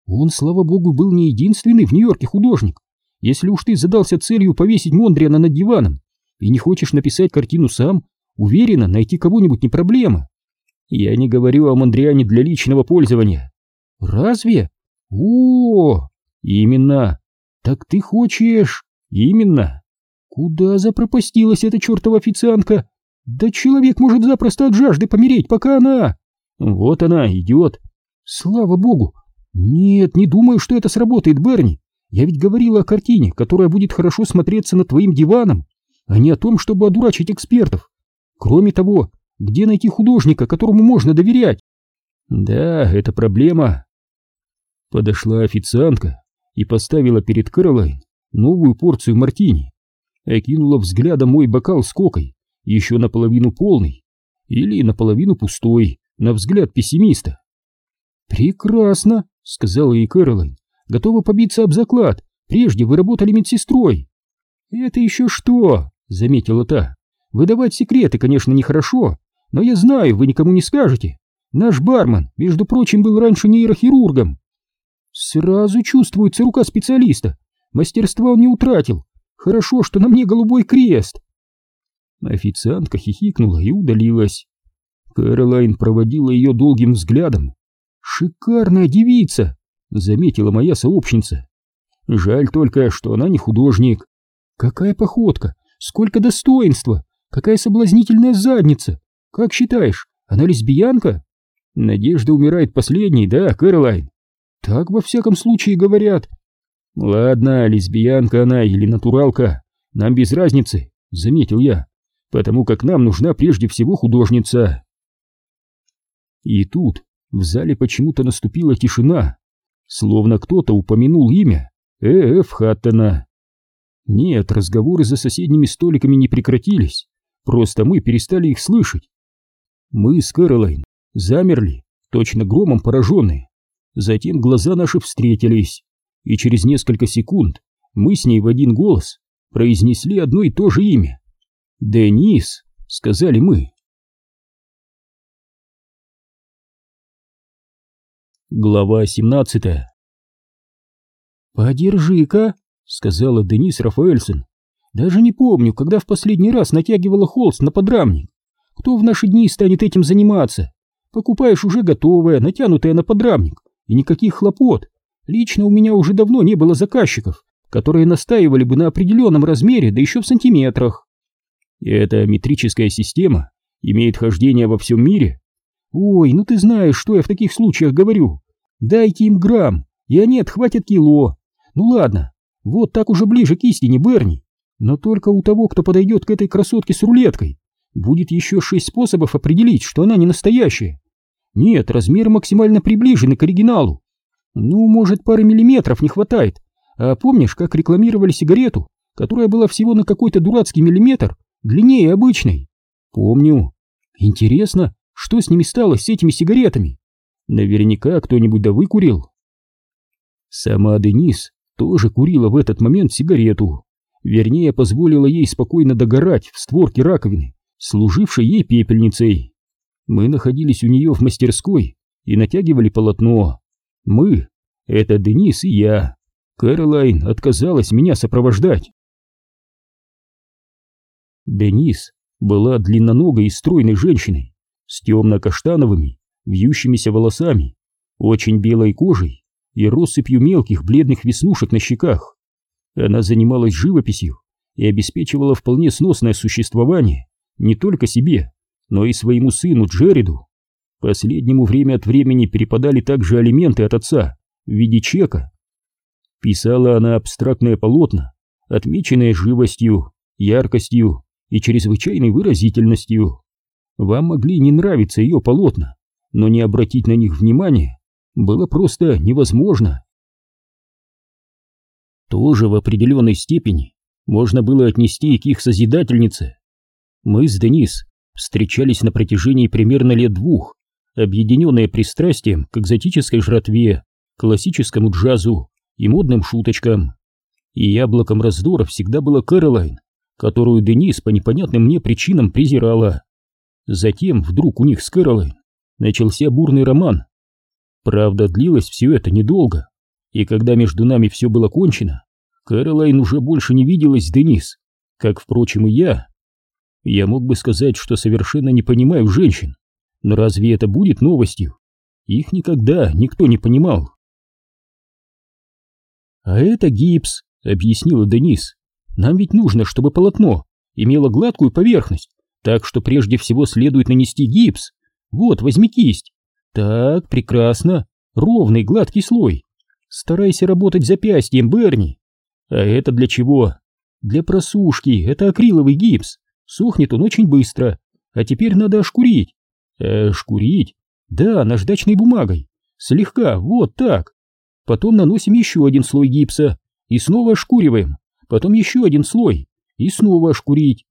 Он, слава богу, был не единственный в Нью-Йорке художник. Если уж ты задался целью повесить Мондриана над диваном и не хочешь написать картину сам, уверена, найти кого-нибудь не проблема. Я не говорю о Мондриане для личного пользования. Разве? О, -о, -о именно. Так ты хочешь? Именно. Куда запропастилась эта чертова официантка? Да человек может запросто от жажды помереть, пока она... Вот она идет. Слава богу. Нет, не думаю, что это сработает, Берни. Я ведь говорила о картине, которая будет хорошо смотреться над твоим диваном, а не о том, чтобы одурачить экспертов. Кроме того, где найти художника, которому можно доверять? Да, это проблема. Подошла официантка и поставила перед Кэролайн новую порцию мартини окинула взглядом мой бокал с кокой, еще наполовину полный, или наполовину пустой, на взгляд пессимиста. «Прекрасно», — сказала ей Кэролайн, — «готова побиться об заклад, прежде вы работали медсестрой». «Это еще что?» — заметила та. «Выдавать секреты, конечно, нехорошо, но я знаю, вы никому не скажете. Наш бармен, между прочим, был раньше нейрохирургом». «Сразу чувствуется рука специалиста. Мастерства он не утратил, Хорошо, что на мне голубой крест. Официантка хихикнула и удалилась. Кэролайн проводила ее долгим взглядом. «Шикарная девица!» — заметила моя сообщница. «Жаль только, что она не художник. Какая походка! Сколько достоинства! Какая соблазнительная задница! Как считаешь, она лесбиянка?» «Надежда умирает последней, да, Кэролайн?» «Так во всяком случае говорят. «Ладно, лесбиянка она или натуралка, нам без разницы», — заметил я, «потому как нам нужна прежде всего художница». И тут в зале почему-то наступила тишина, словно кто-то упомянул имя Э.Ф. Хаттона. Нет, разговоры за соседними столиками не прекратились, просто мы перестали их слышать. Мы с Кэролайн замерли, точно громом пораженные. Затем глаза наши встретились и через несколько секунд мы с ней в один голос произнесли одно и то же имя. «Денис», — сказали мы. Глава 17 «Подержи-ка», — сказала Денис Рафаэльсон. «Даже не помню, когда в последний раз натягивала холст на подрамник. Кто в наши дни станет этим заниматься? Покупаешь уже готовое, натянутое на подрамник, и никаких хлопот. Лично у меня уже давно не было заказчиков, которые настаивали бы на определенном размере, да еще в сантиметрах. Эта метрическая система имеет хождение во всем мире. Ой, ну ты знаешь, что я в таких случаях говорю. Дайте им грамм, и они отхватят кило. Ну ладно, вот так уже ближе к истине, Берни. Но только у того, кто подойдет к этой красотке с рулеткой, будет еще шесть способов определить, что она не настоящая. Нет, размер максимально приближены к оригиналу. Ну, может, пары миллиметров не хватает. А помнишь, как рекламировали сигарету, которая была всего на какой-то дурацкий миллиметр длиннее обычной? Помню. Интересно, что с ними стало, с этими сигаретами? Наверняка кто-нибудь да выкурил. Сама Денис тоже курила в этот момент сигарету. Вернее, позволила ей спокойно догорать в створке раковины, служившей ей пепельницей. Мы находились у нее в мастерской и натягивали полотно. Мы — это Денис и я. Кэролайн отказалась меня сопровождать. Денис была длинноногой и стройной женщиной с темно-каштановыми, вьющимися волосами, очень белой кожей и россыпью мелких бледных веснушек на щеках. Она занималась живописью и обеспечивала вполне сносное существование не только себе, но и своему сыну Джериду. Последнему время от времени перепадали также алименты от отца в виде чека. Писала она абстрактные полотна, отмеченные живостью, яркостью и чрезвычайной выразительностью. Вам могли не нравиться ее полотна, но не обратить на них внимания было просто невозможно. Тоже в определенной степени можно было отнести и к их созидательнице. Мы с Денис встречались на протяжении примерно лет двух, объединенные пристрастием к экзотической жратве, классическому джазу и модным шуточкам. И яблоком раздора всегда была Кэролайн, которую Денис по непонятным мне причинам презирала. Затем вдруг у них с Кэролайн начался бурный роман. Правда, длилось все это недолго, и когда между нами все было кончено, Кэролайн уже больше не виделась с Денис, как, впрочем, и я. Я мог бы сказать, что совершенно не понимаю женщин, но разве это будет новостью? Их никогда никто не понимал. «А это гипс», — объяснила Денис. «Нам ведь нужно, чтобы полотно имело гладкую поверхность, так что прежде всего следует нанести гипс. Вот, возьми кисть. Так, прекрасно. Ровный гладкий слой. Старайся работать запястьем, Берни. А это для чего? Для просушки. Это акриловый гипс. Сохнет он очень быстро. А теперь надо ошкурить. Э, шкурить? Да, наждачной бумагой. Слегка, вот так. Потом наносим еще один слой гипса. И снова ошкуриваем. Потом еще один слой. И снова ошкурить.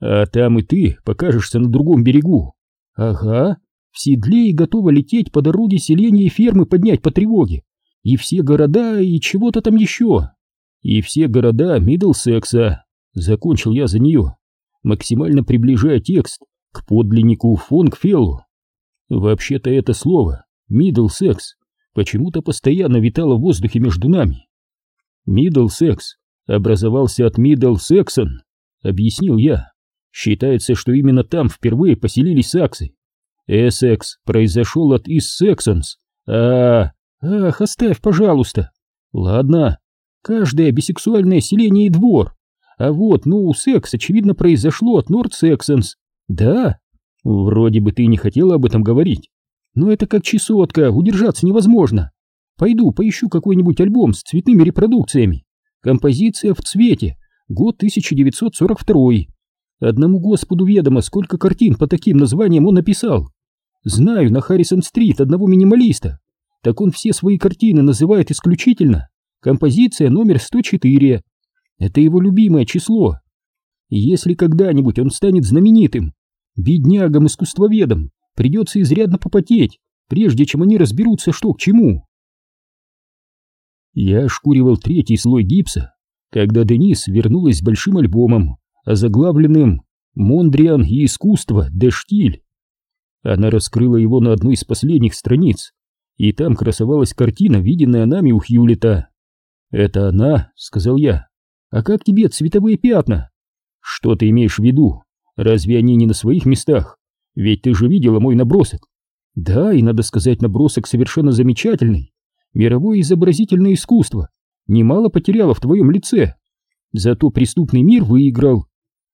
А там и ты покажешься на другом берегу. Ага, в седле и готова лететь по дороге селения и фермы поднять по тревоге. И все города, и чего-то там еще. И все города Миддлсекса. Закончил я за нее, максимально приближая текст к подлиннику Фонгфеллу. Вообще-то это слово «Миддлсекс» почему-то постоянно витало в воздухе между нами. «Миддлсекс» образовался от «Миддлсексон», — объяснил я. Считается, что именно там впервые поселились саксы. Эссекс произошел от Иссексонс. А, ах, оставь, пожалуйста. Ладно, каждое бисексуальное селение и двор. А вот, ну, секс, очевидно, произошло от Нордсексонс. Да? Вроде бы ты не хотела об этом говорить. Но это как чесотка, удержаться невозможно. Пойду поищу какой-нибудь альбом с цветными репродукциями. Композиция в цвете. Год 1942. Одному Господу ведомо, сколько картин по таким названиям он написал. Знаю на Харрисон-стрит одного минималиста. Так он все свои картины называет исключительно композиция номер 104. Это его любимое число. И если когда-нибудь он станет знаменитым, беднягам-искусствоведам придется изрядно попотеть, прежде чем они разберутся, что к чему. Я шкуривал третий слой гипса, когда Денис вернулась с большим альбомом, озаглавленным «Мондриан и искусство, де штиль». Она раскрыла его на одной из последних страниц, и там красовалась картина, виденная нами у Хьюлита. «Это она», — сказал я. «А как тебе цветовые пятна?» «Что ты имеешь в виду? Разве они не на своих местах? Ведь ты же видела мой набросок». «Да, и надо сказать, набросок совершенно замечательный. Мировое изобразительное искусство немало потеряло в твоем лице. Зато преступный мир выиграл.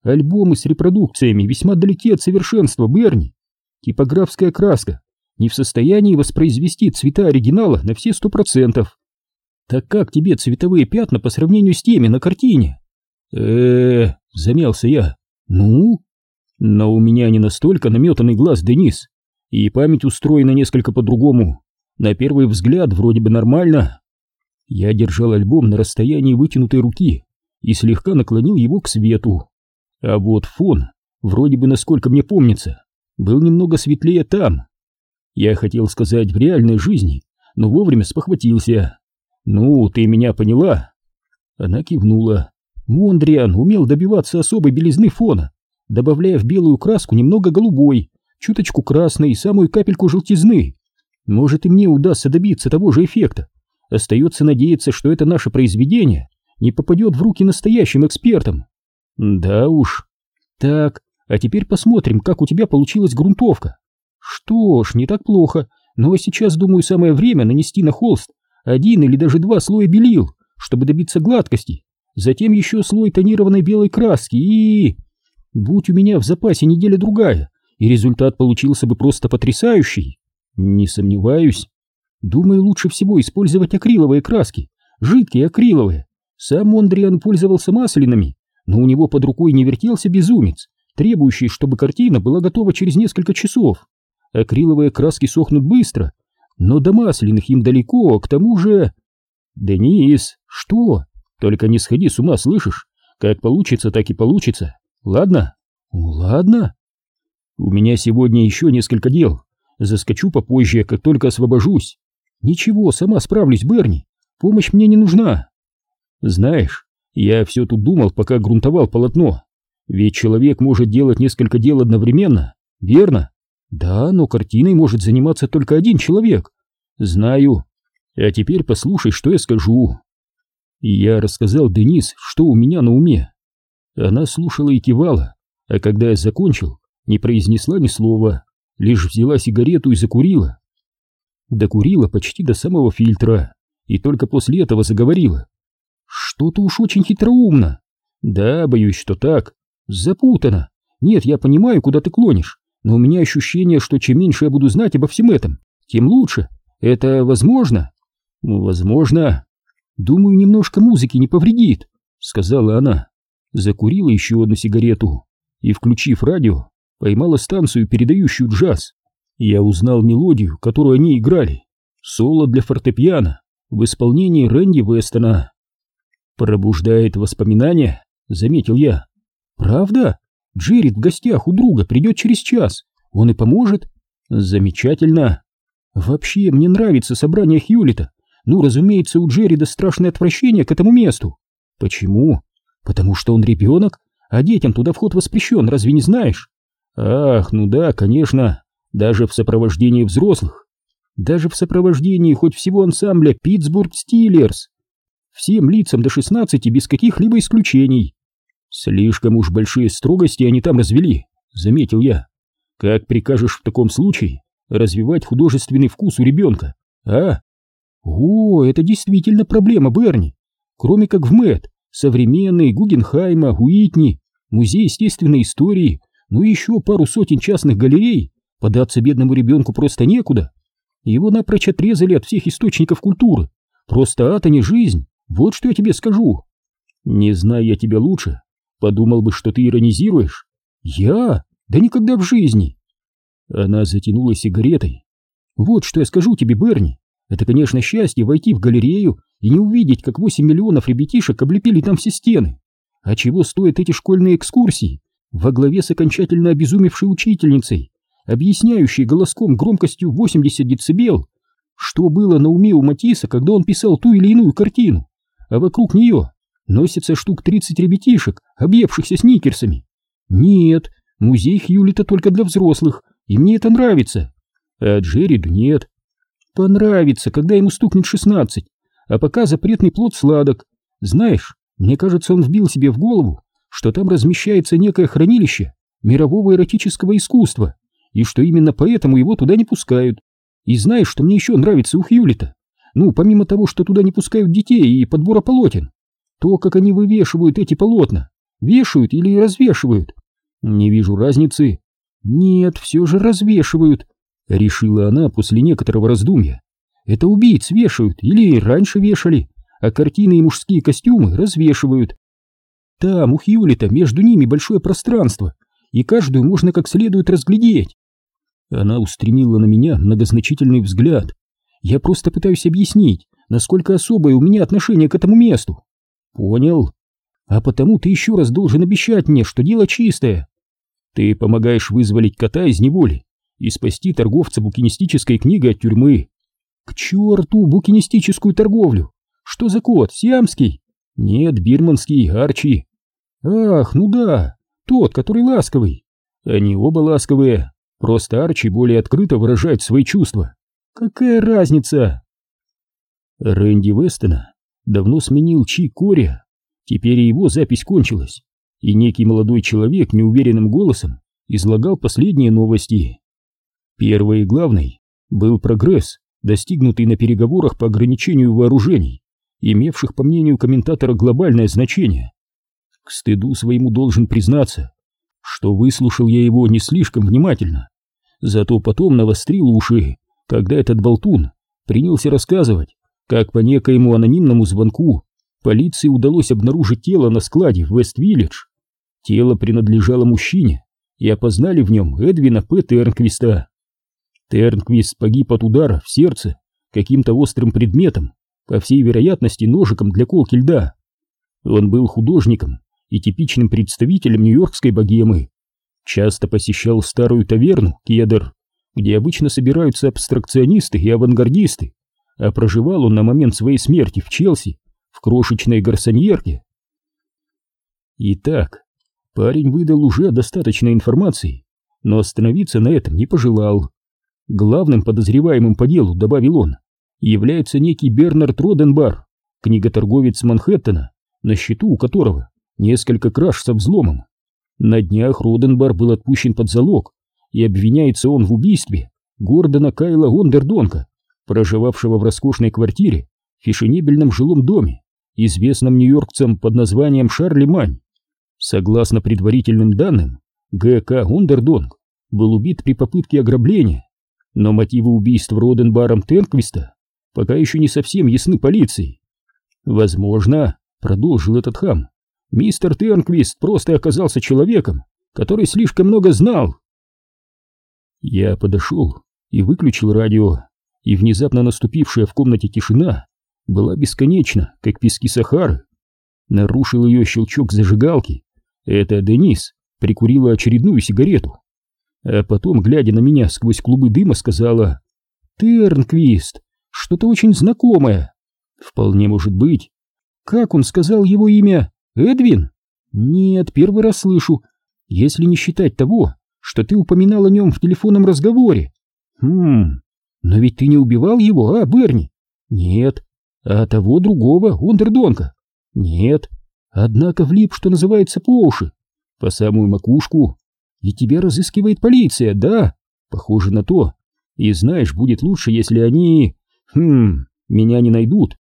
Альбомы с репродукциями весьма далеки от совершенства, Берни. Типографская краска не в состоянии воспроизвести цвета оригинала на все сто процентов. Так как тебе цветовые пятна по сравнению с теми на картине? э, замялся я. Ну? Но у меня не настолько наметанный глаз, Денис, и память устроена несколько по-другому. На первый взгляд вроде бы нормально. Я держал альбом на расстоянии вытянутой руки и слегка наклонил его к свету. А вот фон, вроде бы насколько мне помнится, был немного светлее там. Я хотел сказать в реальной жизни, но вовремя спохватился. «Ну, ты меня поняла?» Она кивнула. Мондриан умел добиваться особой белизны фона, добавляя в белую краску немного голубой, чуточку красной и самую капельку желтизны. Может и мне удастся добиться того же эффекта. Остается надеяться, что это наше произведение не попадет в руки настоящим экспертам. Да уж. Так, а теперь посмотрим, как у тебя получилась грунтовка. Что ж, не так плохо, но сейчас, думаю, самое время нанести на холст один или даже два слоя белил, чтобы добиться гладкости. Затем еще слой тонированной белой краски и... Будь у меня в запасе неделя-другая, и результат получился бы просто потрясающий. Не сомневаюсь. Думаю, лучше всего использовать акриловые краски, жидкие акриловые, сам Мондриан пользовался масляными, но у него под рукой не вертелся безумец, требующий, чтобы картина была готова через несколько часов. Акриловые краски сохнут быстро, но до масляных им далеко, к тому же... Денис, что? Только не сходи с ума, слышишь? Как получится, так и получится. Ладно? Ладно. У меня сегодня еще несколько дел. Заскочу попозже, как только освобожусь. Ничего, сама справлюсь, Берни. Помощь мне не нужна. Знаешь, я все тут думал, пока грунтовал полотно. Ведь человек может делать несколько дел одновременно, верно? Да, но картиной может заниматься только один человек. Знаю. А теперь послушай, что я скажу. Я рассказал Денис, что у меня на уме. Она слушала и кивала, а когда я закончил, не произнесла ни слова, лишь взяла сигарету и закурила. Докурила почти до самого фильтра, и только после этого заговорила. Что-то уж очень хитроумно. Да, боюсь, что так. Запутано. Нет, я понимаю, куда ты клонишь, но у меня ощущение, что чем меньше я буду знать обо всем этом, тем лучше. Это возможно? Ну, возможно. Думаю, немножко музыки не повредит, сказала она. Закурила еще одну сигарету и, включив радио, поймала станцию, передающую джаз. Я узнал мелодию, которую они играли. Соло для фортепиано в исполнении Рэнди Вестона. «Пробуждает воспоминания», — заметил я. «Правда? Джеррит в гостях у друга придет через час. Он и поможет?» «Замечательно. Вообще, мне нравится собрание Хьюлита. Ну, разумеется, у Джеррида страшное отвращение к этому месту. Почему? Потому что он ребенок, а детям туда вход воспрещен, разве не знаешь? Ах, ну да, конечно, даже в сопровождении взрослых. Даже в сопровождении хоть всего ансамбля Питтсбург Стиллерс. Всем лицам до 16 без каких-либо исключений. Слишком уж большие строгости они там развели, заметил я. Как прикажешь в таком случае развивать художественный вкус у ребенка, а? О, это действительно проблема, Берни. Кроме как в МЭД, современный, Гугенхайма, Уитни, музей естественной истории, ну и еще пару сотен частных галерей, податься бедному ребенку просто некуда. Его напрочь отрезали от всех источников культуры. Просто ад, а не жизнь. Вот что я тебе скажу. Не зная я тебя лучше, подумал бы, что ты иронизируешь. Я? Да никогда в жизни. Она затянула сигаретой. Вот что я скажу тебе, Берни. Это, конечно, счастье войти в галерею и не увидеть, как 8 миллионов ребятишек облепили там все стены. А чего стоят эти школьные экскурсии во главе с окончательно обезумевшей учительницей, объясняющей голоском громкостью 80 децибел, что было на уме у Матисса, когда он писал ту или иную картину, а вокруг нее носится штук 30 ребятишек, объевшихся сникерсами. Нет, музей Хьюлита только для взрослых, и мне это нравится. А Джерриду нет. Понравится, когда ему стукнет 16, а пока запретный плод сладок. Знаешь, мне кажется, он вбил себе в голову, что там размещается некое хранилище мирового эротического искусства, и что именно поэтому его туда не пускают. И знаешь, что мне еще нравится у Хьюлита? Ну, помимо того, что туда не пускают детей и подбора полотен, то, как они вывешивают эти полотна, вешают или развешивают. Не вижу разницы. Нет, все же развешивают, решила она после некоторого раздумья. Это убийц вешают или раньше вешали, а картины и мужские костюмы развешивают. Там у Хьюлита между ними большое пространство, и каждую можно как следует разглядеть. Она устремила на меня многозначительный взгляд. Я просто пытаюсь объяснить, насколько особое у меня отношение к этому месту. Понял. А потому ты еще раз должен обещать мне, что дело чистое. Ты помогаешь вызволить кота из неволи и спасти торговца букинистической книгой от тюрьмы. К черту букинистическую торговлю! Что за кот, сиамский? Нет, бирманский, Арчи. Ах, ну да, тот, который ласковый. Они оба ласковые, просто Арчи более открыто выражает свои чувства. Какая разница? Рэнди Вестона давно сменил Чи Коря. Теперь и его запись кончилась, и некий молодой человек неуверенным голосом излагал последние новости. Первый и главный был прогресс, достигнутый на переговорах по ограничению вооружений имевших, по мнению комментатора, глобальное значение. К стыду своему должен признаться, что выслушал я его не слишком внимательно, зато потом навострил уши, когда этот болтун принялся рассказывать, как по некоему анонимному звонку полиции удалось обнаружить тело на складе в Вест-Виллидж. Тело принадлежало мужчине, и опознали в нем Эдвина П. Тернквиста. Тернквист погиб от удара в сердце каким-то острым предметом, по всей вероятности ножиком для колки льда. Он был художником и типичным представителем нью-йоркской богемы. Часто посещал старую таверну Кедр, где обычно собираются абстракционисты и авангардисты, а проживал он на момент своей смерти в Челси, в крошечной гарсоньерке. Итак, парень выдал уже достаточно информации, но остановиться на этом не пожелал. Главным подозреваемым по делу, добавил он, является некий Бернард Роденбар, книготорговец Манхэттена, на счету у которого несколько краж со взломом. На днях Роденбар был отпущен под залог, и обвиняется он в убийстве Гордона Кайла Гондердонка, проживавшего в роскошной квартире в фешенебельном жилом доме, известном нью-йоркцам под названием Шарли Мань. Согласно предварительным данным, Г.К. Гондердонг был убит при попытке ограбления, но мотивы убийства Роденбаром Тенквиста пока еще не совсем ясны полиции. Возможно, продолжил этот хам, мистер Тенквист просто оказался человеком, который слишком много знал. Я подошел и выключил радио, и внезапно наступившая в комнате тишина была бесконечна, как пески Сахары. Нарушил ее щелчок зажигалки. Это Денис прикурила очередную сигарету. А потом, глядя на меня сквозь клубы дыма, сказала «Тернквист, что-то очень знакомое». «Вполне может быть». «Как он сказал его имя? Эдвин?» «Нет, первый раз слышу. Если не считать того, что ты упоминал о нем в телефонном разговоре». «Хм, но ведь ты не убивал его, а, Берни?» «Нет». «А того другого, Ундердонка?» «Нет». «Однако влип, что называется, по уши. По самую макушку. И тебя разыскивает полиция, да? Похоже на то. И знаешь, будет лучше, если они... Хм, меня не найдут.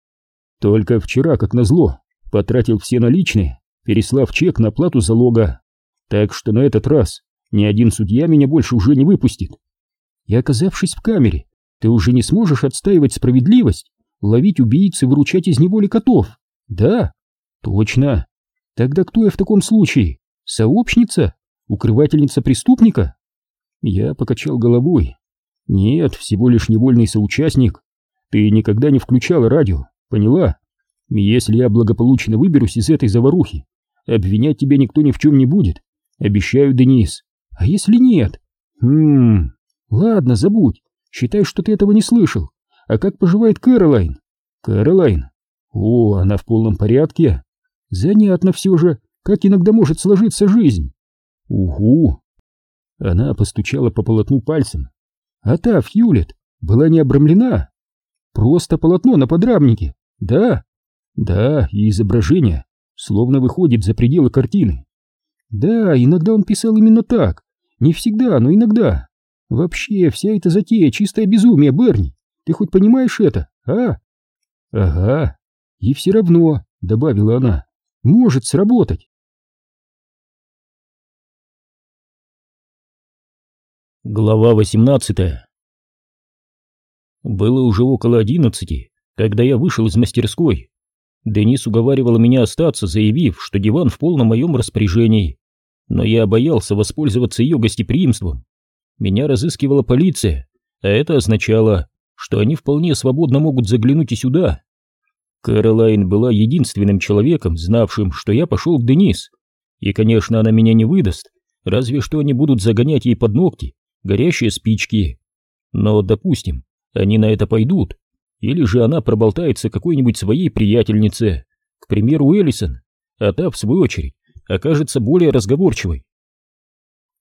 Только вчера, как назло, потратил все наличные, переслав чек на плату залога. Так что на этот раз ни один судья меня больше уже не выпустит. И оказавшись в камере, ты уже не сможешь отстаивать справедливость, ловить убийц и выручать из неволи котов. Да, точно. Тогда кто я в таком случае? Сообщница? Укрывательница преступника? Я покачал головой. Нет, всего лишь невольный соучастник. Ты никогда не включала радио, поняла? Если я благополучно выберусь из этой заварухи, обвинять тебя никто ни в чем не будет. Обещаю, Денис. А если нет? Хм, ладно, забудь. Считай, что ты этого не слышал. А как поживает Кэролайн? Кэролайн? О, она в полном порядке. Занятно все же, как иногда может сложиться жизнь. Угу. Она постучала по полотну пальцем. А та, Фьюлет, была не обрамлена. Просто полотно на подрамнике. Да, да, и изображение словно выходит за пределы картины. Да, иногда он писал именно так. Не всегда, но иногда. Вообще, вся эта затея чистое безумие, Берни. Ты хоть понимаешь это, а? Ага. И все равно, добавила она, может сработать. Глава 18 Было уже около одиннадцати, когда я вышел из мастерской. Денис уговаривала меня остаться, заявив, что диван в полном моем распоряжении. Но я боялся воспользоваться ее гостеприимством. Меня разыскивала полиция, а это означало, что они вполне свободно могут заглянуть и сюда. Кэролайн была единственным человеком, знавшим, что я пошел к Денис. И, конечно, она меня не выдаст, разве что они будут загонять ей под ногти горящие спички. Но, допустим, они на это пойдут, или же она проболтается какой-нибудь своей приятельнице, к примеру, Эллисон, а та, в свою очередь, окажется более разговорчивой.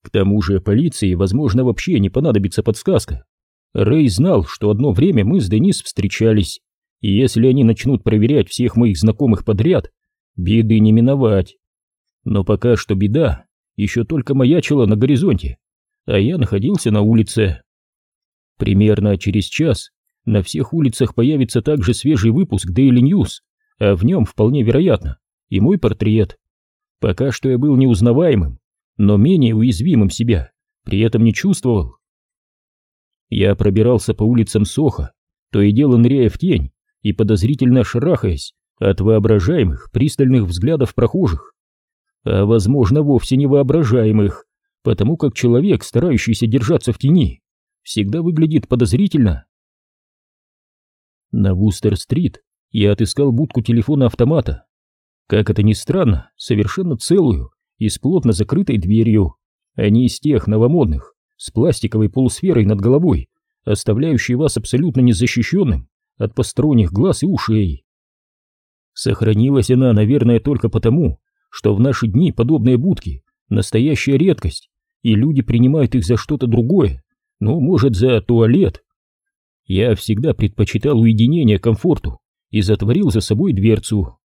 К тому же полиции, возможно, вообще не понадобится подсказка. Рэй знал, что одно время мы с Денис встречались, и если они начнут проверять всех моих знакомых подряд, беды не миновать. Но пока что беда еще только маячила на горизонте, а я находился на улице. Примерно через час на всех улицах появится также свежий выпуск Daily News, а в нем, вполне вероятно, и мой портрет. Пока что я был неузнаваемым, но менее уязвимым себя при этом не чувствовал. Я пробирался по улицам Соха, то и дело ныряя в тень и подозрительно шарахаясь, от воображаемых пристальных взглядов прохожих. А возможно вовсе не воображаемых, потому как человек, старающийся держаться в тени, всегда выглядит подозрительно. На Вустер-стрит я отыскал будку телефона-автомата. Как это ни странно, совершенно целую и с плотно закрытой дверью, а не из тех новомодных, с пластиковой полусферой над головой, оставляющей вас абсолютно незащищенным от посторонних глаз и ушей. Сохранилась она, наверное, только потому, что в наши дни подобные будки – настоящая редкость, и люди принимают их за что-то другое, ну, может, за туалет. Я всегда предпочитал уединение комфорту и затворил за собой дверцу.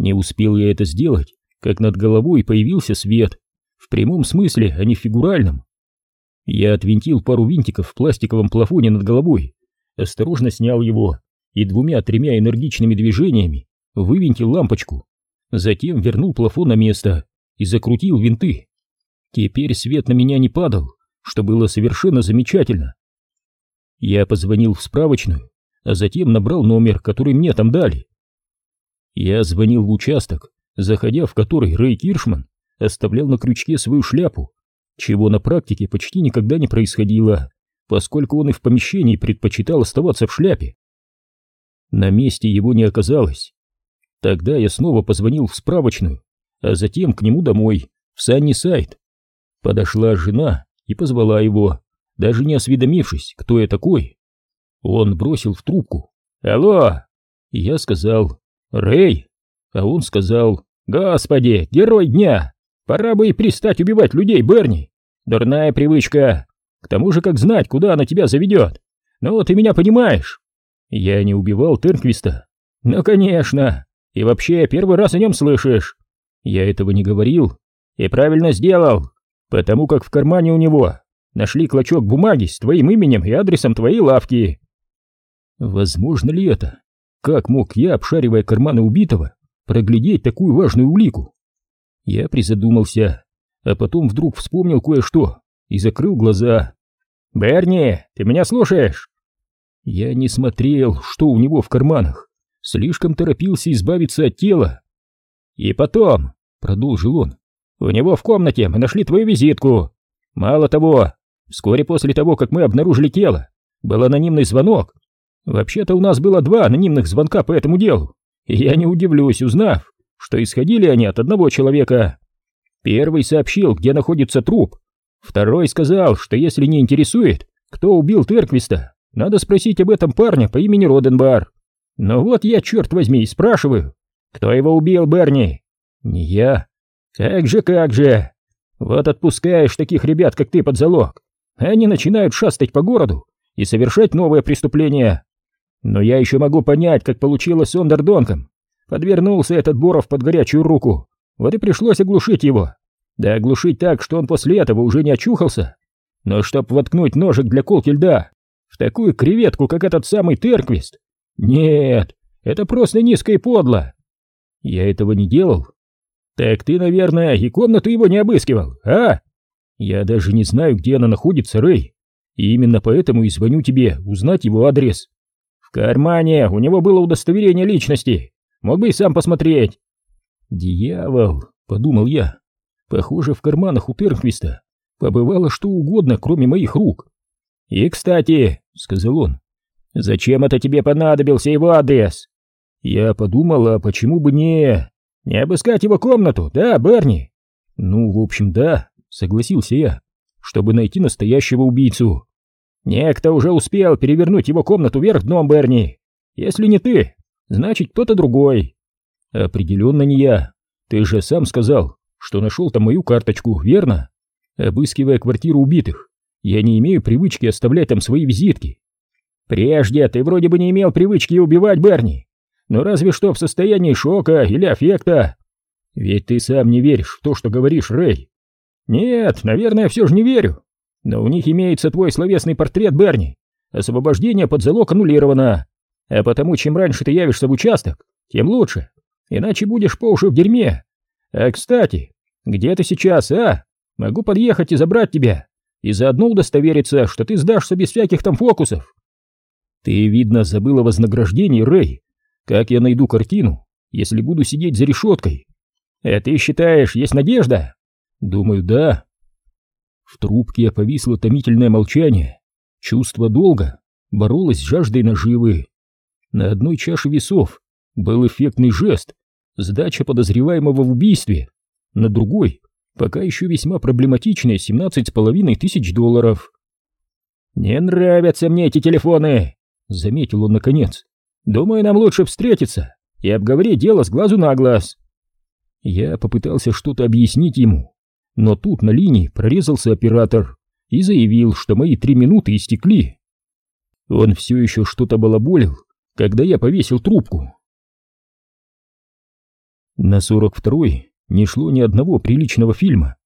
Не успел я это сделать, как над головой появился свет, в прямом смысле, а не в фигуральном. Я отвинтил пару винтиков в пластиковом плафоне над головой, осторожно снял его и двумя-тремя энергичными движениями вывинтил лампочку, затем вернул плафон на место и закрутил винты. Теперь свет на меня не падал, что было совершенно замечательно. Я позвонил в справочную, а затем набрал номер, который мне там дали. Я звонил в участок, заходя в который Рэй Киршман оставлял на крючке свою шляпу, чего на практике почти никогда не происходило, поскольку он и в помещении предпочитал оставаться в шляпе. На месте его не оказалось. Тогда я снова позвонил в справочную, а затем к нему домой, в Санни сайт. Подошла жена и позвала его, даже не осведомившись, кто я такой. Он бросил в трубку «Алло!» Я сказал «Рэй!» А он сказал «Господи, герой дня! Пора бы и перестать убивать людей, Берни! Дурная привычка! К тому же, как знать, куда она тебя заведет! Ну, ты меня понимаешь!» Я не убивал Тернквиста. «Ну, конечно! И вообще, первый раз о нем слышишь!» Я этого не говорил и правильно сделал, потому как в кармане у него нашли клочок бумаги с твоим именем и адресом твоей лавки. Возможно ли это? Как мог я, обшаривая карманы убитого, проглядеть такую важную улику? Я призадумался, а потом вдруг вспомнил кое-что и закрыл глаза. «Берни, ты меня слушаешь?» Я не смотрел, что у него в карманах, слишком торопился избавиться от тела. «И потом», — продолжил он, — «у него в комнате мы нашли твою визитку. Мало того, вскоре после того, как мы обнаружили тело, был анонимный звонок. Вообще-то у нас было два анонимных звонка по этому делу, и я не удивлюсь, узнав, что исходили они от одного человека. Первый сообщил, где находится труп. Второй сказал, что если не интересует, кто убил Терквиста, надо спросить об этом парня по имени Роденбар. Но вот я, черт возьми, спрашиваю, кто его убил, Берни? Не я. Как же, как же. Вот отпускаешь таких ребят, как ты, под залог. Они начинают шастать по городу и совершать новые преступления. Но я еще могу понять, как получилось с Ондердонком. Подвернулся этот Боров под горячую руку. Вот и пришлось оглушить его. Да оглушить так, что он после этого уже не очухался. Но чтоб воткнуть ножик для колки льда в такую креветку, как этот самый Терквист. Нет, это просто низко и подло. Я этого не делал. Так ты, наверное, и комнату его не обыскивал, а? Я даже не знаю, где она находится, Рэй. И именно поэтому и звоню тебе узнать его адрес. Кармане у него было удостоверение личности. Мог бы и сам посмотреть. Дьявол, подумал я. Похоже, в карманах у Тернквиста побывало что угодно, кроме моих рук. И, кстати, сказал он, зачем это тебе понадобился его адрес? Я подумала, почему бы не... Не обыскать его комнату, да, Берни? Ну, в общем, да, согласился я, чтобы найти настоящего убийцу. Некто уже успел перевернуть его комнату вверх дном, Берни. Если не ты, значит кто-то другой. Определенно не я. Ты же сам сказал, что нашел там мою карточку, верно? Обыскивая квартиру убитых, я не имею привычки оставлять там свои визитки. Прежде ты вроде бы не имел привычки убивать, Берни. Но разве что в состоянии шока или аффекта. Ведь ты сам не веришь в то, что говоришь, Рэй. Нет, наверное, все же не верю. Но у них имеется твой словесный портрет, Берни. Освобождение под залог аннулировано. А потому, чем раньше ты явишься в участок, тем лучше. Иначе будешь по уши в дерьме. А, кстати, где ты сейчас, а? Могу подъехать и забрать тебя. И заодно удостовериться, что ты сдашься без всяких там фокусов. Ты, видно, забыла вознаграждение, Рэй. Как я найду картину, если буду сидеть за решеткой? А ты считаешь, есть надежда? Думаю, да. В трубке повисло томительное молчание. Чувство долга боролось с жаждой наживы. На одной чаше весов был эффектный жест, сдача подозреваемого в убийстве. На другой, пока еще весьма проблематичные семнадцать с половиной тысяч долларов. «Не нравятся мне эти телефоны», — заметил он наконец. «Думаю, нам лучше встретиться и обговорить дело с глазу на глаз». Я попытался что-то объяснить ему, но тут на линии прорезался оператор и заявил, что мои три минуты истекли. Он все еще что-то балаболил, когда я повесил трубку. На 42-й не шло ни одного приличного фильма.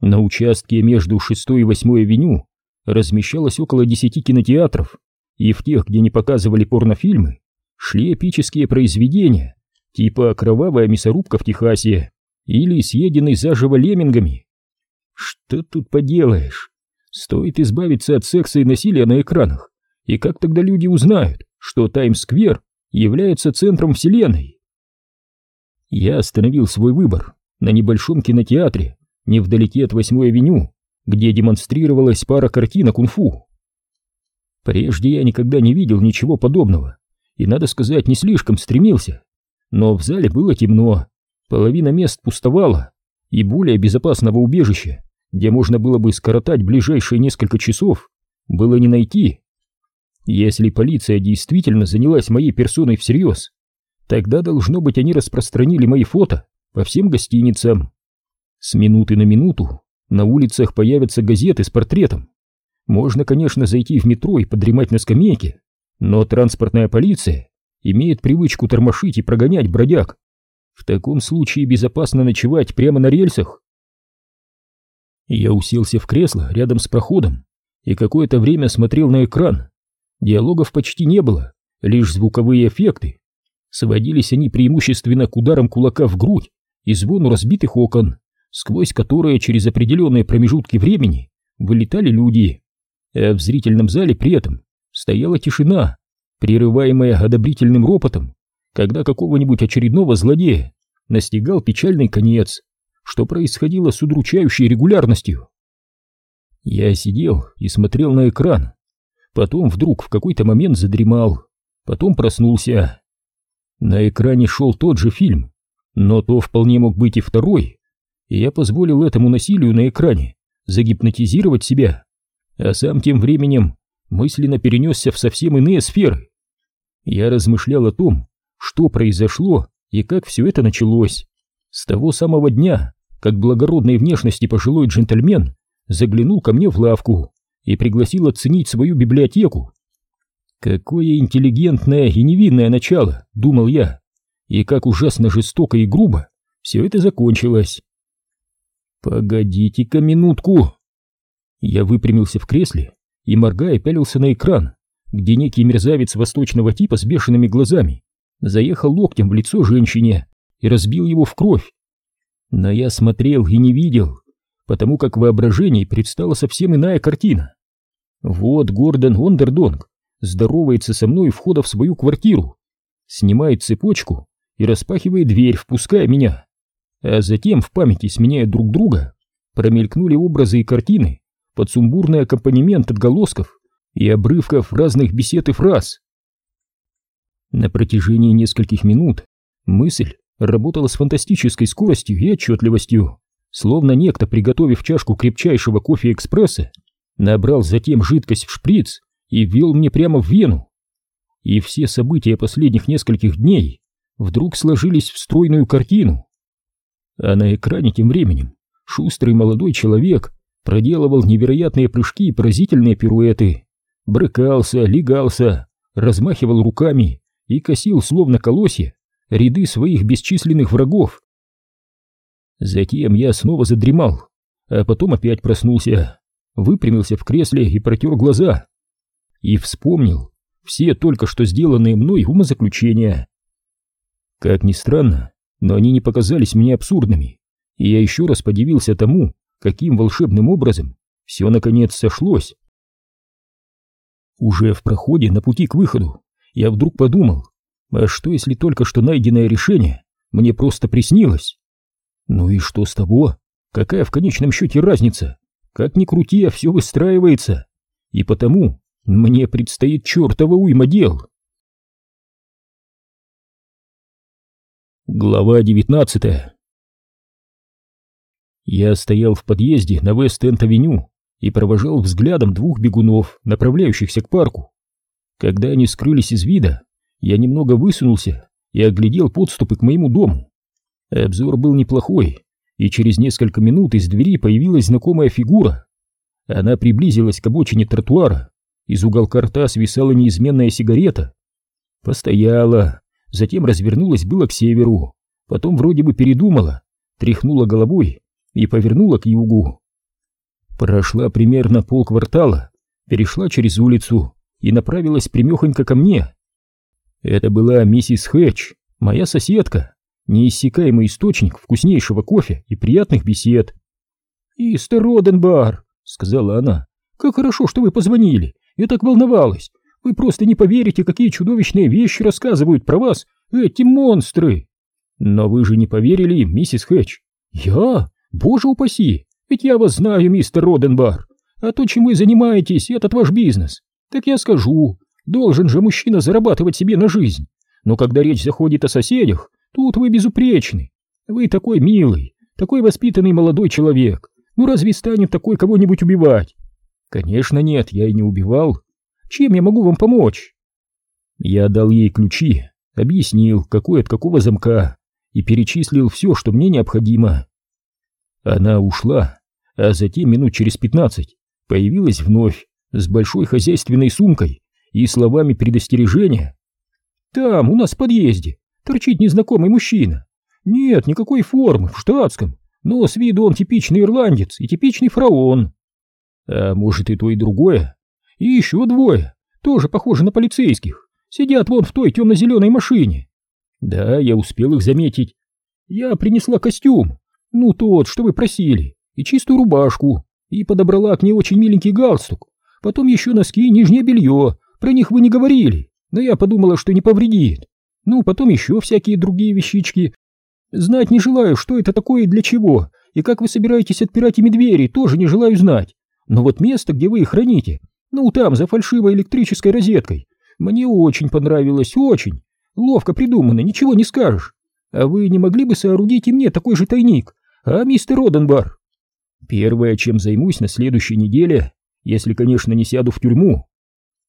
На участке между 6 и 8 авеню размещалось около 10 кинотеатров, и в тех, где не показывали порнофильмы, шли эпические произведения, типа «Кровавая мясорубка в Техасе» или «Съеденный заживо леммингами». Что тут поделаешь? Стоит избавиться от секса и насилия на экранах, и как тогда люди узнают, что Таймс-сквер является центром вселенной? Я остановил свой выбор на небольшом кинотеатре, невдалеке от 8-й авеню, где демонстрировалась пара картин кунг-фу. Прежде я никогда не видел ничего подобного, и, надо сказать, не слишком стремился. Но в зале было темно, половина мест пустовала, и более безопасного убежища, где можно было бы скоротать ближайшие несколько часов, было не найти. Если полиция действительно занялась моей персоной всерьез, тогда, должно быть, они распространили мои фото по всем гостиницам. С минуты на минуту на улицах появятся газеты с портретом. Можно, конечно, зайти в метро и подремать на скамейке, но транспортная полиция имеет привычку тормошить и прогонять бродяг. В таком случае безопасно ночевать прямо на рельсах. Я уселся в кресло рядом с проходом и какое-то время смотрел на экран. Диалогов почти не было, лишь звуковые эффекты. Сводились они преимущественно к ударам кулака в грудь и звону разбитых окон, сквозь которые через определенные промежутки времени вылетали люди. А в зрительном зале при этом стояла тишина, прерываемая одобрительным ропотом, когда какого-нибудь очередного злодея настигал печальный конец, что происходило с удручающей регулярностью. Я сидел и смотрел на экран, потом вдруг в какой-то момент задремал, потом проснулся. На экране шел тот же фильм, но то вполне мог быть и второй, и я позволил этому насилию на экране загипнотизировать себя, а сам тем временем мысленно перенесся в совсем иные сферы. Я размышлял о том, что произошло и как все это началось. С того самого дня, как благородной внешности пожилой джентльмен заглянул ко мне в лавку и пригласил оценить свою библиотеку. Какое интеллигентное и невинное начало, думал я, и как ужасно жестоко и грубо все это закончилось. Погодите-ка минутку. Я выпрямился в кресле и, моргая, пялился на экран, где некий мерзавец восточного типа с бешеными глазами заехал локтем в лицо женщине и разбил его в кровь. Но я смотрел и не видел, потому как в воображении предстала совсем иная картина. Вот Гордон Ондердонг здоровается со мной входа в свою квартиру, снимает цепочку и распахивает дверь, впуская меня. А затем в памяти, сменяя друг друга, промелькнули образы и картины под сумбурный аккомпанемент отголосков и обрывков разных бесед и фраз. На протяжении нескольких минут мысль работала с фантастической скоростью и отчетливостью, словно некто, приготовив чашку крепчайшего кофе-экспресса, набрал затем жидкость в шприц и ввел мне прямо в вену. И все события последних нескольких дней вдруг сложились в стройную картину. А на экране тем временем шустрый молодой человек проделывал невероятные прыжки и поразительные пируэты, брыкался, легался, размахивал руками и косил, словно колосья, ряды своих бесчисленных врагов. Затем я снова задремал, а потом опять проснулся, выпрямился в кресле и протер глаза. И вспомнил все только что сделанные мной умозаключения. Как ни странно, но они не показались мне абсурдными, и я еще раз подивился тому, каким волшебным образом все наконец сошлось. Уже в проходе на пути к выходу я вдруг подумал, А что, если только что найденное решение мне просто приснилось? Ну и что с того? Какая в конечном счете разница? Как ни крути, а все выстраивается. И потому мне предстоит чертова уйма дел. Глава девятнадцатая Я стоял в подъезде на Вест-Энд-Авеню и провожал взглядом двух бегунов, направляющихся к парку. Когда они скрылись из вида, я немного высунулся и оглядел подступы к моему дому. Обзор был неплохой, и через несколько минут из двери появилась знакомая фигура. Она приблизилась к обочине тротуара, из уголка рта свисала неизменная сигарета. Постояла, затем развернулась было к северу, потом вроде бы передумала, тряхнула головой и повернула к югу. Прошла примерно полквартала, перешла через улицу и направилась примехонько ко мне. Это была миссис Хэтч, моя соседка, неиссякаемый источник вкуснейшего кофе и приятных бесед. «Истер Роденбар», — сказала она, — «как хорошо, что вы позвонили. Я так волновалась. Вы просто не поверите, какие чудовищные вещи рассказывают про вас эти монстры». «Но вы же не поверили им, миссис Хэтч». «Я? Боже упаси! Ведь я вас знаю, мистер Роденбар. А то, чем вы занимаетесь, этот ваш бизнес. Так я скажу, должен же мужчина зарабатывать себе на жизнь. Но когда речь заходит о соседях, Тут вы безупречны. Вы такой милый, такой воспитанный молодой человек. Ну разве станет такой кого-нибудь убивать? Конечно нет, я и не убивал. Чем я могу вам помочь? Я дал ей ключи, объяснил, какой от какого замка, и перечислил все, что мне необходимо. Она ушла, а затем минут через пятнадцать появилась вновь с большой хозяйственной сумкой и словами предостережения. «Там, у нас в подъезде, торчит незнакомый мужчина. Нет, никакой формы, в штатском, но с виду он типичный ирландец и типичный фараон. А может и то, и другое. И еще двое, тоже похожи на полицейских, сидят вон в той темно-зеленой машине. Да, я успел их заметить. Я принесла костюм, ну тот, что вы просили, и чистую рубашку, и подобрала к ней очень миленький галстук, потом еще носки и нижнее белье, про них вы не говорили, но я подумала, что не повредит. Ну, потом еще всякие другие вещички. Знать не желаю, что это такое и для чего, и как вы собираетесь отпирать ими двери, тоже не желаю знать. Но вот место, где вы их храните, ну, там, за фальшивой электрической розеткой, мне очень понравилось, очень. Ловко придумано, ничего не скажешь. А вы не могли бы соорудить и мне такой же тайник, а, мистер Роденбар? Первое, чем займусь на следующей неделе, если, конечно, не сяду в тюрьму.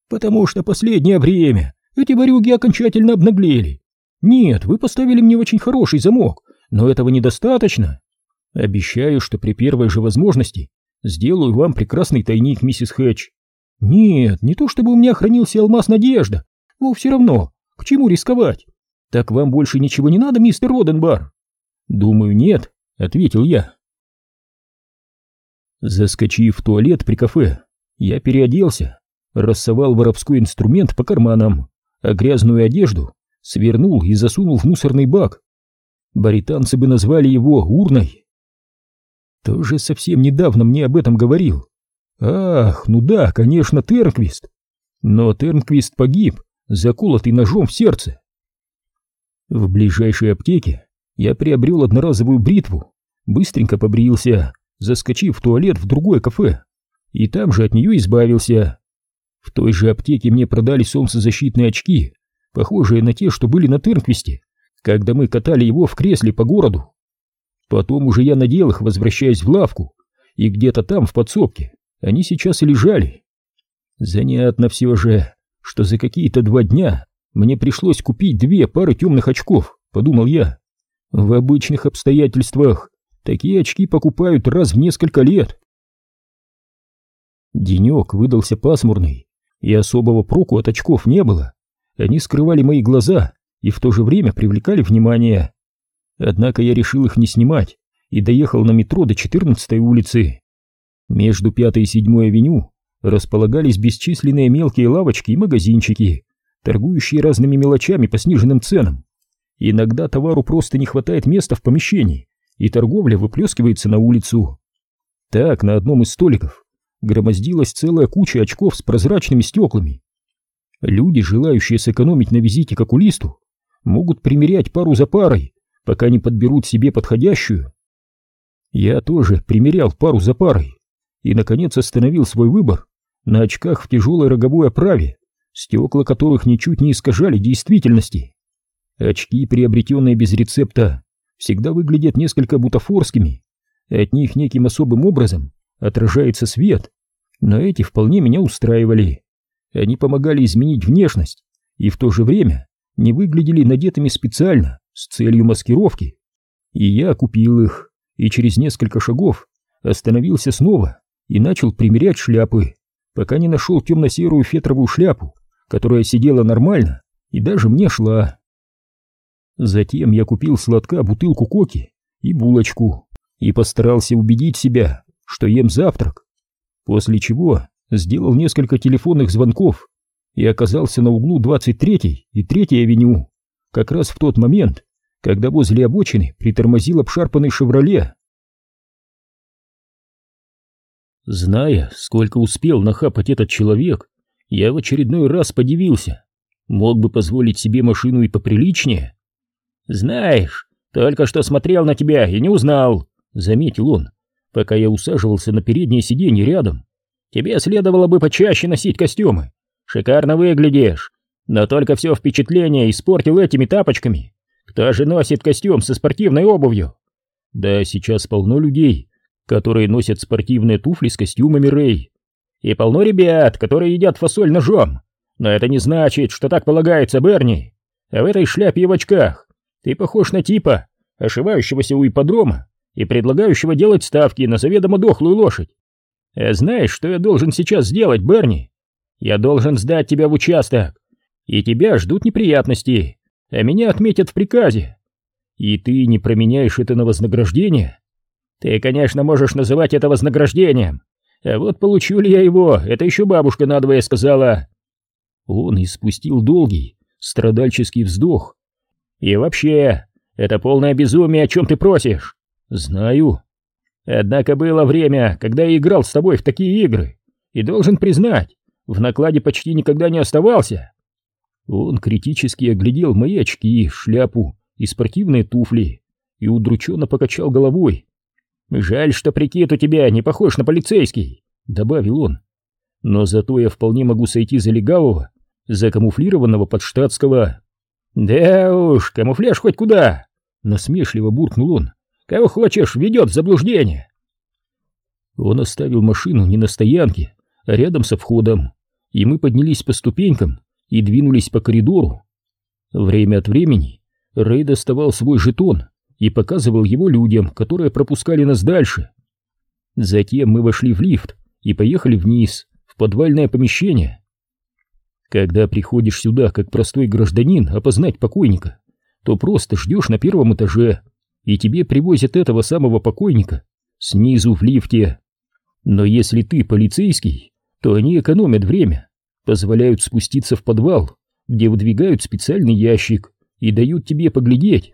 Потому что последнее время эти ворюги окончательно обнаглели. Нет, вы поставили мне очень хороший замок, но этого недостаточно. Обещаю, что при первой же возможности сделаю вам прекрасный тайник, миссис Хэтч. Нет, не то чтобы у меня хранился алмаз надежда, но все равно, к чему рисковать? Так вам больше ничего не надо, мистер Роденбар? Думаю, нет, ответил я. Заскочив в туалет при кафе, я переоделся, рассовал воровской инструмент по карманам а грязную одежду свернул и засунул в мусорный бак. Баританцы бы назвали его урной. Тоже совсем недавно мне об этом говорил. Ах, ну да, конечно, Тернквист. Но Тернквист погиб, заколотый ножом в сердце. В ближайшей аптеке я приобрел одноразовую бритву, быстренько побрился, заскочив в туалет в другое кафе, и там же от нее избавился. В той же аптеке мне продали солнцезащитные очки, похожие на те, что были на Тернквисте, когда мы катали его в кресле по городу. Потом уже я надел их, возвращаясь в лавку, и где-то там, в подсобке, они сейчас и лежали. Занятно все же, что за какие-то два дня мне пришлось купить две пары темных очков, подумал я. В обычных обстоятельствах такие очки покупают раз в несколько лет. Денек выдался пасмурный, и особого проку от очков не было. Они скрывали мои глаза и в то же время привлекали внимание. Однако я решил их не снимать и доехал на метро до 14-й улицы. Между 5 и 7 авеню располагались бесчисленные мелкие лавочки и магазинчики, торгующие разными мелочами по сниженным ценам. Иногда товару просто не хватает места в помещении, и торговля выплескивается на улицу. Так, на одном из столиков громоздилась целая куча очков с прозрачными стеклами. Люди, желающие сэкономить на визите к окулисту, могут примерять пару за парой, пока не подберут себе подходящую. Я тоже примерял пару за парой и, наконец, остановил свой выбор на очках в тяжелой роговой оправе, стекла которых ничуть не искажали действительности. Очки, приобретенные без рецепта, всегда выглядят несколько бутафорскими, от них неким особым образом отражается свет, но эти вполне меня устраивали. Они помогали изменить внешность и в то же время не выглядели надетыми специально с целью маскировки. И я купил их, и через несколько шагов остановился снова и начал примерять шляпы, пока не нашел темно-серую фетровую шляпу, которая сидела нормально и даже мне шла. Затем я купил сладка бутылку коки и булочку и постарался убедить себя, что ем завтрак, после чего сделал несколько телефонных звонков и оказался на углу 23 и 3 авеню, как раз в тот момент, когда возле обочины притормозил обшарпанный «Шевроле». Зная, сколько успел нахапать этот человек, я в очередной раз подивился. Мог бы позволить себе машину и поприличнее. «Знаешь, только что смотрел на тебя и не узнал», — заметил он, пока я усаживался на переднее сиденье рядом. «Тебе следовало бы почаще носить костюмы. Шикарно выглядишь, но только все впечатление испортил этими тапочками. Кто же носит костюм со спортивной обувью?» «Да сейчас полно людей, которые носят спортивные туфли с костюмами Рэй. И полно ребят, которые едят фасоль ножом. Но это не значит, что так полагается Берни. А в этой шляпе и в очках ты похож на типа, ошивающегося у ипподрома и предлагающего делать ставки на заведомо дохлую лошадь. А знаешь, что я должен сейчас сделать, Берни? Я должен сдать тебя в участок, и тебя ждут неприятности, а меня отметят в приказе. И ты не променяешь это на вознаграждение? Ты, конечно, можешь называть это вознаграждением, а вот получу ли я его, это еще бабушка надвое сказала. Он испустил долгий, страдальческий вздох. И вообще, это полное безумие, о чем ты просишь. Знаю. Однако было время, когда я играл с тобой в такие игры, и должен признать, в накладе почти никогда не оставался. Он критически оглядел мои очки, шляпу и спортивные туфли и удрученно покачал головой. «Жаль, что прикид у тебя не похож на полицейский», — добавил он. «Но зато я вполне могу сойти за легавого, закамуфлированного под штатского». «Да уж, камуфляж хоть куда!» — насмешливо буркнул он. «Кого хочешь, ведет в заблуждение!» Он оставил машину не на стоянке, а рядом со входом, и мы поднялись по ступенькам и двинулись по коридору. Время от времени Рэй доставал свой жетон и показывал его людям, которые пропускали нас дальше. Затем мы вошли в лифт и поехали вниз, в подвальное помещение. Когда приходишь сюда как простой гражданин опознать покойника, то просто ждешь на первом этаже, и тебе привозят этого самого покойника снизу в лифте. Но если ты полицейский, то они экономят время, позволяют спуститься в подвал, где выдвигают специальный ящик и дают тебе поглядеть.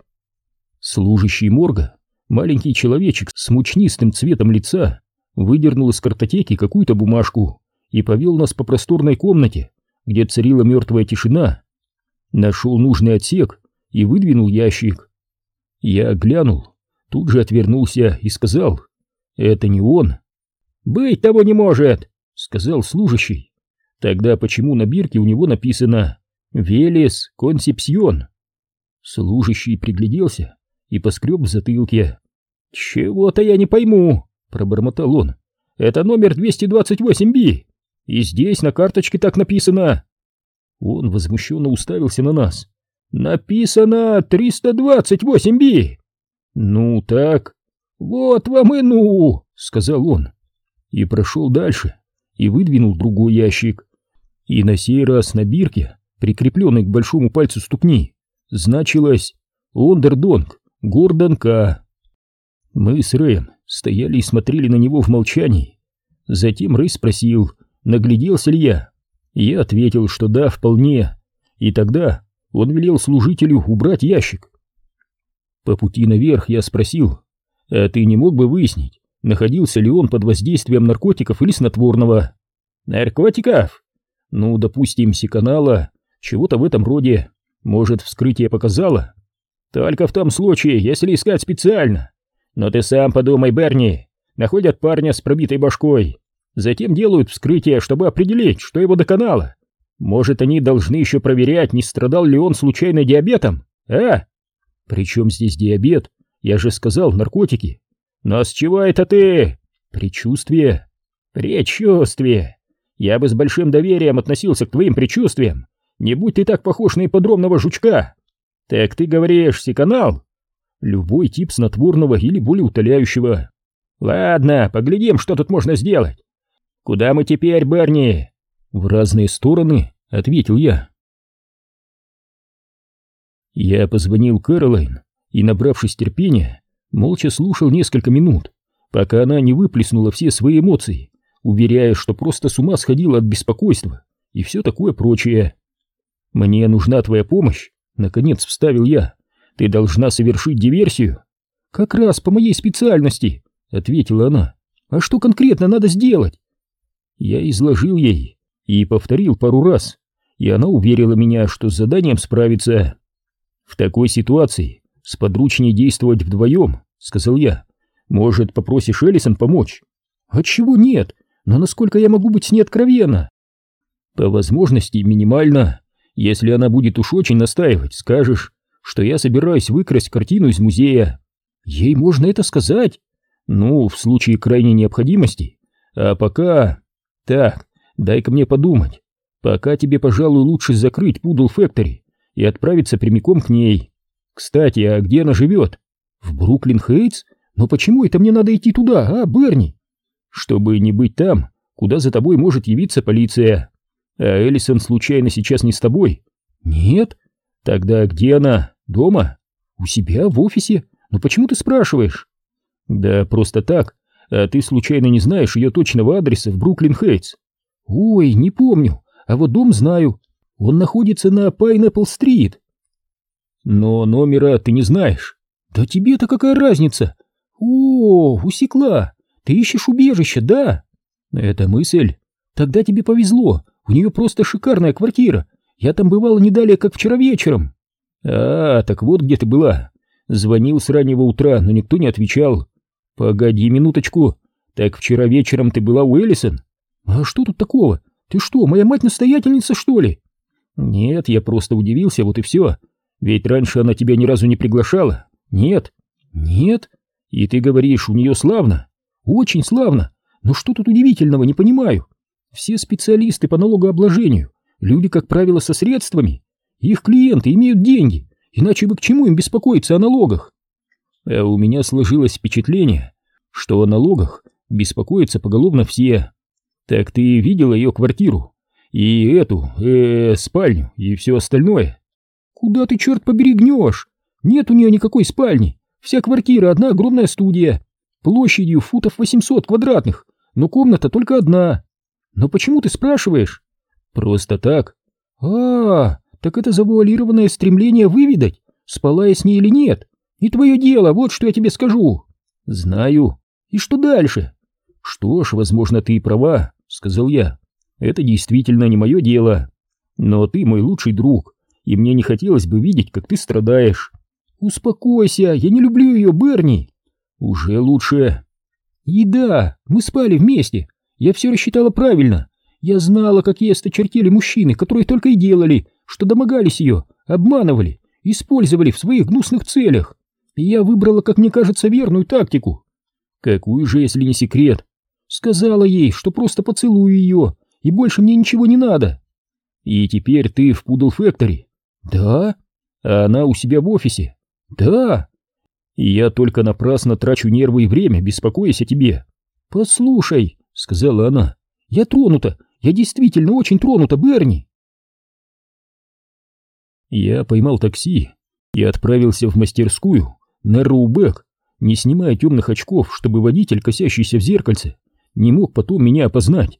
Служащий морга, маленький человечек с мучнистым цветом лица, выдернул из картотеки какую-то бумажку и повел нас по просторной комнате, где царила мертвая тишина. Нашел нужный отсек и выдвинул ящик. Я глянул, тут же отвернулся и сказал, «Это не он». «Быть того не может», — сказал служащий. «Тогда почему на бирке у него написано «Велес Консепсьон»?» Служащий пригляделся и поскреб в затылке. «Чего-то я не пойму», — пробормотал он. «Это номер 228-Би, и здесь на карточке так написано». Он возмущенно уставился на нас. «Написано 328-Би!» «Ну так...» «Вот вам и ну!» — сказал он. И прошел дальше, и выдвинул другой ящик. И на сей раз на бирке, прикрепленной к большому пальцу ступни, значилось «Ондердонг Гордон К. Мы с Рэем стояли и смотрели на него в молчании. Затем Рэй спросил, нагляделся ли я. Я ответил, что да, вполне. И тогда он велел служителю убрать ящик. По пути наверх я спросил, а ты не мог бы выяснить, находился ли он под воздействием наркотиков или снотворного? Наркотиков? Ну, допустим, секанала, чего-то в этом роде. Может, вскрытие показало? Только в том случае, если искать специально. Но ты сам подумай, Берни. Находят парня с пробитой башкой. Затем делают вскрытие, чтобы определить, что его доконало. Может, они должны еще проверять, не страдал ли он случайно диабетом? А? Причем здесь диабет? Я же сказал, наркотики. Но с чего это ты? Предчувствие. Предчувствие. Я бы с большим доверием относился к твоим предчувствиям. Не будь ты так похож на ипподромного жучка. Так ты говоришь, канал? Любой тип снотворного или болеутоляющего. Ладно, поглядим, что тут можно сделать. Куда мы теперь, Берни? В разные стороны, ответил я. Я позвонил Кэролайн и, набравшись терпения, молча слушал несколько минут, пока она не выплеснула все свои эмоции, уверяя, что просто с ума сходила от беспокойства и все такое прочее. «Мне нужна твоя помощь», — наконец вставил я. «Ты должна совершить диверсию». «Как раз по моей специальности», — ответила она. «А что конкретно надо сделать?» Я изложил ей и повторил пару раз, и она уверила меня, что с заданием справится. «В такой ситуации сподручнее действовать вдвоем», — сказал я. «Может, попросишь Эллисон помочь?» «Отчего нет? Но насколько я могу быть с ней откровенна?» «По возможности минимально. Если она будет уж очень настаивать, скажешь, что я собираюсь выкрасть картину из музея. Ей можно это сказать? Ну, в случае крайней необходимости. А пока... Так, дай-ка мне подумать. Пока тебе, пожалуй, лучше закрыть Пудл Фэктори и отправиться прямиком к ней. Кстати, а где она живет? В Бруклин Хейтс? Но почему это мне надо идти туда, а, Берни? Чтобы не быть там, куда за тобой может явиться полиция. А Эллисон случайно сейчас не с тобой? Нет. Тогда где она? Дома? У себя, в офисе? Но почему ты спрашиваешь? Да просто так. А ты случайно не знаешь ее точного адреса в Бруклин-Хейтс? Ой, не помню. А вот дом знаю. Он находится на Пайнэппл-стрит. Но номера ты не знаешь. Да тебе-то какая разница? О, усекла. Ты ищешь убежище, да? Это мысль. Тогда тебе повезло. У нее просто шикарная квартира. Я там бывала не далее, как вчера вечером. А, так вот где ты была. Звонил с раннего утра, но никто не отвечал. Погоди минуточку. Так вчера вечером ты была у Эллисон? А что тут такого? Ты что, моя мать-настоятельница, что ли? Нет, я просто удивился, вот и все. Ведь раньше она тебя ни разу не приглашала. Нет. Нет? И ты говоришь, у нее славно? Очень славно. Но что тут удивительного, не понимаю. Все специалисты по налогообложению, люди, как правило, со средствами. Их клиенты имеют деньги, иначе бы к чему им беспокоиться о налогах? А у меня сложилось впечатление, что о налогах беспокоятся поголовно все. Так ты видела ее квартиру? И эту, э, спальню, и все остальное? Куда ты, черт побери, гнешь? Нет у нее никакой спальни. Вся квартира одна огромная студия. Площадью футов 800 квадратных, но комната только одна. Но почему ты спрашиваешь? Просто так. А, так это завуалированное стремление выведать, спала я с ней или нет. Не твое дело, вот что я тебе скажу. Знаю. И что дальше? Что ж, возможно, ты и права, сказал я. Это действительно не мое дело. Но ты мой лучший друг, и мне не хотелось бы видеть, как ты страдаешь. Успокойся, я не люблю ее, Берни. Уже лучше. И да, мы спали вместе, я все рассчитала правильно. Я знала, какие осточертели мужчины, которые только и делали, что домогались ее, обманывали, использовали в своих гнусных целях. Я выбрала, как мне кажется, верную тактику. Какую же, если не секрет? Сказала ей, что просто поцелую ее, и больше мне ничего не надо. И теперь ты в Пудл Фэктори? Да. А она у себя в офисе? Да. И я только напрасно трачу нервы и время, беспокоясь о тебе. Послушай, — сказала она. «Я тронута! Я действительно очень тронута, Берни!» Я поймал такси и отправился в мастерскую на Роубек, не снимая темных очков, чтобы водитель, косящийся в зеркальце, не мог потом меня опознать.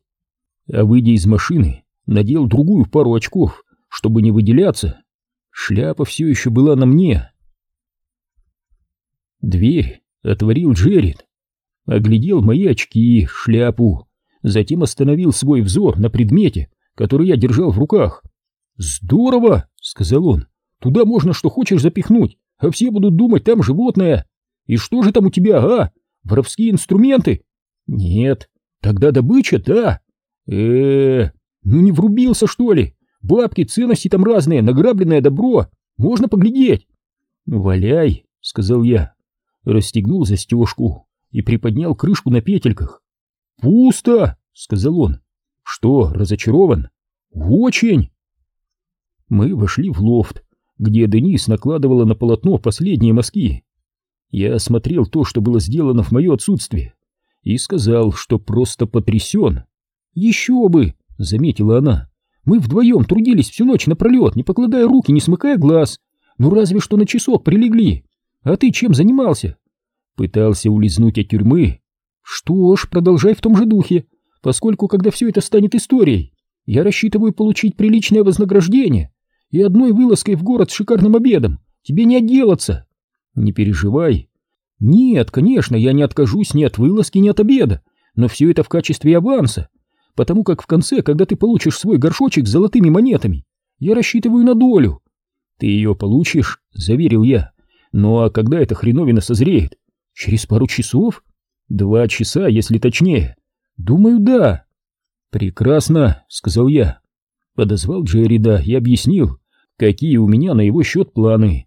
А выйдя из машины, надел другую пару очков, чтобы не выделяться. Шляпа все еще была на мне. Дверь отворил Джеред оглядел мои очки, шляпу, затем остановил свой взор на предмете, который я держал в руках. «Здорово!» — сказал он. Туда можно что хочешь запихнуть, а все будут думать, там животное. И что же там у тебя, а? Воровские инструменты? Нет. Тогда добыча, да. э э ну не врубился, что ли? Бабки, ценности там разные, награбленное добро. Можно поглядеть. Валяй, сказал я. Расстегнул застежку и приподнял крышку на петельках. Пусто, сказал он. Что, разочарован? Очень. Мы вошли в лофт, где Денис накладывала на полотно последние мазки. Я осмотрел то, что было сделано в мое отсутствие, и сказал, что просто потрясен. «Еще бы!» — заметила она. «Мы вдвоем трудились всю ночь напролет, не покладая руки, не смыкая глаз. Ну разве что на часок прилегли. А ты чем занимался?» Пытался улизнуть от тюрьмы. «Что ж, продолжай в том же духе, поскольку, когда все это станет историей, я рассчитываю получить приличное вознаграждение и одной вылазкой в город с шикарным обедом тебе не отделаться. Не переживай. Нет, конечно, я не откажусь ни от вылазки, ни от обеда, но все это в качестве аванса, потому как в конце, когда ты получишь свой горшочек с золотыми монетами, я рассчитываю на долю. Ты ее получишь, заверил я. Ну а когда эта хреновина созреет? Через пару часов? Два часа, если точнее. Думаю, да. Прекрасно, сказал я. Подозвал Джерида и объяснил, какие у меня на его счет планы.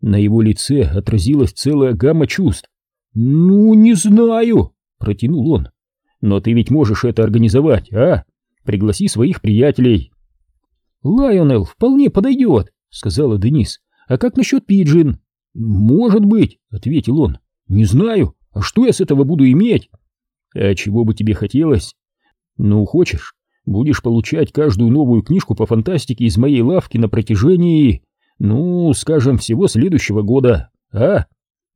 На его лице отразилась целая гамма чувств. «Ну, не знаю», — протянул он. «Но ты ведь можешь это организовать, а? Пригласи своих приятелей». «Лайонел вполне подойдет», — сказала Денис. «А как насчет Пиджин?» «Может быть», — ответил он. «Не знаю. А что я с этого буду иметь?» «А чего бы тебе хотелось?» «Ну, хочешь, будешь получать каждую новую книжку по фантастике из моей лавки на протяжении, ну, скажем, всего следующего года, а?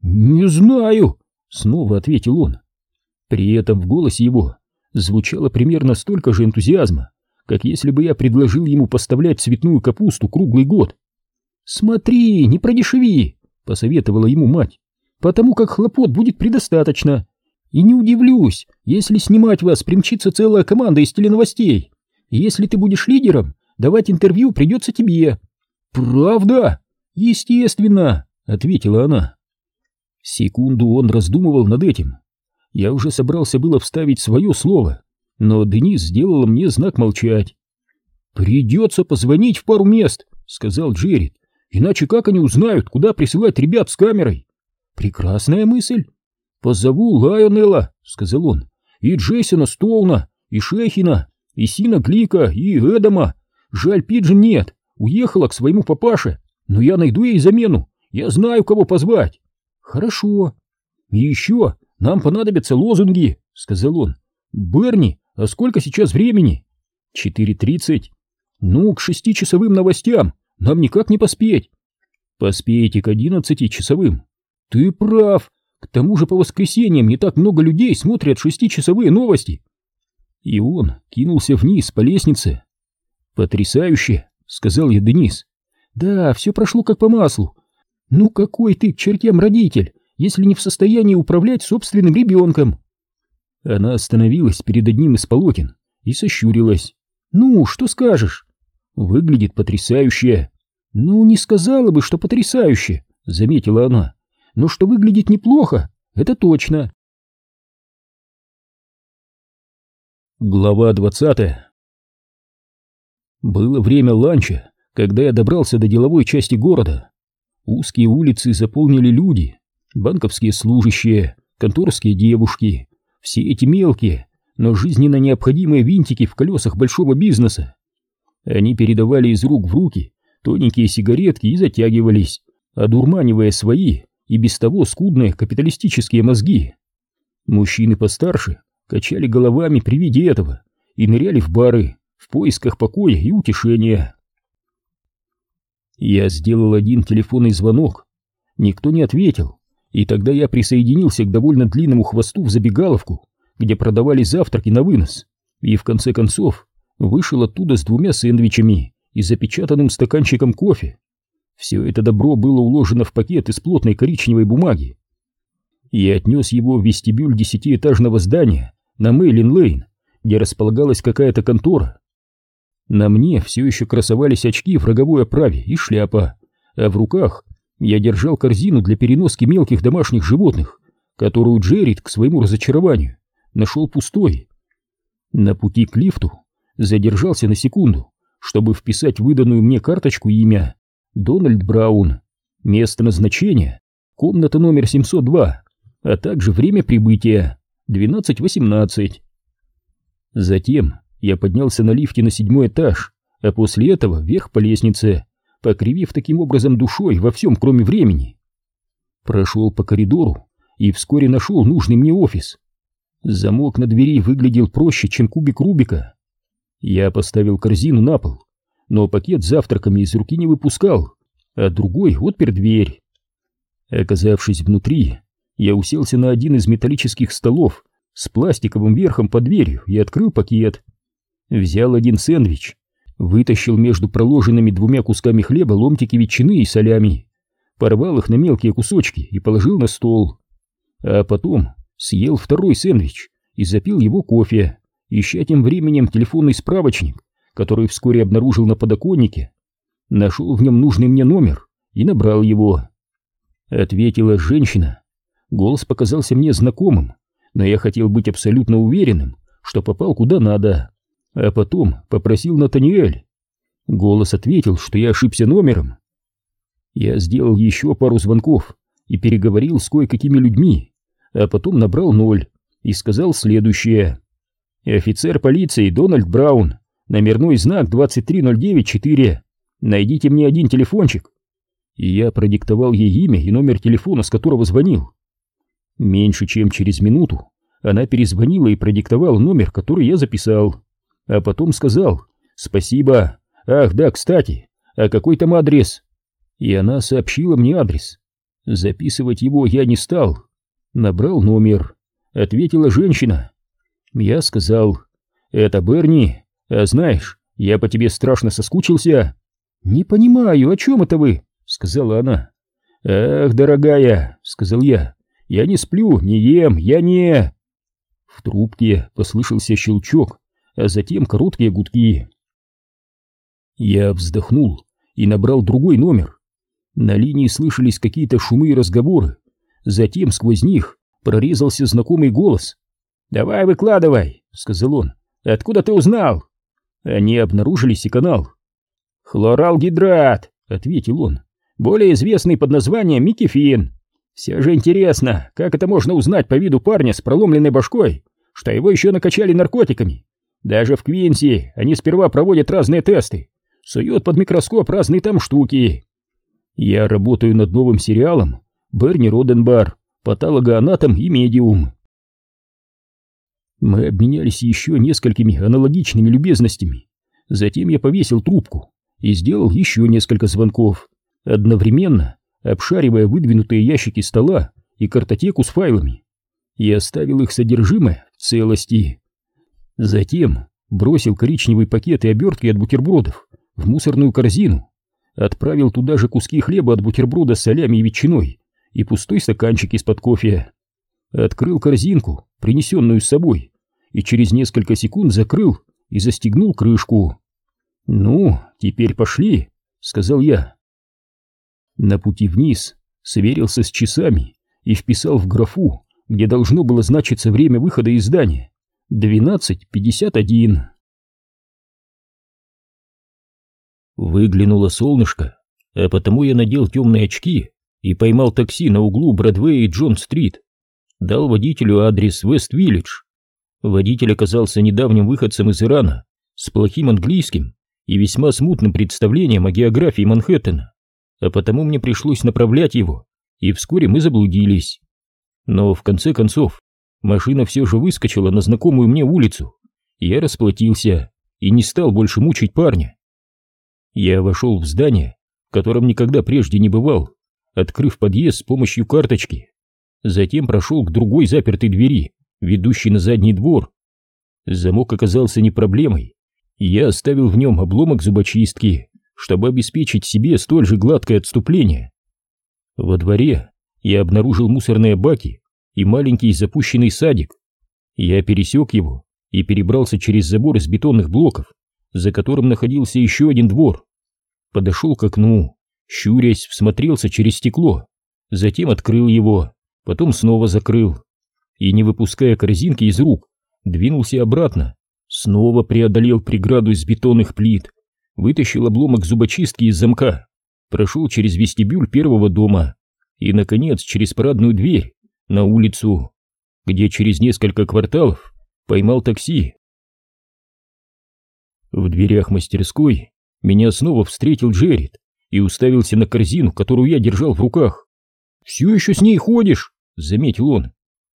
Не знаю, снова ответил он. При этом в голосе его звучало примерно столько же энтузиазма, как если бы я предложил ему поставлять цветную капусту круглый год. «Смотри, не продешеви!» — посоветовала ему мать. «Потому как хлопот будет предостаточно. И не удивлюсь, если снимать вас примчится целая команда из теленовостей. Если ты будешь лидером, давать интервью придется тебе. Правда? Естественно, ответила она. Секунду он раздумывал над этим. Я уже собрался было вставить свое слово, но Денис сделала мне знак молчать. «Придется позвонить в пару мест», — сказал Джеррит. «Иначе как они узнают, куда присылать ребят с камерой?» «Прекрасная мысль. «Позову Лайонелла», — сказал он, — «и Джейсона Стоуна, и Шехина, и Сина Глика, и Эдама. Жаль, Пиджин нет, уехала к своему папаше, но я найду ей замену, я знаю, кого позвать». «Хорошо». «И еще нам понадобятся лозунги», — сказал он. «Берни, а сколько сейчас времени?» «Четыре тридцать». «Ну, к шестичасовым новостям нам никак не поспеть». «Поспеете к одиннадцати часовым». «Ты прав», к тому же по воскресеньям не так много людей смотрят шестичасовые новости. И он кинулся вниз по лестнице. «Потрясающе!» — сказал я Денис. «Да, все прошло как по маслу. Ну какой ты к чертям родитель, если не в состоянии управлять собственным ребенком?» Она остановилась перед одним из полотен и сощурилась. «Ну, что скажешь?» «Выглядит потрясающе». «Ну, не сказала бы, что потрясающе», — заметила она но что выглядит неплохо, это точно. Глава двадцатая Было время ланча, когда я добрался до деловой части города. Узкие улицы заполнили люди, банковские служащие, конторские девушки, все эти мелкие, но жизненно необходимые винтики в колесах большого бизнеса. Они передавали из рук в руки тоненькие сигаретки и затягивались, одурманивая свои и без того скудные капиталистические мозги. Мужчины постарше качали головами при виде этого и ныряли в бары в поисках покоя и утешения. Я сделал один телефонный звонок. Никто не ответил, и тогда я присоединился к довольно длинному хвосту в забегаловку, где продавали завтраки на вынос, и в конце концов вышел оттуда с двумя сэндвичами и запечатанным стаканчиком кофе. Все это добро было уложено в пакет из плотной коричневой бумаги. Я отнес его в вестибюль десятиэтажного здания на Мейлин-Лейн, где располагалась какая-то контора. На мне все еще красовались очки в роговой оправе и шляпа, а в руках я держал корзину для переноски мелких домашних животных, которую Джеррид, к своему разочарованию, нашел пустой. На пути к лифту задержался на секунду, чтобы вписать выданную мне карточку и имя Дональд Браун, место назначения, комната номер 702, а также время прибытия 12.18. Затем я поднялся на лифте на седьмой этаж, а после этого вверх по лестнице, покривив таким образом душой во всем, кроме времени. Прошел по коридору и вскоре нашел нужный мне офис. Замок на двери выглядел проще, чем кубик Рубика. Я поставил корзину на пол, но пакет с завтраками из руки не выпускал, а другой отпер дверь. Оказавшись внутри, я уселся на один из металлических столов с пластиковым верхом под дверью и открыл пакет. Взял один сэндвич, вытащил между проложенными двумя кусками хлеба ломтики ветчины и солями, порвал их на мелкие кусочки и положил на стол. А потом съел второй сэндвич и запил его кофе, ища тем временем телефонный справочник, который вскоре обнаружил на подоконнике. Нашел в нем нужный мне номер и набрал его. Ответила женщина. Голос показался мне знакомым, но я хотел быть абсолютно уверенным, что попал куда надо. А потом попросил Натаниэль. Голос ответил, что я ошибся номером. Я сделал еще пару звонков и переговорил с кое-какими людьми, а потом набрал ноль и сказал следующее. «Офицер полиции Дональд Браун, номерной знак 23094. Найдите мне один телефончик». И я продиктовал ей имя и номер телефона, с которого звонил. Меньше чем через минуту она перезвонила и продиктовала номер, который я записал. А потом сказал «Спасибо. Ах, да, кстати, а какой там адрес?» И она сообщила мне адрес. Записывать его я не стал. Набрал номер. Ответила женщина. Я сказал «Это Берни. А знаешь, я по тебе страшно соскучился». «Не понимаю, о чем это вы?» — сказала она. «Ах, дорогая», — сказал я, — «я не сплю, не ем, я не...» В трубке послышался щелчок, а затем короткие гудки. Я вздохнул и набрал другой номер. На линии слышались какие-то шумы и разговоры. Затем сквозь них прорезался знакомый голос. «Давай выкладывай», — сказал он. «Откуда ты узнал?» Они обнаружили канал. «Хлоралгидрат», — ответил он, — «более известный под названием Микефин. Все же интересно, как это можно узнать по виду парня с проломленной башкой, что его еще накачали наркотиками. Даже в Квинси они сперва проводят разные тесты, суют под микроскоп разные там штуки. Я работаю над новым сериалом «Берни Роденбар. Патологоанатом и медиум». Мы обменялись еще несколькими аналогичными любезностями. Затем я повесил трубку и сделал еще несколько звонков, одновременно обшаривая выдвинутые ящики стола и картотеку с файлами, и оставил их содержимое в целости. Затем бросил коричневый пакет и обертки от бутербродов в мусорную корзину, отправил туда же куски хлеба от бутерброда с солями и ветчиной и пустой стаканчик из-под кофе. Открыл корзинку, принесенную с собой, и через несколько секунд закрыл и застегнул крышку. «Ну, теперь пошли», — сказал я. На пути вниз сверился с часами и вписал в графу, где должно было значиться время выхода из здания, 12.51. Выглянуло солнышко, а потому я надел темные очки и поймал такси на углу Бродвея и Джон-стрит. Дал водителю адрес Вест-Виллидж. Водитель оказался недавним выходцем из Ирана с плохим английским и весьма смутным представлением о географии Манхэттена, а потому мне пришлось направлять его, и вскоре мы заблудились. Но в конце концов машина все же выскочила на знакомую мне улицу, я расплатился и не стал больше мучить парня. Я вошел в здание, в котором никогда прежде не бывал, открыв подъезд с помощью карточки. Затем прошел к другой запертой двери, ведущей на задний двор. Замок оказался не проблемой, я оставил в нем обломок зубочистки, чтобы обеспечить себе столь же гладкое отступление. Во дворе я обнаружил мусорные баки и маленький запущенный садик. Я пересек его и перебрался через забор из бетонных блоков, за которым находился еще один двор. Подошел к окну, щурясь, всмотрелся через стекло, затем открыл его, потом снова закрыл и, не выпуская корзинки из рук, двинулся обратно, снова преодолел преграду из бетонных плит, вытащил обломок зубочистки из замка, прошел через вестибюль первого дома и, наконец, через парадную дверь на улицу, где через несколько кварталов поймал такси. В дверях мастерской меня снова встретил Джеред и уставился на корзину, которую я держал в руках. «Все еще с ней ходишь?» — заметил он.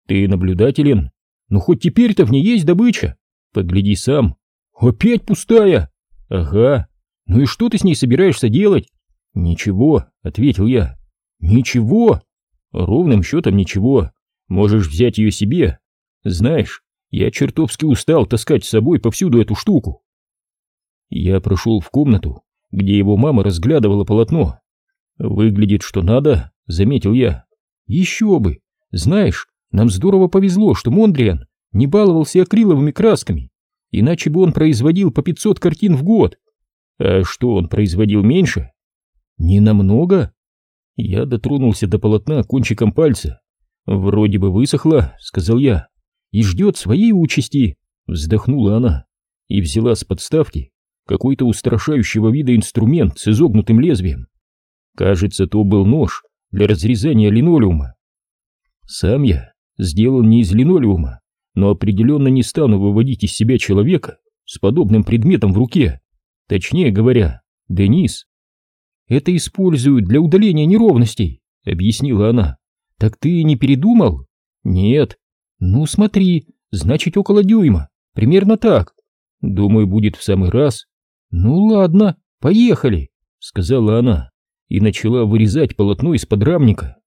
«Ты наблюдателен? Ну хоть теперь-то в ней есть добыча. Погляди сам. Опять пустая!» «Ага. Ну и что ты с ней собираешься делать?» «Ничего», — ответил я. «Ничего?» «Ровным счетом ничего. Можешь взять ее себе. Знаешь, я чертовски устал таскать с собой повсюду эту штуку». Я прошел в комнату, где его мама разглядывала полотно. «Выглядит, что надо», — заметил я. «Еще бы! Знаешь, нам здорово повезло, что Мондриан не баловался акриловыми красками, иначе бы он производил по 500 картин в год. А что, он производил меньше?» «Не намного?» Я дотронулся до полотна кончиком пальца. «Вроде бы высохло», — сказал я, — «и ждет своей участи», — вздохнула она и взяла с подставки какой-то устрашающего вида инструмент с изогнутым лезвием. Кажется, то был нож для разрезания линолеума. Сам я сделан не из линолеума, но определенно не стану выводить из себя человека с подобным предметом в руке. Точнее говоря, Денис. Это используют для удаления неровностей, объяснила она. Так ты не передумал? Нет. Ну смотри, значит около дюйма, примерно так. Думаю, будет в самый раз. «Ну ладно, поехали», — сказала она и начала вырезать полотно из подрамника.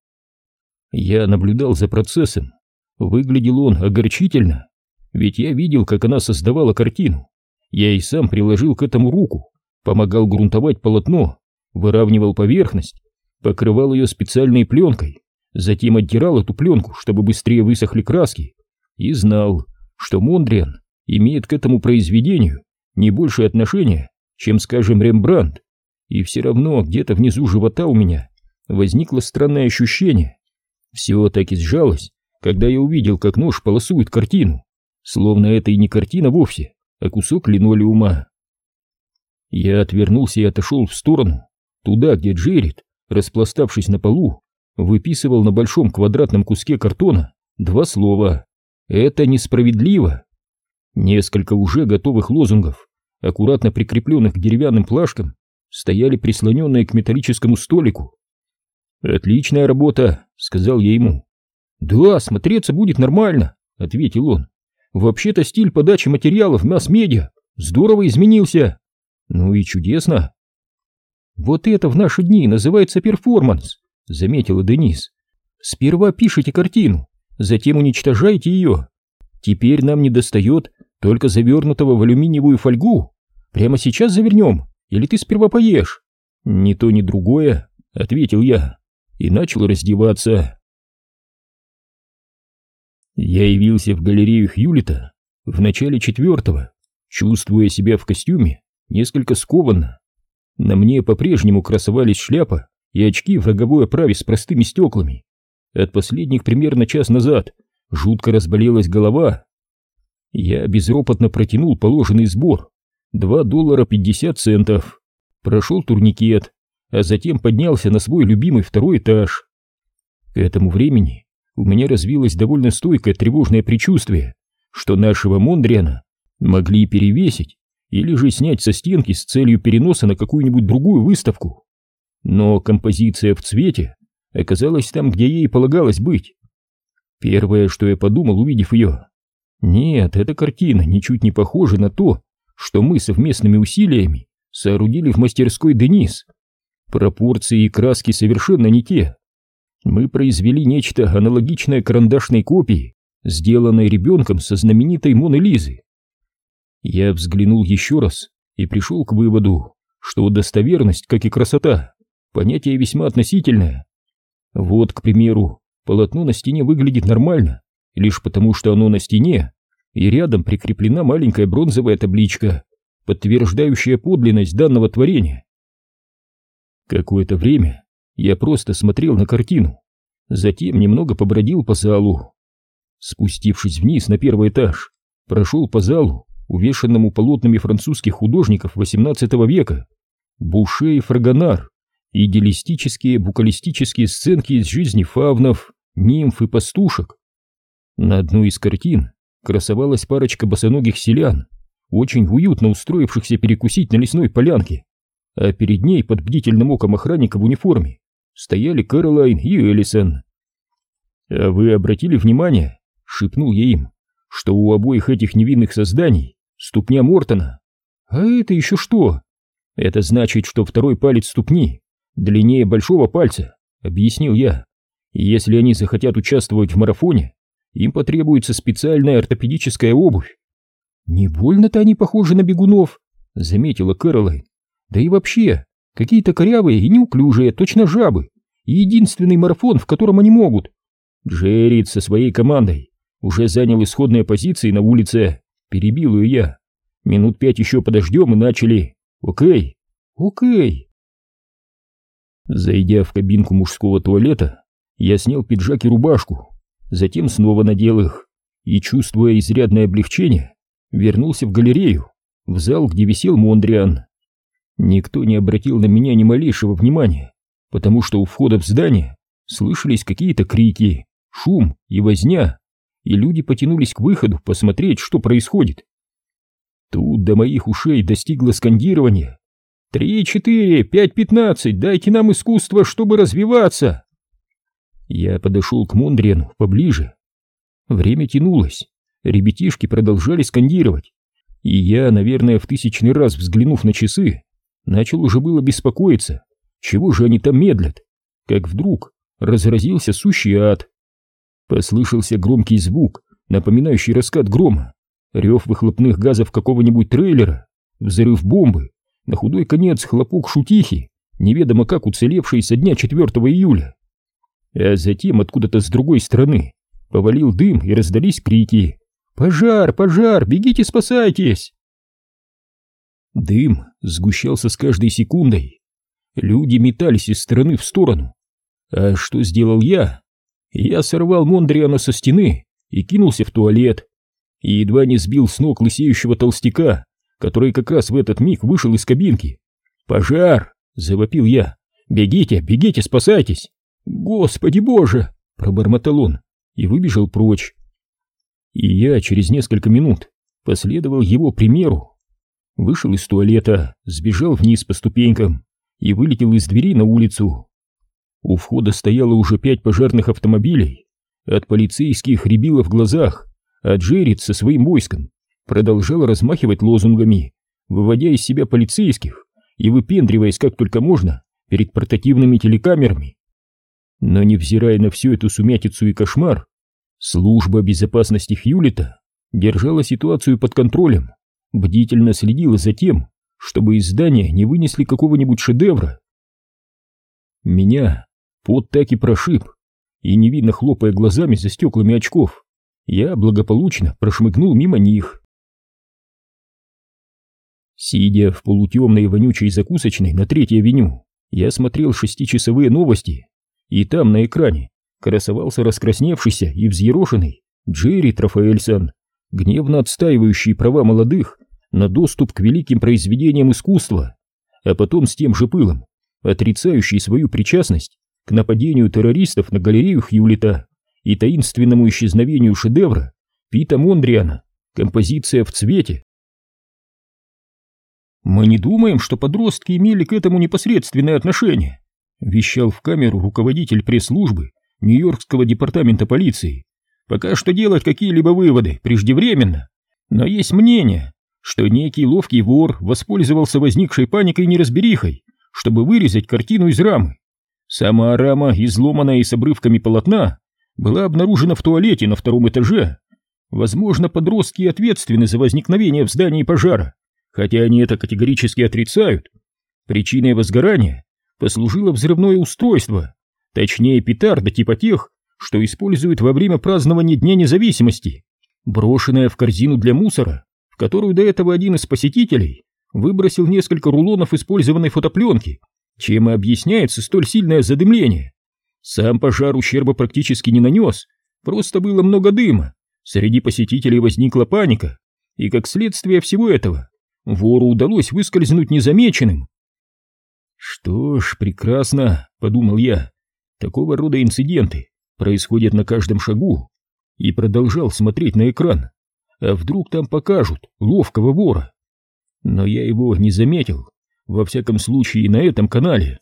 Я наблюдал за процессом. Выглядел он огорчительно, ведь я видел, как она создавала картину. Я и сам приложил к этому руку, помогал грунтовать полотно, выравнивал поверхность, покрывал ее специальной пленкой, затем оттирал эту пленку, чтобы быстрее высохли краски, и знал, что Мондриан имеет к этому произведению не большее отношение, чем, скажем, Рембрандт. И все равно где-то внизу живота у меня возникло странное ощущение. Все и сжалось, когда я увидел, как нож полосует картину, словно это и не картина вовсе, а кусок линолеума. Я отвернулся и отошел в сторону, туда, где Джеред, распластавшись на полу, выписывал на большом квадратном куске картона два слова «Это несправедливо». Несколько уже готовых лозунгов аккуратно прикрепленных к деревянным плашкам, стояли прислоненные к металлическому столику. «Отличная работа», — сказал я ему. «Да, смотреться будет нормально», — ответил он. «Вообще-то стиль подачи материалов масс-медиа здорово изменился». «Ну и чудесно». «Вот это в наши дни называется перформанс», — заметила Денис. «Сперва пишите картину, затем уничтожаете ее. Теперь нам не достает только завернутого в алюминиевую фольгу. Прямо сейчас завернем? Или ты сперва поешь?» «Ни то, ни другое», — ответил я и начал раздеваться. Я явился в галерею Хьюлита в начале четвертого, чувствуя себя в костюме несколько скованно. На мне по-прежнему красовались шляпа и очки в роговой оправе с простыми стеклами. От последних примерно час назад жутко разболелась голова. Я безропотно протянул положенный сбор 2 доллара 50 центов. Прошел турникет, а затем поднялся на свой любимый второй этаж. К этому времени у меня развилось довольно стойкое тревожное предчувствие, что нашего Мондриана могли перевесить или же снять со стенки с целью переноса на какую-нибудь другую выставку. Но композиция в цвете оказалась там, где ей полагалось быть. Первое, что я подумал, увидев ее. Нет, эта картина ничуть не похожа на то, что мы совместными усилиями соорудили в мастерской Денис. Пропорции и краски совершенно не те. Мы произвели нечто аналогичное карандашной копии, сделанной ребенком со знаменитой Моны Лизы. Я взглянул еще раз и пришел к выводу, что достоверность, как и красота, понятие весьма относительное. Вот, к примеру, полотно на стене выглядит нормально, лишь потому что оно на стене, и рядом прикреплена маленькая бронзовая табличка, подтверждающая подлинность данного творения. Какое-то время я просто смотрел на картину, затем немного побродил по залу. Спустившись вниз на первый этаж, прошел по залу, увешанному полотнами французских художников XVIII века, Буше и Фрагонар, идеалистические букалистические сценки из жизни фавнов, нимф и пастушек. На одной из картин красовалась парочка босоногих селян, очень уютно устроившихся перекусить на лесной полянке, а перед ней под бдительным оком охранника в униформе стояли Кэролайн и Эллисон. «А вы обратили внимание?» — шепнул я им, что у обоих этих невинных созданий ступня Мортона. «А это еще что?» «Это значит, что второй палец ступни длиннее большого пальца», — объяснил я. «Если они захотят участвовать в марафоне, им потребуется специальная ортопедическая обувь». «Не больно-то они похожи на бегунов», — заметила Кэролайн. «Да и вообще, какие-то корявые и неуклюжие, точно жабы. Единственный марафон, в котором они могут». Джеррид со своей командой уже занял исходные позиции на улице. Перебил ее я. Минут пять еще подождем и начали. Окей? Окей. Зайдя в кабинку мужского туалета, я снял пиджак и рубашку, затем снова надел их и, чувствуя изрядное облегчение, вернулся в галерею, в зал, где висел Мондриан. Никто не обратил на меня ни малейшего внимания, потому что у входа в здание слышались какие-то крики, шум и возня, и люди потянулись к выходу посмотреть, что происходит. Тут до моих ушей достигло скандирование. «Три, четыре, пять, пятнадцать, дайте нам искусство, чтобы развиваться!» Я подошел к Мондриану поближе. Время тянулось, ребятишки продолжали скандировать, и я, наверное, в тысячный раз взглянув на часы, начал уже было беспокоиться, чего же они там медлят, как вдруг разразился сущий ад. Послышался громкий звук, напоминающий раскат грома, рев выхлопных газов какого-нибудь трейлера, взрыв бомбы, на худой конец хлопок шутихи, неведомо как уцелевший со дня 4 июля. А затем откуда-то с другой стороны повалил дым и раздались крики «Пожар! Пожар! Бегите, спасайтесь!» Дым сгущался с каждой секундой. Люди метались из стороны в сторону. А что сделал я? Я сорвал Мондриана со стены и кинулся в туалет. И едва не сбил с ног лысеющего толстяка, который как раз в этот миг вышел из кабинки. «Пожар!» — завопил я. «Бегите, бегите, спасайтесь!» «Господи боже!» — пробормотал он и выбежал прочь. И я через несколько минут последовал его примеру. Вышел из туалета, сбежал вниз по ступенькам и вылетел из двери на улицу. У входа стояло уже пять пожарных автомобилей. От полицейских рябило в глазах, а Джеррид со своим войском продолжал размахивать лозунгами, выводя из себя полицейских и выпендриваясь как только можно перед портативными телекамерами. Но невзирая на всю эту сумятицу и кошмар, служба безопасности Хьюлита держала ситуацию под контролем, бдительно следила за тем, чтобы из здания не вынесли какого-нибудь шедевра. Меня пот так и прошиб, и невидно хлопая глазами за стеклами очков, я благополучно прошмыгнул мимо них. Сидя в полутемной вонючей закусочной на Третьей авеню, я смотрел шестичасовые новости, и там на экране красовался раскрасневшийся и взъерошенный Джерри Трафаэльсон, гневно отстаивающий права молодых на доступ к великим произведениям искусства, а потом с тем же пылом отрицающий свою причастность к нападению террористов на галерею Хьюлита и таинственному исчезновению шедевра Пита Мондриана «Композиция в цвете». «Мы не думаем, что подростки имели к этому непосредственное отношение», вещал в камеру руководитель пресс-службы Нью-Йоркского департамента полиции. «Пока что делать какие-либо выводы преждевременно, но есть мнение, что некий ловкий вор воспользовался возникшей паникой неразберихой, чтобы вырезать картину из рамы. Сама рама, изломанная и с обрывками полотна, была обнаружена в туалете на втором этаже. Возможно, подростки ответственны за возникновение в здании пожара, хотя они это категорически отрицают. Причиной возгорания послужило взрывное устройство, точнее петарда типа тех, что используют во время празднования Дня независимости, брошенная в корзину для мусора в которую до этого один из посетителей выбросил несколько рулонов использованной фотопленки, Чем и объясняется столь сильное задымление. Сам пожар ущерба практически не нанес, просто было много дыма, среди посетителей возникла паника, и как следствие всего этого вору удалось выскользнуть незамеченным. «Что ж, прекрасно», — подумал я, — «такого рода инциденты происходят на каждом шагу», и продолжал смотреть на экран. А вдруг там покажут ловкого вора? Но я его не заметил, во всяком случае на этом канале.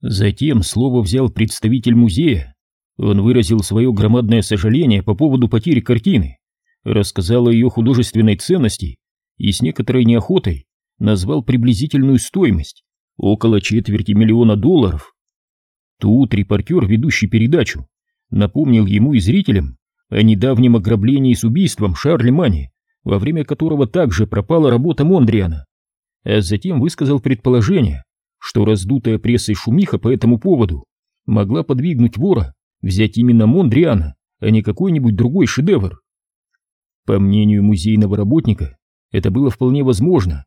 Затем слово взял представитель музея. Он выразил свое громадное сожаление по поводу потери картины, рассказал о ее художественной ценности и с некоторой неохотой назвал приблизительную стоимость около четверти миллиона долларов. Тут репортер, ведущий передачу, напомнил ему и зрителям о недавнем ограблении с убийством Шарли Мани, во время которого также пропала работа Мондриана, а затем высказал предположение, что раздутая прессой шумиха по этому поводу могла подвигнуть вора взять именно Мондриана, а не какой-нибудь другой шедевр. По мнению музейного работника, это было вполне возможно.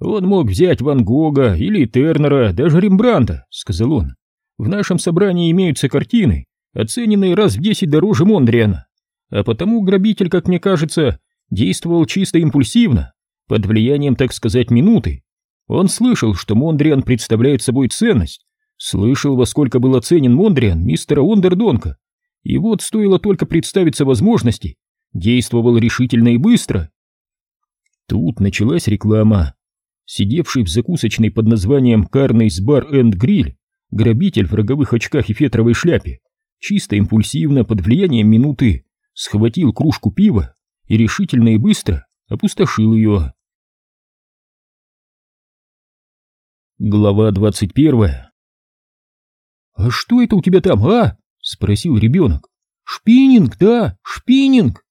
«Он мог взять Ван Гога или Тернера, даже Рембранта», — сказал он. «В нашем собрании имеются картины, оцененные раз в десять дороже Мондриана, а потому грабитель, как мне кажется, действовал чисто импульсивно, под влиянием, так сказать, минуты. Он слышал, что Мондриан представляет собой ценность, слышал, во сколько был оценен Мондриан мистера Ондердонка, и вот стоило только представиться возможности, действовал решительно и быстро. Тут началась реклама. Сидевший в закусочной под названием «Карнейс Бар энд Гриль» грабитель в роговых очках и фетровой шляпе чисто импульсивно под влиянием минуты схватил кружку пива и решительно и быстро опустошил ее. Глава двадцать первая «А что это у тебя там, а?» — спросил ребенок. «Шпининг, да, шпининг!»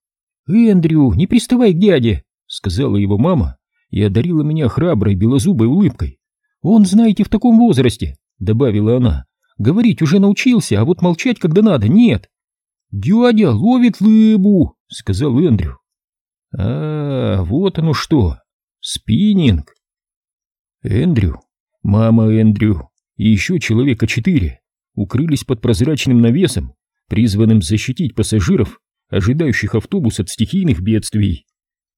«Эндрю, не приставай к дяде!» — сказала его мама и одарила меня храброй белозубой улыбкой. «Он, знаете, в таком возрасте!» — добавила она. «Говорить уже научился, а вот молчать, когда надо, нет!» «Дядя ловит рыбу!» — сказал Эндрю. «А, вот оно что! Спиннинг!» Эндрю, мама Эндрю и еще человека четыре укрылись под прозрачным навесом, призванным защитить пассажиров, ожидающих автобус от стихийных бедствий.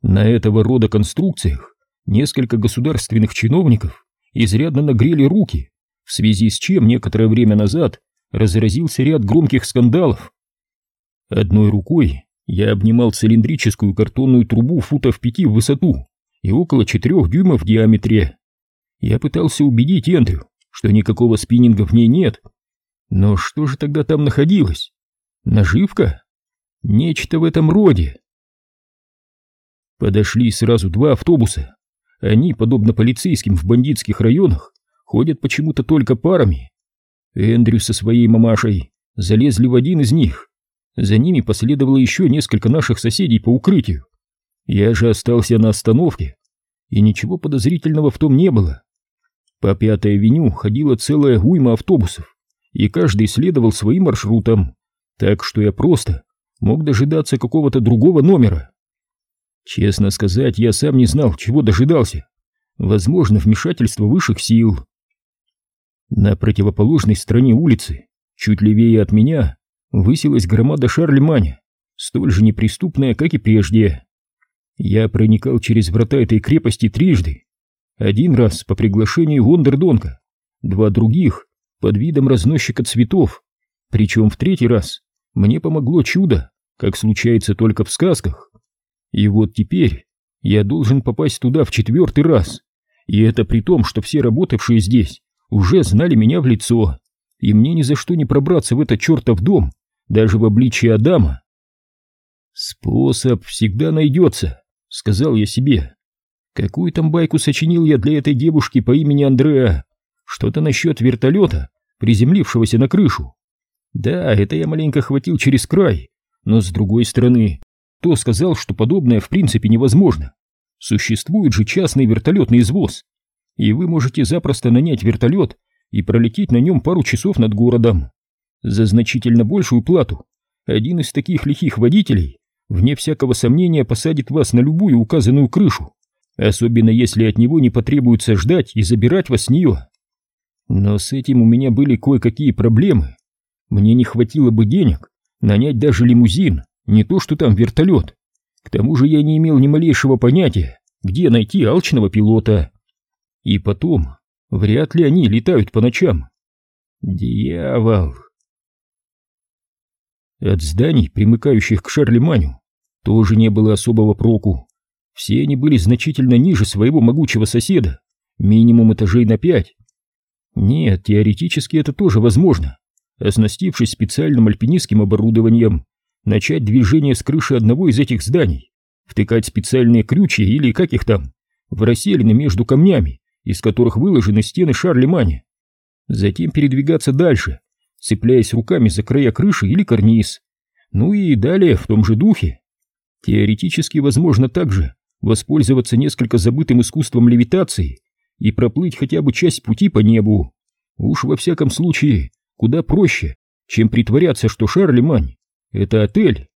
На этого рода конструкциях несколько государственных чиновников изрядно нагрели руки, в связи с чем некоторое время назад разразился ряд громких скандалов, Одной рукой я обнимал цилиндрическую картонную трубу футов пяти в высоту и около четырех дюймов в диаметре. Я пытался убедить Эндрю, что никакого спиннинга в ней нет. Но что же тогда там находилось? Наживка? Нечто в этом роде. Подошли сразу два автобуса. Они, подобно полицейским в бандитских районах, ходят почему-то только парами. Эндрю со своей мамашей залезли в один из них за ними последовало еще несколько наших соседей по укрытию. Я же остался на остановке, и ничего подозрительного в том не было. По Пятой авеню ходила целая уйма автобусов, и каждый следовал своим маршрутом, так что я просто мог дожидаться какого-то другого номера. Честно сказать, я сам не знал, чего дожидался. Возможно, вмешательство высших сил. На противоположной стороне улицы, чуть левее от меня, высилась громада Шарлеманя, столь же неприступная, как и прежде. Я проникал через врата этой крепости трижды. Один раз по приглашению Вондердонка, два других под видом разносчика цветов, причем в третий раз мне помогло чудо, как случается только в сказках. И вот теперь я должен попасть туда в четвертый раз, и это при том, что все работавшие здесь уже знали меня в лицо, и мне ни за что не пробраться в этот чертов дом, даже в обличии Адама. «Способ всегда найдется», — сказал я себе. «Какую там байку сочинил я для этой девушки по имени Андреа? Что-то насчет вертолета, приземлившегося на крышу. Да, это я маленько хватил через край, но с другой стороны, кто сказал, что подобное в принципе невозможно? Существует же частный вертолетный извоз, и вы можете запросто нанять вертолет и пролететь на нем пару часов над городом. За значительно большую плату один из таких лихих водителей, вне всякого сомнения, посадит вас на любую указанную крышу, особенно если от него не потребуется ждать и забирать вас с нее. Но с этим у меня были кое-какие проблемы. Мне не хватило бы денег нанять даже лимузин, не то что там вертолет. К тому же я не имел ни малейшего понятия, где найти алчного пилота. И потом, вряд ли они летают по ночам. Дьявол! От зданий, примыкающих к Шарлеманю, тоже не было особого проку. Все они были значительно ниже своего могучего соседа, минимум этажей на пять. Нет, теоретически это тоже возможно. Оснастившись специальным альпинистским оборудованием, начать движение с крыши одного из этих зданий, втыкать специальные крючья или как их там, в расселены между камнями, из которых выложены стены Шарлеманя. Затем передвигаться дальше, цепляясь руками за края крыши или карниз. Ну и далее в том же духе. Теоретически возможно также воспользоваться несколько забытым искусством левитации и проплыть хотя бы часть пути по небу. Уж во всяком случае, куда проще, чем притворяться, что Шарлемань — это отель,